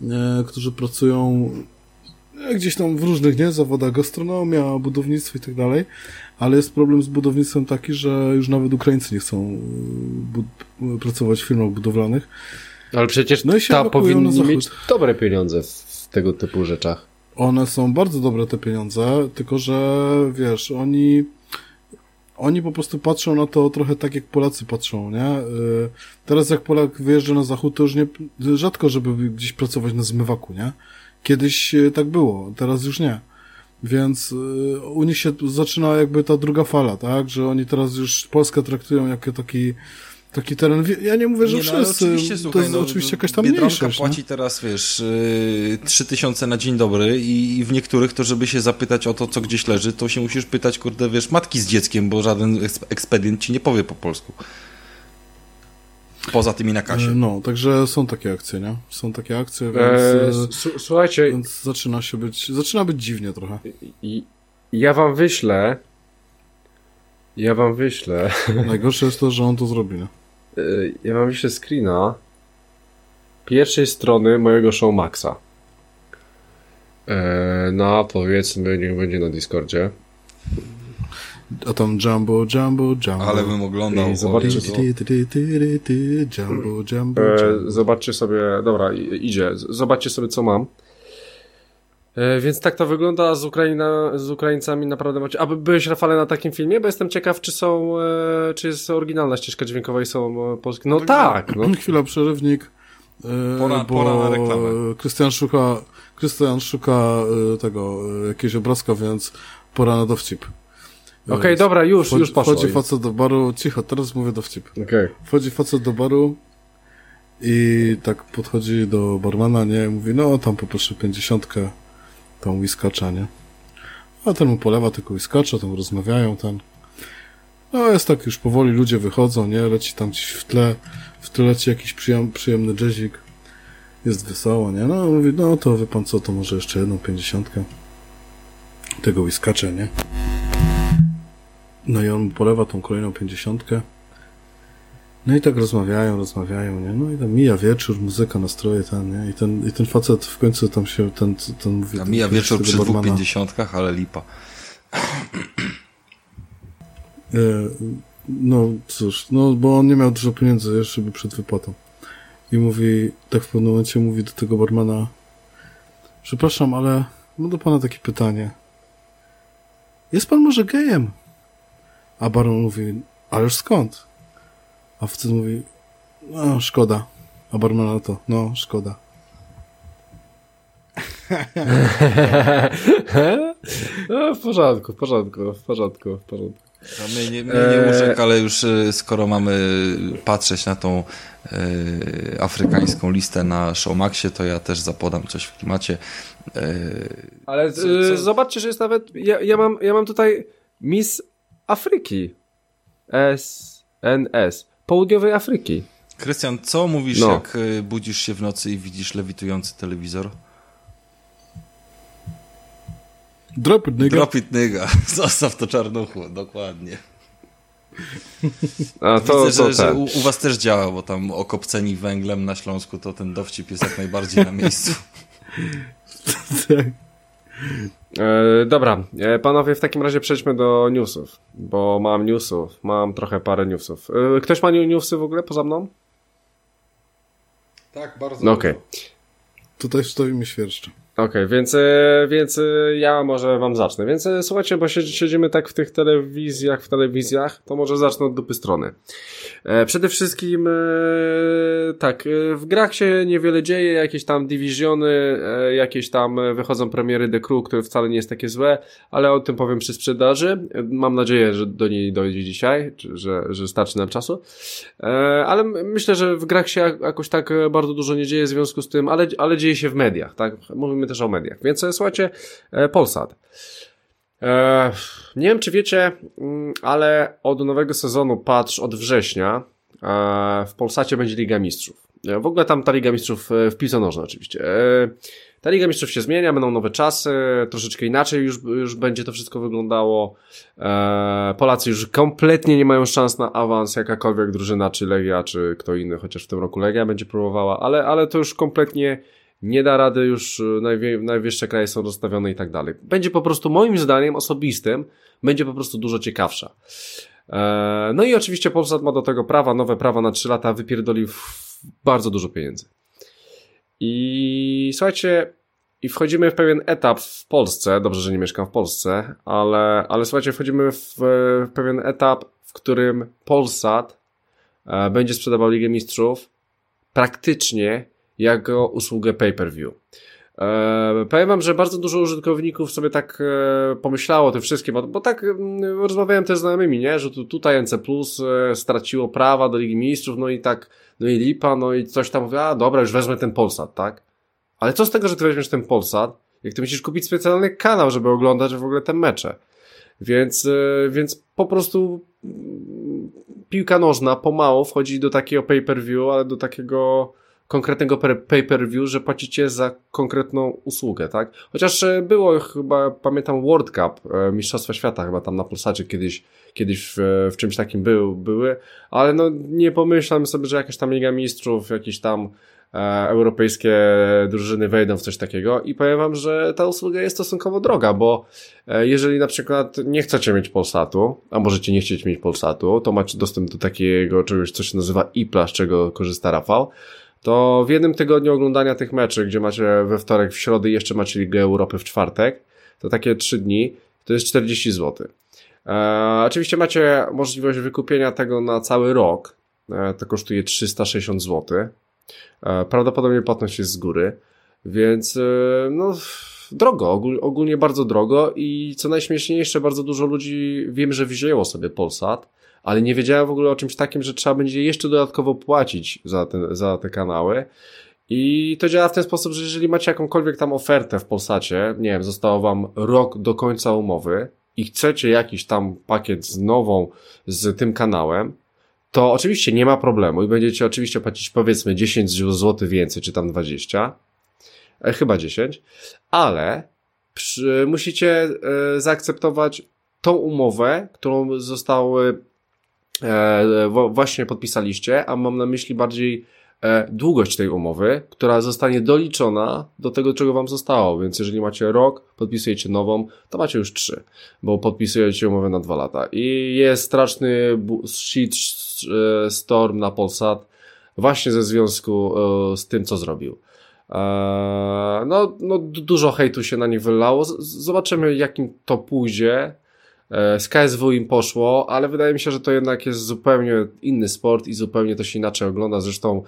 yy, którzy pracują e, gdzieś tam w różnych, nie, zawodach gastronomia, budownictwo i tak dalej, ale jest problem z budownictwem taki, że już nawet Ukraińcy nie chcą bud- pracować w firmach budowlanych.
Ale przecież
No
ta
ewakuują na
powinni
zachód.
mieć dobre pieniądze w, w tego typu rzeczach.
One są bardzo dobre te pieniądze, tylko że wiesz, oni oni po prostu patrzą na to trochę tak jak Polacy patrzą, nie? Y, Teraz jak Polak wyjeżdża na zachód, to już nie rzadko, żeby gdzieś pracować na zmywaku, nie? Kiedyś y, tak było, teraz już nie. Więc y, u nich się zaczyna jakby ta druga fala, tak? Że oni teraz już Polskę traktują jako taki taki teren. Wie- Ja nie mówię, że
Nie, no,
wszyscy.
oczywiście,
to jest
no,
oczywiście jakaś tam
Biedronka
mniejszość. nie?
płaci teraz, wiesz, yy, 3000 na dzień dobry i, i w niektórych to, żeby się zapytać o to, co gdzieś leży, to się musisz pytać, kurde, wiesz, matki z dzieckiem, bo żaden eks- ekspedient ci nie powie po polsku. Poza tymi na kasie.
No, także są takie akcje, nie? Są takie akcje, więc,
E,
e,
s- słuchajcie,
więc zaczyna się być, zaczyna być dziwnie trochę.
i- ja wam wyślę, ja wam wyślę,
Najgorsze jest to, że on to zrobi, nie?
Y, ja wam wyślę screena pierwszej strony mojego show Maxa. E, no, powiedzmy, niech będzie na Discordzie.
A tam Jumbo, Jumbo, Jumbo.
Ale bym oglądał.
I
o
Ty, ty, ty, Jumbo, Jumbo,
E, zobaczcie sobie, dobra, idzie, zobaczcie sobie co mam. E, więc tak to wygląda z, Ukraina, z Ukraińcami naprawdę macie. A by- byłeś Rafale na takim filmie? Bo jestem ciekaw, czy są, e, czy jest oryginalna ścieżka dźwiękowa i są e, polskie. No tak, no.
Chwila, przerywnik.
Pora-
bo
pora na reklamę.
Krystian szuka, Krystian szuka tego, jakiegoś obrazka, więc pora na dowcip.
Okej,
Więc
dobra, już,
wchodzi-
już poszło.
Wchodzi facet do baru, cicho, teraz mówię dowcip.
Okej.
Wchodzi facet do baru i tak podchodzi do barmana, nie? Mówi, no tam poproszę pięćdziesiątkę, tą whiskacza, nie? A ten mu polewa tylko whiskacza, tam rozmawiają, ten. No jest tak już powoli, ludzie wychodzą, nie? Leci tam gdzieś w tle, w tle leci jakiś przyjem, przyjemny jazzik. jest wesoło, nie? No, mówi, no to wie pan co, to może jeszcze jedną pięćdziesiątkę tego whiskacza, nie? No i on polewa tą kolejną pięćdziesiątkę. No i tak rozmawiają, rozmawiają, nie? No i tam mija wieczór, muzyka, nastroje, ten, nie? I ten, i ten facet w końcu tam się, ten, ten mówi...
A mija
ten,
wieczór
tego
przy dwóch pięćdziesiątkach, ale lipa.
E, no cóż, no bo on nie miał dużo pieniędzy jeszcze by przed wypłatą. I mówi, tak w pewnym momencie mówi do tego barmana, przepraszam, ale mam do pana takie pytanie. Jest pan może gejem? A barman mówi, ależ skąd? A facet mówi, no szkoda. A barman na to, no szkoda.
no, w porządku, w porządku, w porządku, w porządku.
A mnie nie, mnie nie urzekł, ale już y, skoro mamy patrzeć na tą y, afrykańską listę na Showmaxie, to ja też zapodam coś w klimacie. Y,
Ale
Co-
y,
co-
zobaczcie, że jest nawet. Ja, ja, mam, ja mam tutaj Miss Afryki. SNS. Południowej Afryki.
Krystian, co mówisz,
No.
jak y, budzisz się w nocy i widzisz lewitujący telewizor?
Drop it, nigga.
Drop it, nigga. Zostaw to czarnuchu, dokładnie.
A to,
Widzę,
to
że, że
ten.
u, u was też działa, bo tam okopceni węglem na Śląsku, to ten dowcip jest jak najbardziej na miejscu.
Tak.
E, dobra, e, panowie, w takim razie przejdźmy do newsów, bo mam newsów, mam trochę parę newsów. E, ktoś ma new- newsy w ogóle poza mną?
Tak, bardzo.
No okej.
Tutaj wstawimy świerszcze.
Okej, więc, e, więc e, ja może wam zacznę. Więc e, słuchajcie, bo siedzi- siedzimy tak w tych telewizjach, w telewizjach, to może zacznę od dupy strony. Przede wszystkim, tak, w grach się niewiele dzieje, jakieś tam dywizjony, e, jakieś tam wychodzą premiery The Crew, które wcale nie jest takie złe, ale o tym powiem przy sprzedaży. Mam nadzieję, że do niej dojdzie dzisiaj, że, że starczy nam czasu. Ale myślę, że w grach się jak- jakoś tak bardzo dużo nie dzieje w związku z tym, ale, ale dzieje się w mediach, tak? Mówimy też o mediach. Więc słuchajcie, e, Polsat. E, nie wiem, czy wiecie, mm, ale od nowego sezonu, patrz, od września, e, w Polsacie będzie Liga Mistrzów. W ogóle tam ta Liga Mistrzów w piłce nożnej oczywiście. Ta Liga Mistrzów się zmienia, będą nowe czasy, troszeczkę inaczej już, już będzie to wszystko wyglądało. Polacy już kompletnie nie mają szans na awans, jakakolwiek drużyna, czy Legia, czy kto inny, chociaż w tym roku Legia będzie próbowała, ale, ale to już kompletnie nie da rady, już e, najwie, najwyższe kraje są rozstawione i tak dalej. Będzie po prostu, moim zdaniem osobistym, będzie po prostu dużo ciekawsza. E, No i oczywiście Polsat ma do tego prawa, nowe prawa na 3 lata, wypierdolił w- bardzo dużo pieniędzy. I słuchajcie, i wchodzimy w pewien etap w Polsce, dobrze, że nie mieszkam w Polsce, ale, ale słuchajcie, wchodzimy w, w pewien etap, w którym Polsat e, będzie sprzedawał Ligę Mistrzów praktycznie jako usługę pay-per-view. E, powiem wam, że bardzo dużo użytkowników sobie tak e, pomyślało o tym wszystkim, bo, bo tak mm, rozmawiałem też z znajomymi, nie? że tu, tutaj NC Plus e, straciło prawa do Ligi Mistrzów, no i tak, no i lipa, no i coś tam mówię, a dobra, już wezmę ten Polsat, tak? Ale co z tego, że ty weźmiesz ten Polsat, jak ty musisz kupić specjalny kanał, żeby oglądać w ogóle te mecze. Więc, e, więc po prostu mm, piłka nożna pomału wchodzi do takiego pay-per-view, ale do takiego konkretnego per- pay-per-view, że płacicie za konkretną usługę, tak? Chociaż e, było chyba, pamiętam World Cup, e, Mistrzostwa Świata chyba tam na Polsacie kiedyś, kiedyś w, w czymś takim był, były, ale no nie pomyślałem sobie, że jakaś tam Liga Mistrzów, jakieś tam e, europejskie drużyny wejdą w coś takiego i powiem wam, że ta usługa jest stosunkowo droga, bo e, jeżeli na przykład nie chcecie mieć Polsatu, a możecie nie chcieć mieć Polsatu, to macie dostęp do takiego czegoś, co się nazywa z czego korzysta Rafał, to w jednym tygodniu oglądania tych meczy, gdzie macie we wtorek, w środę i jeszcze macie Ligę Europy w czwartek, to takie trzy dni, to jest 40 zł. E, oczywiście macie możliwość wykupienia tego na cały rok, e, to kosztuje 360 zł. E, prawdopodobnie płatność jest z góry, więc e, no drogo, ogól, ogólnie bardzo drogo i co najśmieszniejsze, bardzo dużo ludzi wiem, że wzięło sobie Polsat, ale nie wiedziałem w ogóle o czymś takim, że trzeba będzie jeszcze dodatkowo płacić za te, za te kanały. I to działa w ten sposób, że jeżeli macie jakąkolwiek tam ofertę w Polsacie, nie wiem, zostało wam rok do końca umowy i chcecie jakiś tam pakiet z nową, z tym kanałem, to oczywiście nie ma problemu i będziecie oczywiście płacić powiedzmy 10 zł więcej, czy tam 20, e, chyba 10, ale przy, musicie e, zaakceptować tą umowę, którą zostały właśnie podpisaliście, a mam na myśli bardziej e, długość tej umowy, która zostanie doliczona do tego, czego wam zostało. Więc jeżeli macie rok, podpisujecie nową, to macie już trzy, bo podpisujecie umowę na dwa lata. I jest straszny shit e, storm na Polsat właśnie ze związku e, z tym, co zrobił. E, no, no, dużo hejtu się na nich wylało. Zobaczymy, jakim to pójdzie. E, z KSW im poszło, ale wydaje mi się, że to jednak jest zupełnie inny sport i zupełnie to się inaczej ogląda. Zresztą,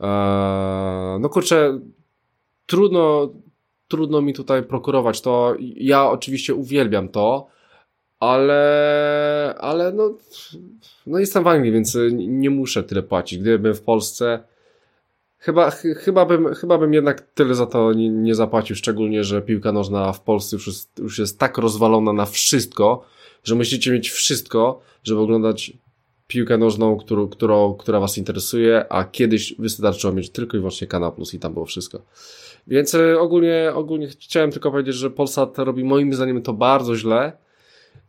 e, no kurczę, trudno, trudno mi tutaj prokurować to. Ja oczywiście uwielbiam to, ale, ale no, no jestem w Anglii, więc nie muszę tyle płacić. Gdybym w Polsce, Chyba, ch chyba, bym, chyba bym jednak tyle za to nie, nie, zapłacił, szczególnie, że piłka nożna w Polsce już jest, już jest tak rozwalona na wszystko, że musicie mieć wszystko, żeby oglądać piłkę nożną, którą, którą, która was interesuje, a kiedyś wystarczyło mieć tylko i wyłącznie Kanal Plus i tam było wszystko. Więc e, ogólnie, ogólnie chciałem tylko powiedzieć, że Polsat robi moim zdaniem to bardzo źle.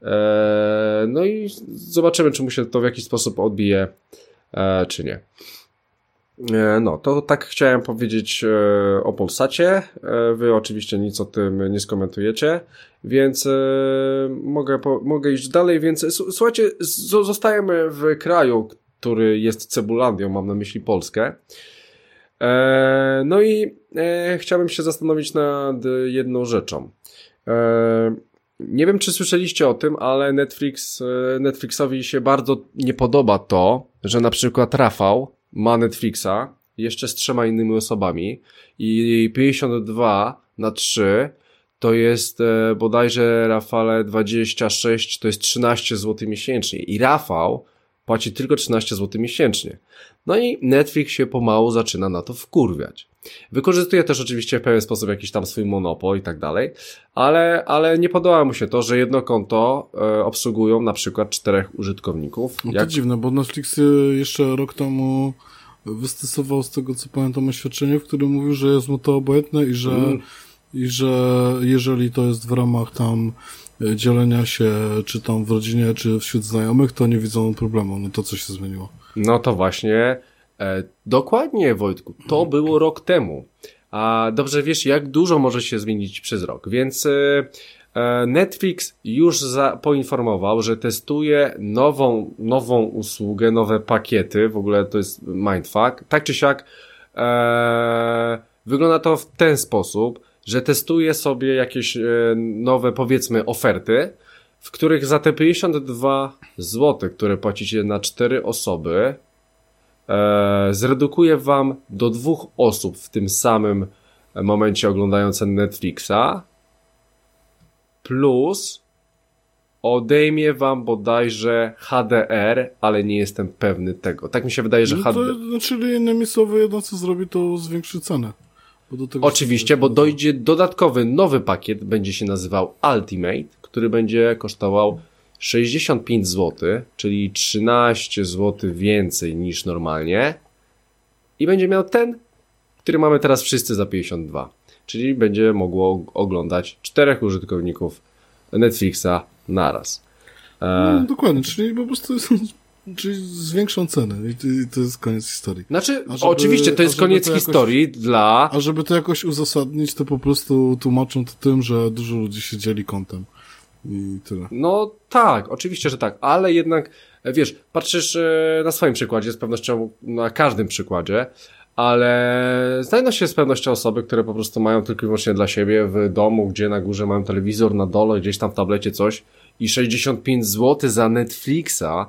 Eee, no i zobaczymy, czy mu się to w jakiś sposób odbije, e, czy nie. E, no, to tak chciałem powiedzieć e, o Polsacie. E, wy oczywiście nic o tym nie skomentujecie, więc mogę, mogę iść dalej. Więc słuchajcie, zostajemy w kraju, który jest Cebulandią, mam na myśli Polskę. No i chciałbym się zastanowić nad jedną rzeczą. Nie wiem, czy słyszeliście o tym, ale Netflix, Netflixowi się bardzo nie podoba to, że na przykład Rafał, ma Netflixa, jeszcze z trzema innymi osobami i 52 na 3 to jest e, bodajże Rafale 26, to jest 13 zł miesięcznie i Rafał płaci tylko 13 zł miesięcznie. No i Netflix się pomału zaczyna na to wkurwiać. Wykorzystuje też oczywiście w pewien sposób jakiś tam swój monopol i tak dalej, ale, ale nie podoba mu się to, że jedno konto e, obsługują na przykład czterech użytkowników.
No to Jak... dziwne, bo Netflix e, jeszcze rok temu wystosował z tego co pamiętam oświadczenie, w którym mówił, że jest mu to obojętne i że, mm. i że jeżeli to jest w ramach tam e, dzielenia się, czy tam w rodzinie, czy wśród znajomych, to nie widzą problemu. No to co się zmieniło.
No to właśnie dokładnie, Wojtku, to było rok temu. A dobrze wiesz, jak dużo może się zmienić przez rok, więc e, e, Netflix już za, poinformował, że testuje nową, nową usługę, nowe pakiety, w ogóle to jest mindfuck. Tak czy siak, e, wygląda to w ten sposób, że testuje sobie jakieś e, nowe, powiedzmy, oferty, w których za te 52 zł, które płacicie na 4 osoby, e, zredukuje wam do dwóch osób w tym samym momencie oglądające Netflixa, plus odejmie wam bodajże HDR, ale nie jestem pewny tego. Tak mi się wydaje, że
no
HDR...
To, no, czyli innymi słowy, jedno co zrobi, to zwiększy cenę.
Bo Oczywiście, bo dojdzie dodatkowy, nowy pakiet, będzie się nazywał Ultimate, który będzie kosztował 65 zł, czyli 13 zł więcej niż normalnie i będzie miał ten, który mamy teraz wszyscy za 52. Czyli będzie mogło oglądać czterech użytkowników Netflixa naraz.
E... No, dokładnie, czyli po prostu czyli zwiększą cenę i to jest koniec historii.
Znaczy, żeby, oczywiście to jest koniec to historii jakoś, dla...
A żeby to jakoś uzasadnić, to po prostu tłumaczą to tym, że dużo ludzi się dzieli kątem i tyle.
No tak, oczywiście, że tak, ale jednak, wiesz, patrzysz e, na swoim przykładzie, z pewnością na każdym przykładzie, ale znajdą się z pewnością osoby, które po prostu mają tylko i wyłącznie dla siebie w domu, gdzie na górze mają telewizor, na dole, gdzieś tam w tablecie coś i 65 zł za Netflixa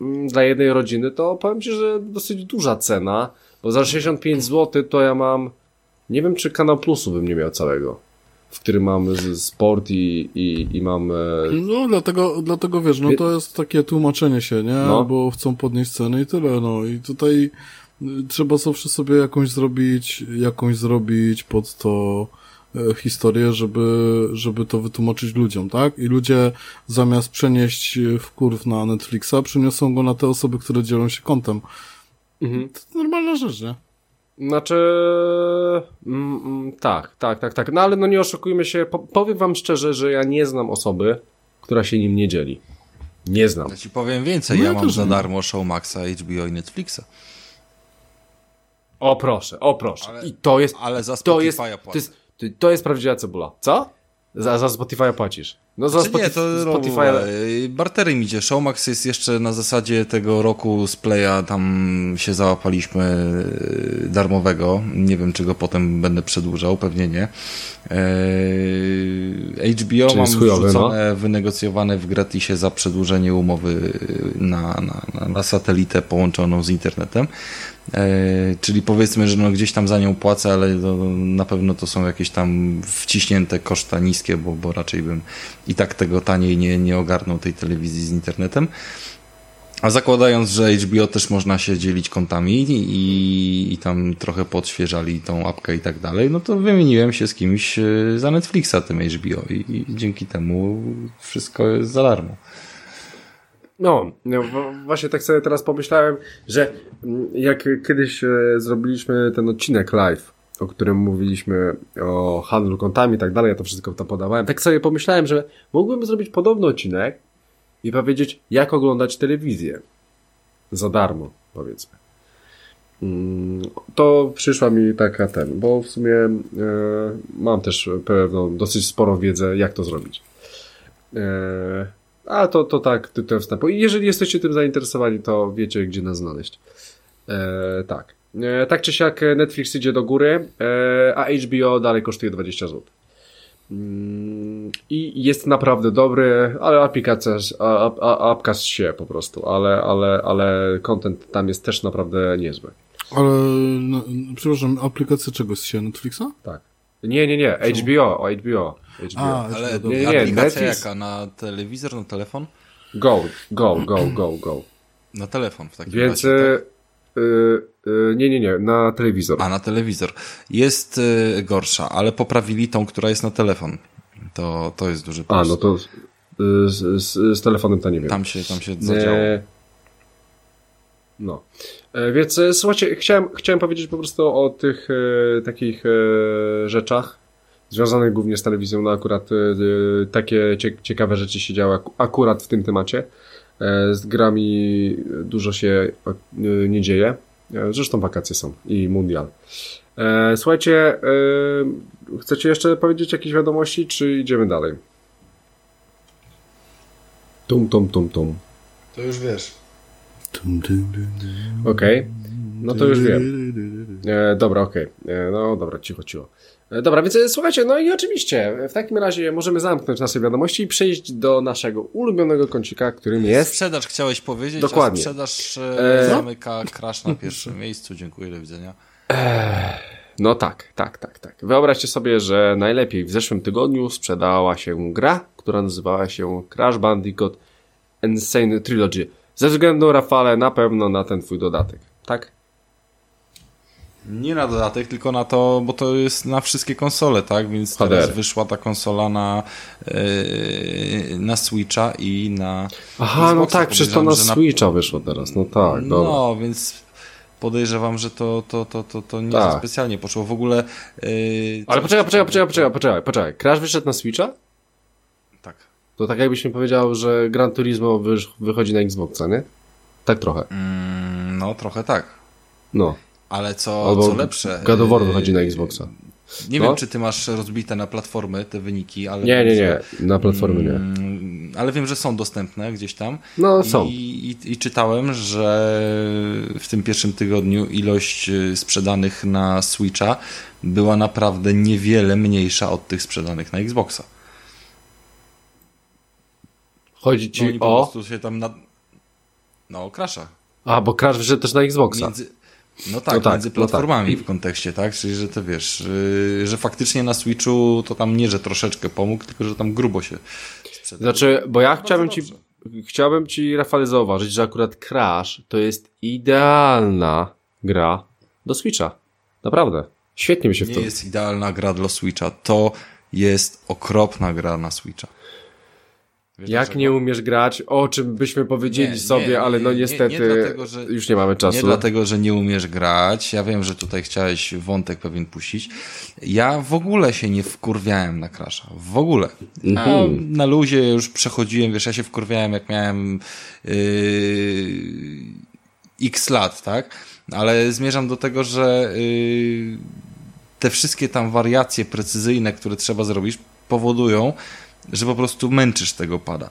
mm, dla jednej rodziny, to powiem Ci, że dosyć duża cena, bo za 65 zł to ja mam, nie wiem czy Kanał Plusu bym nie miał całego w którym mam sport i, i, i mam... E,
no, dlatego, dlatego wiesz, no to jest takie tłumaczenie się, nie? No. Bo chcą podnieść ceny i tyle, no. I tutaj y, trzeba zawsze sobie jakąś zrobić, jakąś zrobić pod to e, historię, żeby, żeby to wytłumaczyć ludziom, tak? I ludzie zamiast przenieść wkurw na Netflixa, przeniosą go na te osoby, które dzielą się kontem.
Mhm.
To normalna rzecz, nie?
Znaczy, mm, mm, tak, tak, tak, tak. No ale no nie oszukujmy się, po, powiem wam szczerze, że ja nie znam osoby, która się nim nie dzieli. Nie znam.
Ja ci powiem więcej,
No
ja
ja
mam za darmo Showmaxa, HBO i Netflixa.
O proszę, o proszę.
Ale-
I to jest,
ale za
to jest,
Spotify'a
to jest, to- to jest prawdziwa cebula. Co? Za, za Spotify'a płacisz. No za
Czy nie, to
Spotify,
Spotify... barterem idzie. Showmax jest jeszcze na zasadzie tego roku z Playa, tam się załapaliśmy e, darmowego. Nie wiem, czy go potem będę przedłużał, pewnie nie. E, HBO
Czyli
mam
chujowy, no.
wrzucone, wynegocjowane w gratisie za przedłużenie umowy na, na, na, na satelitę połączoną z internetem. E, czyli powiedzmy, że no gdzieś tam za nią płacę, ale to, na pewno to są jakieś tam wciśnięte koszta niskie, bo, bo raczej bym i tak tego taniej nie, nie ogarnął tej telewizji z internetem. A zakładając, że HBO też można się dzielić kontami i, i tam trochę podświeżali tą apkę i tak dalej, no to wymieniłem się z kimś e, za Netflixa tym HBO i, i dzięki temu wszystko jest za darmo.
No, no właśnie tak sobie teraz pomyślałem, że mm, jak kiedyś e, zrobiliśmy ten odcinek live, o którym mówiliśmy o handlu kontami i tak dalej, ja to wszystko tam podawałem, tak sobie pomyślałem, że mógłbym zrobić podobny odcinek i powiedzieć, jak oglądać telewizję. Za darmo, powiedzmy. Mm, To przyszła mi taka ten, bo w sumie e, mam też pewną, dosyć sporą wiedzę, jak to zrobić. E, a to, to tak, tytułem wstępu. I jeżeli jesteście tym zainteresowani, to wiecie, gdzie nas znaleźć. E, tak. E, tak czy siak Netflix idzie do góry, e, a HBO dalej kosztuje 20 zł. Mm, I jest naprawdę dobry, ale aplikacja, apka się po prostu, ale, ale, ale content tam jest też naprawdę niezły.
Ale, no, przepraszam, aplikacja czego się? Netflixa?
Tak. Nie, nie, nie, HBO, HBO. HBO.
A,
Ale
HBO,
nie, nie,
aplikacja
Netflix-
jaka? Na telewizor, na telefon?
Go, go, go, go, go.
Na telefon w takim
Więc
razie, tak?
Y, y, nie, nie, nie, na telewizor.
A, na telewizor. Jest y, gorsza, ale poprawili tą, która jest na telefon. To, to jest duży plus.
A, no to z, z, z telefonem to nie wiem.
Tam się, tam się zadziało.
E, No. E, Więc e, słuchajcie, chciałem, chciałem powiedzieć po prostu o tych e, takich e, rzeczach związanych głównie z telewizją. No akurat takie cie, ciekawe rzeczy się działy ak- akurat w tym temacie. E, z grami dużo się e, nie dzieje. E, Zresztą wakacje są i mundial. Słuchajcie, chcecie jeszcze powiedzieć jakieś wiadomości, czy idziemy dalej? Tum, tum, tum, tum.
To już wiesz.
Okej. No to już wiem. E, dobra, okej. E, No dobra, cicho, cicho. E, Dobra, więc e, słuchajcie, no i oczywiście, w takim razie możemy zamknąć nasze wiadomości i przejść do naszego ulubionego kącika, którym jest...
Sprzedaż chciałeś powiedzieć,
Dokładnie.
a sprzedaż e,
E,
zamyka Crash na pierwszym miejscu. Dziękuję, do widzenia.
No tak, tak, tak, tak. Wyobraźcie sobie, że najlepiej w zeszłym tygodniu sprzedała się gra, która nazywała się Crash Bandicoot Insane Trilogy. Ze względu, Rafale, na pewno na ten twój dodatek, tak?
Nie na dodatek, tylko na to, bo to jest na wszystkie konsole, tak? Więc teraz
HDR.
wyszła ta konsola na, e, na Switcha i na.
Aha, no
Xboxa.
tak, przecież to na Switcha wyszło teraz, no tak, dobra.
No, więc podejrzewam, że to, to, to, to, to nie
Tak.
specjalnie poszło. W ogóle. e,
Ale poczekaj, poczekaj, poczekaj, poczekaj, poczekaj, poczekaj. Crash wyszedł na Switcha?
Tak.
To tak jakbyś mi powiedział, że Gran Turismo wychodzi na Xboxa, nie? Tak trochę.
Mm, no, trochę tak.
No.
Ale co,
Albo
co lepsze.
God of War
e,
wychodzi na Xboxa.
Nie
No.
wiem, czy ty masz rozbite na platformy te wyniki, ale.
Nie, nie, nie. Na platformy nie.
Mm, Ale wiem, że są dostępne gdzieś tam.
No, są.
I, i, I czytałem, że w tym pierwszym tygodniu ilość y, sprzedanych na Switcha była naprawdę niewiele mniejsza od tych sprzedanych na Xboxa.
Chodzi
No,
ci
po
o...
prostu się tam na... No, krasza.
A, bo Crash wyszedł też na Xboxa.
Między... No tak,
No tak,
między
no
platformami w kontekście, tak? Czyli, że to wiesz, yy, że faktycznie na Switchu to tam nie, że troszeczkę pomógł, tylko że tam grubo się sprzedał.
Znaczy, bo ja chciałbym ci... Chciałbym ci, Rafale, zauważyć, że akurat Crash to jest idealna gra do Switcha. Naprawdę. Świetnie mi się w
Nie
to...
jest idealna gra dla Switcha. To jest okropna gra na Switcha. Wiesz
Jak
dlaczego?
nie umiesz grać, o czym byśmy powiedzieli
Nie,
sobie,
nie,
ale no
nie, nie,
niestety
nie dlatego, że-
już nie mamy czasu.
Nie dlatego, że nie umiesz grać. Ja wiem, że tutaj chciałeś wątek pewien puścić. Ja w ogóle się nie wkurwiałem na Crasha. W ogóle.
Mhm.
na luzie już przechodziłem, wiesz, ja się wkurwiałem jak miałem yy, x lat, tak? Ale zmierzam do tego, że yy, te wszystkie tam wariacje precyzyjne, które trzeba zrobić, powodują, że po prostu męczysz tego pada.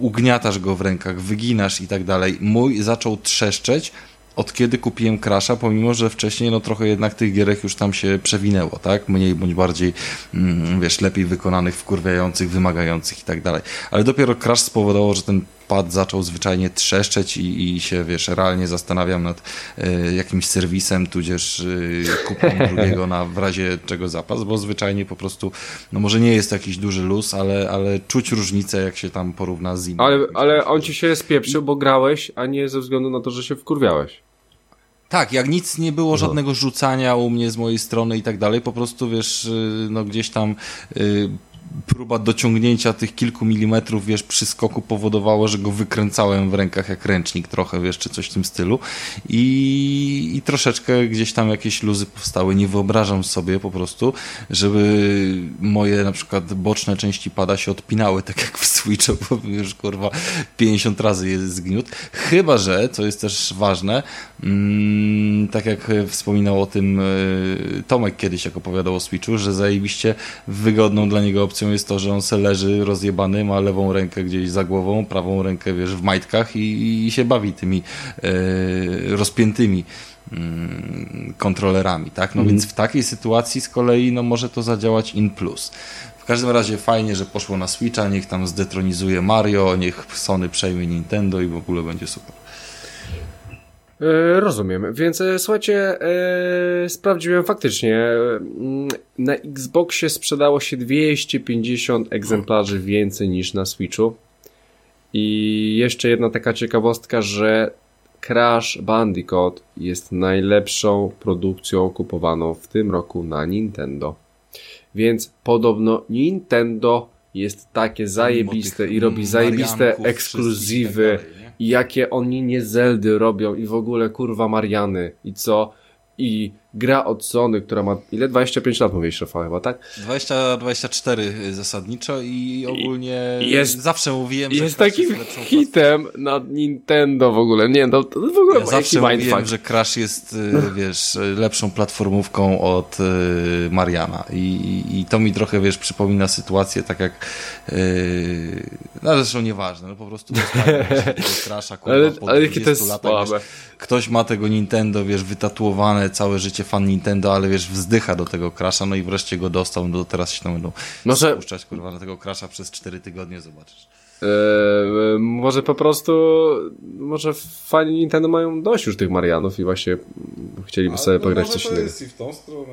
Ugniatasz go w rękach, wyginasz i tak dalej. Mój zaczął trzeszczeć od kiedy kupiłem Crasha, pomimo, że wcześniej no trochę jednak tych gierek już tam się przewinęło, tak? Mniej bądź bardziej, mm, wiesz, lepiej wykonanych, wkurwiających, wymagających i tak dalej. Ale dopiero Crash spowodował, że ten pad zaczął zwyczajnie trzeszczeć i, i się, wiesz, realnie zastanawiam nad e, jakimś serwisem, tudzież e, kupną drugiego na w razie czego zapas, bo zwyczajnie po prostu, no może nie jest to jakiś duży luz, ale, ale czuć różnicę, jak się tam porówna z innymi.
Ale, ale on ci się spieprzył, bo grałeś, a nie ze względu na to, że się wkurwiałeś.
Tak, jak nic nie było, żadnego rzucania u mnie z mojej strony i tak dalej, po prostu wiesz, y, no gdzieś tam y, próba dociągnięcia tych kilku milimetrów, wiesz, przy skoku powodowało, że go wykręcałem w rękach jak ręcznik trochę, wiesz, czy coś w tym stylu i, i troszeczkę gdzieś tam jakieś luzy powstały. Nie wyobrażam sobie po prostu, żeby moje na przykład boczne części pada się odpinały, tak jak w Switchu, bo już kurwa 50 razy jest zgniót. Chyba, że, co jest też ważne, mm, tak jak wspominał o tym y, Tomek kiedyś, jak opowiadał o Switchu, że zajebiście wygodną dla niego opcją jest to, że on se leży rozjebany, ma lewą rękę gdzieś za głową, prawą rękę, wiesz, w majtkach i, i się bawi tymi y, rozpiętymi mm, kontrolerami, tak? No więc w takiej sytuacji z kolei no może to zadziałać in plus. W każdym razie fajnie, że poszło na Switcha, niech tam zdetronizuje Mario, niech Sony przejmie Nintendo i w ogóle będzie super.
E, rozumiem, więc e, słuchajcie, e, sprawdziłem faktycznie. Na Xboxie sprzedało się 250 egzemplarzy więcej niż na Switchu. I jeszcze jedna taka ciekawostka, że Crash Bandicoot jest najlepszą produkcją kupowaną w tym roku na Nintendo. Więc podobno Nintendo jest takie zajebiste i robi zajebiste
Marianków
ekskluzywy
i
jakie oni nie Zeldy robią i w ogóle kurwa Mariany. I co? I gra od Sony, która ma ile? 25 lat mówię Rafał chyba, tak?
20-24 zasadniczo i ogólnie
Jest-
zawsze mówiłem, że
Jest takim
platformą.
hitem na Nintendo w ogóle, nie no, to w ogóle
Ja zawsze mówiłem, że Crash jest, y, wiesz, lepszą platformówką od y, Mariana I, i, i to mi trochę, wiesz, przypomina sytuację tak jak y, no zresztą nieważne, no po prostu Crasha, kurwa,
Ale,
po
ale jakie to
20
jest
latach, wiesz, ktoś ma tego Nintendo, wiesz, wytatuowane, całe życie fan Nintendo, ale wiesz, wzdycha do tego Crasha, no i wreszcie go dostał, no to teraz się tam będą
Może-
spuszczać, kurwa, na tego Crasha przez 4 tygodnie, zobaczysz.
Eee, może po prostu, może fani Nintendo mają dość już tych Marianów i właśnie chcieliby sobie pograć coś innego.
i w tą stronę.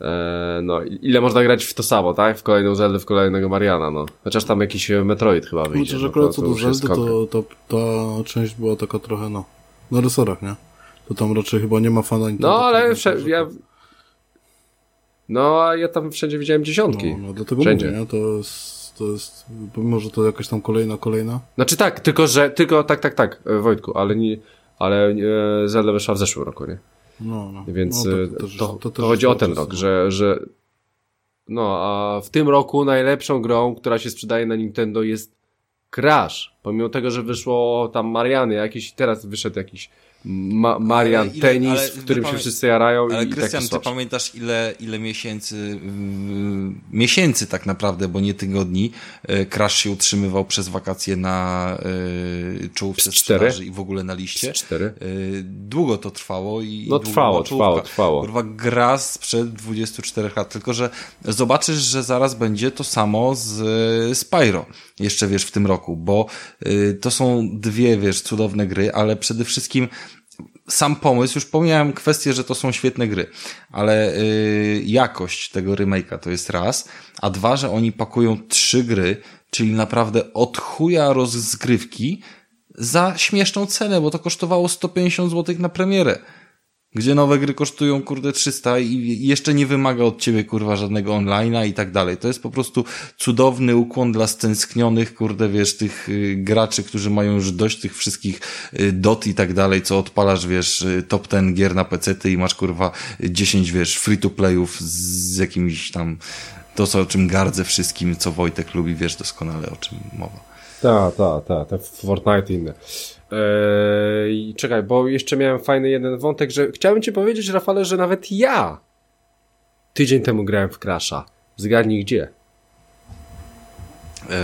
Eee, no, ile można grać w to samo, tak? W kolejną Zeldę, w kolejnego Mariana, no. Chociaż tam jakiś e, Metroid chyba wyjdzie.
Chociaż
no,
akurat co do Zeldy, to, to ta część była taka trochę, no, na resorach, nie? To tam raczej chyba nie ma fana Nintendo.
No, ale
który
wsze-
będzie-
ja... No, a ja tam wszędzie widziałem dziesiątki.
No, no dlatego
Wszędzie.
mówię, nie? To jest, to jest, pomimo, że to jakaś tam kolejna, kolejna.
Znaczy tak, tylko że, tylko tak, tak, tak, e, Wojtku, ale nie, ale e, Zelda wyszła w zeszłym roku, nie?
No, no.
Więc
no,
e, to,
też-
to,
też
chodzi o ten rok,
no.
że, że no, a w tym roku najlepszą grą, która się sprzedaje na Nintendo jest Crash. Pomimo tego, że wyszło tam Mariany, jakiś, teraz wyszedł jakiś Ma Marian
ile-
tenis,
ale
w którym się wszyscy jarają
Ale
i,
Krystian, ty pamiętasz ile, ile miesięcy, mm, miesięcy tak naprawdę, bo nie tygodni, e, Crash się utrzymywał przez wakacje na y, czołówce
Z cztery?
sprzedaży i w ogóle na liście.
Cztery?
E, Długo to trwało i
No trwało, trwało, trwało.
Kurwa, gra sprzed 24 lat, tylko że zobaczysz, że zaraz będzie to samo z e, Spyro, jeszcze wiesz, w tym roku, bo to są dwie, wiesz, cudowne gry, ale przede wszystkim sam pomysł, już pomijałem kwestię, że to są świetne gry, ale y, jakość tego remake'a to jest raz, a dwa, że oni pakują trzy gry, czyli naprawdę od chuja rozgrywki za śmieszną cenę, bo to kosztowało 150 zł na premierę. Gdzie nowe gry kosztują, kurde, 300 i jeszcze nie wymaga od ciebie, kurwa, żadnego online'a i tak dalej. To jest po prostu cudowny ukłon dla stęsknionych, kurde, wiesz, tych y, graczy, którzy mają już dość tych wszystkich y, dot i tak dalej, co odpalasz, wiesz, y, top ten gier na PC i masz, kurwa, 10, wiesz, free-to-playów z jakimiś tam, to co, o czym gardzę wszystkim, co Wojtek lubi, wiesz doskonale, o czym mowa.
Tak, tak, tak, te Fortnite inne. Eee, czekaj, bo jeszcze miałem fajny jeden wątek, że chciałem ci powiedzieć, Rafale, że nawet ja tydzień temu grałem w Crasha. Zgadnij gdzie?
Eee,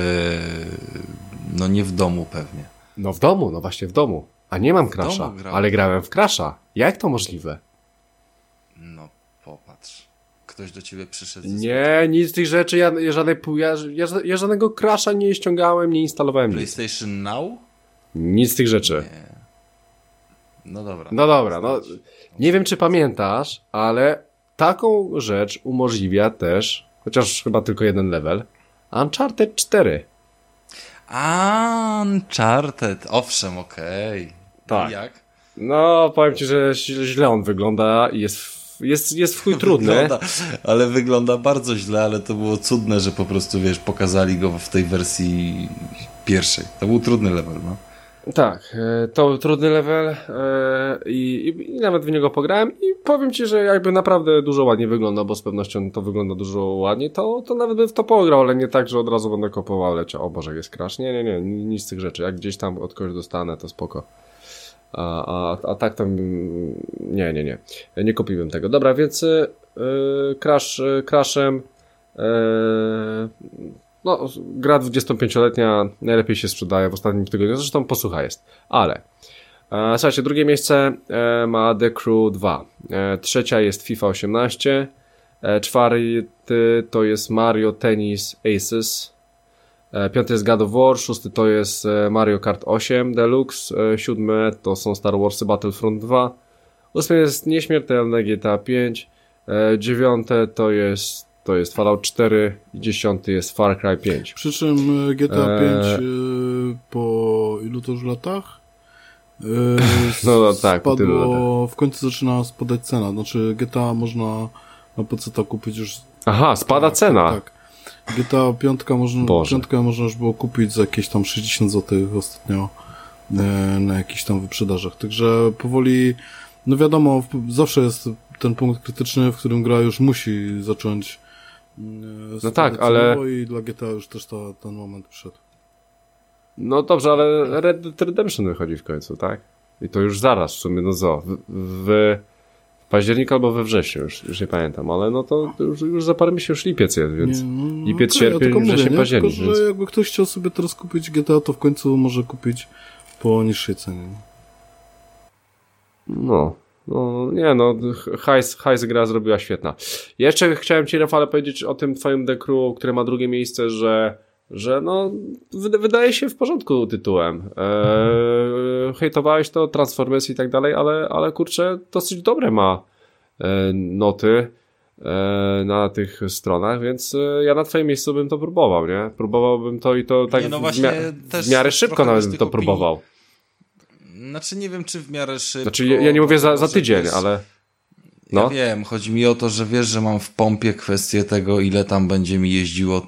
no nie w domu pewnie.
No w domu, no właśnie w domu. A nie mam Crasha, ale grałem w Crasha. Jak to możliwe?
No popatrz. Ktoś do ciebie przyszedł.
Nie, nic z tych rzeczy, ja, ja, żadnej, ja, ja, ja żadnego Crasha nie ściągałem, nie instalowałem.
PlayStation nic. Now?
Nic z tych rzeczy.
Nie. No dobra.
No dobra, no. Nie wiem, czy pamiętasz, ale taką rzecz umożliwia też, chociaż chyba tylko jeden level, Uncharted 4.
Uncharted, owszem, okej. Okay.
Tak.
I jak?
No, powiem ci, że źle on wygląda i jest, jest, jest w chuj trudny.
Wygląda, ale wygląda bardzo źle, ale to było cudne, że po prostu, wiesz, pokazali go w tej wersji pierwszej. To był trudny level, no.
Tak, e, to trudny level e, i, i, nawet w niego pograłem i powiem Ci, że jakby naprawdę dużo ładnie wygląda, bo z pewnością to wygląda dużo ładniej, to, to nawet bym w to pograł, ale nie tak, że od razu będę kopował, leciał, o Boże, jest crash. Nie, nie, nie, nic z tych rzeczy. Jak gdzieś tam od kogoś dostanę, to spoko. A, a, a tak tam, nie, nie, nie. Nie kupiłem tego. Dobra, więc yy, crash, crashem yy, no, gra 25-letnia najlepiej się sprzedaje w ostatnim tygodniu, zresztą posłucha jest. Ale, e, słuchajcie, drugie miejsce e, ma The Crew 2, e, trzecia jest FIFA 18, e, czwarty to jest Mario Tennis Aces, e, piąty jest God of War, szósty to jest e, Mario Kart 8 Deluxe, e, siódme to są Star Wars Battlefront 2, ósme jest Nieśmiertelne GTA 5, e, dziewiąte to jest to jest Fallout 4 i 10 jest Far Cry 5.
Przy czym e, GTA 5 e... po ilu to już latach? E,
no, no tak,
spadło, w końcu zaczyna spadać cena. Znaczy GTA można na PC kupić już.
Aha, spada
tak,
cena.
Tak. GTA 5 można, piątka można już było kupić za jakieś tam 60 zł ostatnio e, na jakichś tam wyprzedażach. Także powoli, no wiadomo, zawsze jest ten punkt krytyczny, w którym gra już musi zacząć
no tak, ale...
I dla GTA już też to, ten moment przyszedł.
No dobrze, ale Red Dead Redemption wychodzi w końcu, tak? I to już zaraz w sumie, no co, w, w październiku albo we wrześniu, już, już nie pamiętam, ale no to już, już za parę miesięcy już lipiec jest, więc nie, no, no, lipiec, okay, sierpień, ja wrzesień, październik.
Tylko, więc... że jakby ktoś chciał sobie teraz kupić GTA, to w końcu może kupić po niższej cenie.
No, no, nie no, hajs, hajs gra zrobiła świetna. Jeszcze chciałem Ci, Rafale, powiedzieć o tym Twoim dekru, które ma drugie miejsce, że, że no, wydaje się w porządku tytułem. Eee, hejtowałeś to, Transformers i tak dalej, ale, ale kurczę, dosyć dobre ma e, noty e, na tych stronach, więc e, ja na twoim miejscu bym to próbował, nie? Próbowałbym to i to tak nie, no w, mia- w miarę szybko nawet bym to próbował.
Znaczy nie wiem, czy w miarę szybko.
Znaczy ja, ja nie mówię za, za tydzień, wiesz, ale...
No. Ja wiem, chodzi mi o to, że wiesz, że mam w pompie kwestię tego, ile tam będzie mi jeździło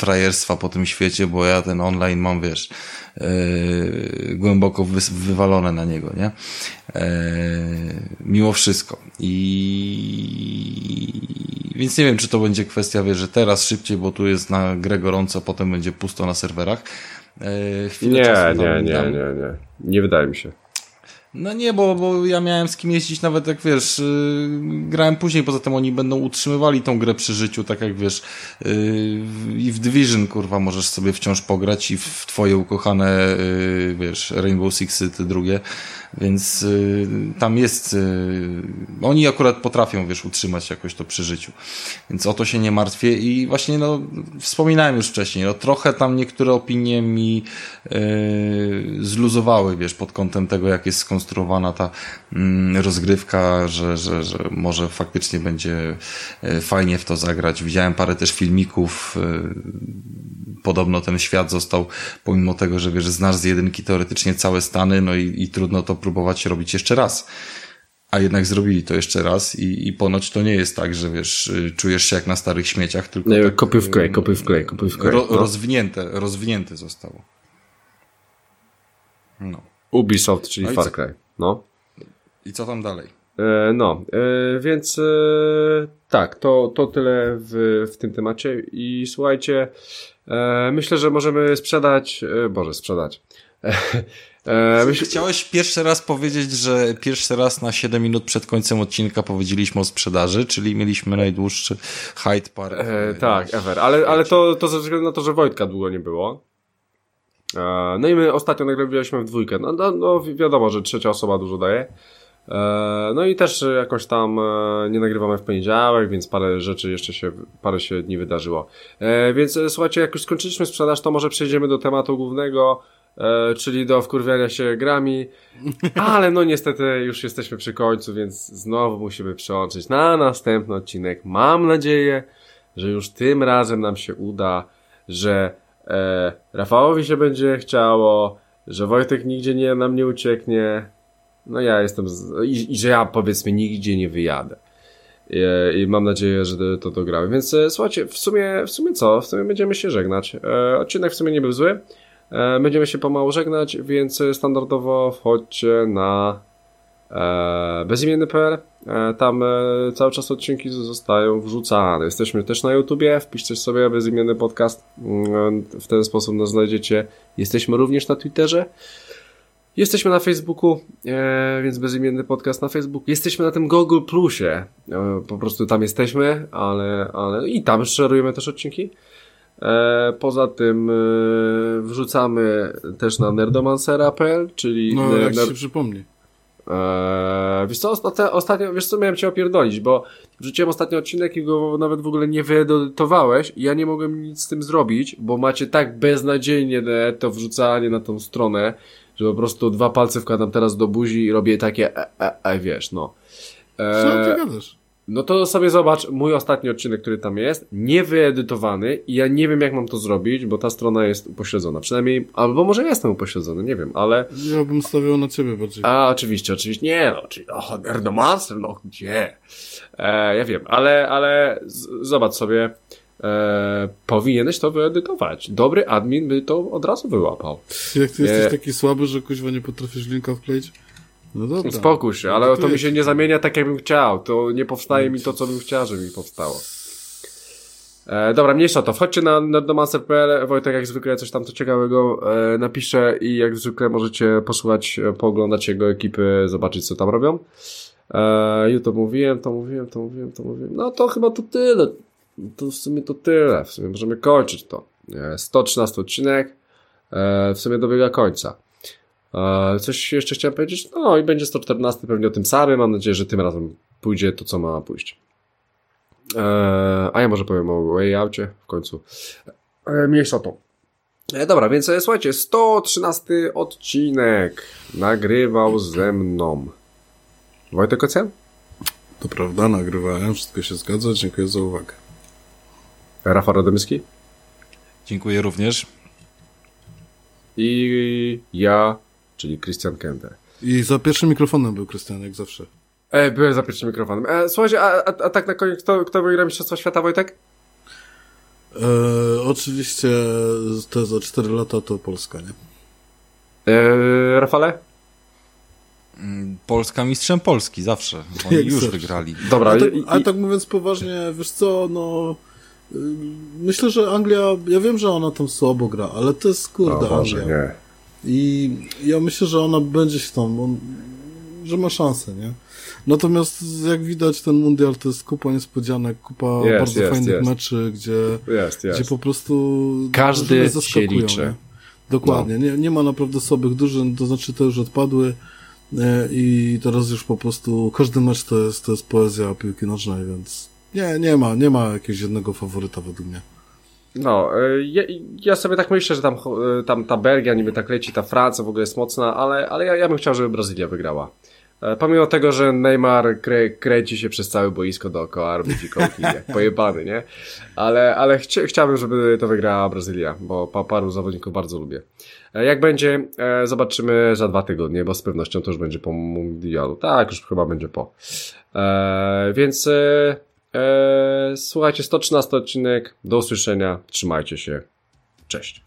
frajerstwa po tym świecie, bo ja ten online mam, wiesz, yy, głęboko wy, wywalone na niego, nie? Yy, mimo wszystko. I więc nie wiem, czy to będzie kwestia, wiesz, że teraz szybciej, bo tu jest na grę gorąco, potem będzie pusto na serwerach.
Yy, nie, nie, nie, nie, nie. Nie wydaje mi się.
No nie, bo, bo ja miałem z kim jeździć nawet jak wiesz, yy, grałem później, poza tym oni będą utrzymywali tą grę przy życiu, tak jak wiesz yy, i w Division kurwa możesz sobie wciąż pograć i w twoje ukochane yy, wiesz, Rainbow Sixy te drugie więc y, tam jest, y, oni akurat potrafią, wiesz, utrzymać jakoś to przy życiu. Więc o to się nie martwię i właśnie, no, wspominałem już wcześniej, no, trochę tam niektóre opinie mi y, zluzowały, wiesz, pod kątem tego, jak jest skonstruowana ta rozgrywka, że, że, że może faktycznie będzie fajnie w to zagrać. Widziałem parę też filmików, podobno ten świat został, pomimo tego, że wiesz, znasz z jedynki teoretycznie całe Stany, no i, i trudno to próbować robić jeszcze raz. A jednak zrobili to jeszcze raz i, i ponoć to nie jest tak, że wiesz, y, czujesz się jak na starych śmieciach, tylko
Nie,
tak,
kopy w klej, kopy w klej, kopy w klej.
ro,
no.
rozwinięte, rozwinięte zostało. No.
Ubisoft, czyli
No
Far? Cry. No.
I co tam dalej?
E, no, e, więc e, tak, to, to tyle w, w tym temacie i słuchajcie, myślę, że możemy sprzedać, Boże, sprzedać. Myśl,
Chciałeś pierwszy raz powiedzieć, że pierwszy raz na 7 minut przed końcem odcinka powiedzieliśmy o sprzedaży, czyli mieliśmy najdłuższy Hyde Park.
e, tak, ever, ale, ale to, to ze względu na to, że Wojtka długo nie było. E, no i my ostatnio nagrywaliśmy w dwójkę, no, no, no wi- wiadomo, że trzecia osoba dużo daje. E, No i też jakoś tam e, nie nagrywamy w poniedziałek, więc parę rzeczy jeszcze się, parę się dni wydarzyło. E, Więc słuchajcie, jak już skończyliśmy sprzedaż, to może przejdziemy do tematu głównego, czyli do wkurwiania się grami. Ale no niestety już jesteśmy przy końcu, więc znowu musimy przełączyć na następny odcinek. Mam nadzieję, że już tym razem nam się uda, że Rafałowi się będzie chciało, że Wojtek nigdzie nie, nam nie ucieknie. No ja jestem, z, i, i że ja powiedzmy nigdzie nie wyjadę. I, I mam nadzieję, że to dogramy. Więc e, słuchajcie, w sumie, w sumie co? W sumie będziemy się żegnać. E, odcinek w sumie nie był zły. E, będziemy się pomału żegnać, więc e, standardowo wchodźcie na e, bezimienny.pl. E, tam e, cały czas odcinki zostają wrzucane. Jesteśmy też na YouTubie. Wpiszcie sobie bezimienny podcast. Mm, W ten sposób nas znajdziecie. Jesteśmy również na Twitterze. Jesteśmy na Facebooku, e, więc bezimienny podcast na Facebooku. Jesteśmy na tym Google Plusie. E, po prostu tam jesteśmy, ale, ale i tam szerujemy też odcinki. E, poza tym e, wrzucamy też na nerdomancera.pl, czyli
No,
ner-
jak
ner-
się przypomni.
Eee, wiesz co, ostatnio, ostatnio, wiesz co, miałem cię opierdolić, bo wrzuciłem ostatni odcinek i go nawet w ogóle nie wyedytowałeś i ja nie mogłem nic z tym zrobić, bo macie tak beznadziejnie te- to wrzucanie na tą stronę, że po prostu dwa palce wkładam teraz do buzi i robię takie e, e, e wiesz, no.
Co
Eee,
ty gadasz?
no to sobie zobacz mój ostatni odcinek, który tam jest, niewyedytowany i ja nie wiem jak mam to zrobić, bo ta strona jest upośledzona. Przynajmniej, albo może jestem upośledzony, nie wiem, ale
Ja bym stawiał na ciebie bardziej.
a, oczywiście, oczywiście. Nie, no, oczywiście. O, Nerdomancer, no gdzie? E, ja wiem, ale, ale z, zobacz sobie, e, powinieneś to wyedytować. Dobry admin by to od razu wyłapał.
Jak ty jesteś
nie.
taki słaby, że kuźwa nie potrafisz linka wkleić? No dobra.
Spokój się,
No
ale to mi się nie zamienia tak, jakbym chciał. To nie powstaje mi to, co bym chciał, żeby mi powstało. E, dobra, mniejsza to. Wchodźcie na nerdomancer.pl. Wojtek jak zwykle coś tam to ciekawego e, napisze i jak zwykle możecie posłuchać, e, pooglądać jego ekipy, zobaczyć co tam robią. E, to mówiłem, to mówiłem, to mówiłem, to mówiłem. No to chyba to tyle. To w sumie to tyle. W sumie możemy kończyć to. E, 113 odcinek. E, w sumie dobiega końca. E, coś jeszcze chciałem powiedzieć? No i będzie 114 pewnie o tym samym. Mam nadzieję, że tym razem pójdzie to, co ma pójść. E, a ja może powiem o Wayoutie w końcu. E, mniejsza to. E, dobra, więc e, słuchajcie, 113 odcinek nagrywał ze mną Wojtek Ocean,
To prawda, nagrywałem, wszystko się zgadza, dziękuję za uwagę.
Rafał Radomyski
Dziękuję również.
i ja, czyli Christian Kender.
I za pierwszym mikrofonem był Krystian, jak zawsze.
E, byłem za pierwszym mikrofonem. E, słuchajcie, a, a, a tak na koniec, kto, kto wygra Mistrzostwa Świata, Wojtek?
E, oczywiście te za 4 lata to Polska, nie?
E, Rafale?
Mm, Polska mistrzem Polski, zawsze. Oni
Jak
już
zawsze.
wygrali.
Dobra,
A tak,
i,
a
i,
tak mówiąc poważnie, wiesz co, no... Myślę, że Anglia, ja wiem, że ona tam słabo gra, ale to jest kurde Anglia.
nie.
I ja myślę, że ona będzie się tam, on, że ma szansę, nie? Natomiast jak widać ten mundial to jest kupa niespodzianek, kupa
Jest,
bardzo
jest,
fajnych
jest.
meczy, gdzie,
Jest,
gdzie po prostu
Każdy się
zaskakują,
liczy.
Nie? Dokładnie, nie, nie ma naprawdę słabych drużyn, to znaczy te już odpadły e, i teraz już po prostu każdy mecz to jest, to jest poezja piłki nożnej, więc nie, nie ma, nie ma jakiegoś jednego faworyta według mnie.
No, y, ja, ja sobie tak myślę, że tam, y, tam ta Belgia niby tak leci, ta Francja w ogóle jest mocna, ale, ale ja, ja bym chciał, żeby Brazylia wygrała. E, pomimo tego, że Neymar krę, kręci się przez całe boisko dookoła, robi fikołki jak pojebany, nie? Ale, ale chci chciałbym, żeby to wygrała Brazylia, bo pa paru zawodników bardzo lubię. E, jak będzie, e, zobaczymy za dwa tygodnie, bo z pewnością to już będzie po mundialu. Tak, już chyba będzie po. E, więc e, e, słuchajcie, 113 odcinek. Do usłyszenia. Trzymajcie się. Cześć.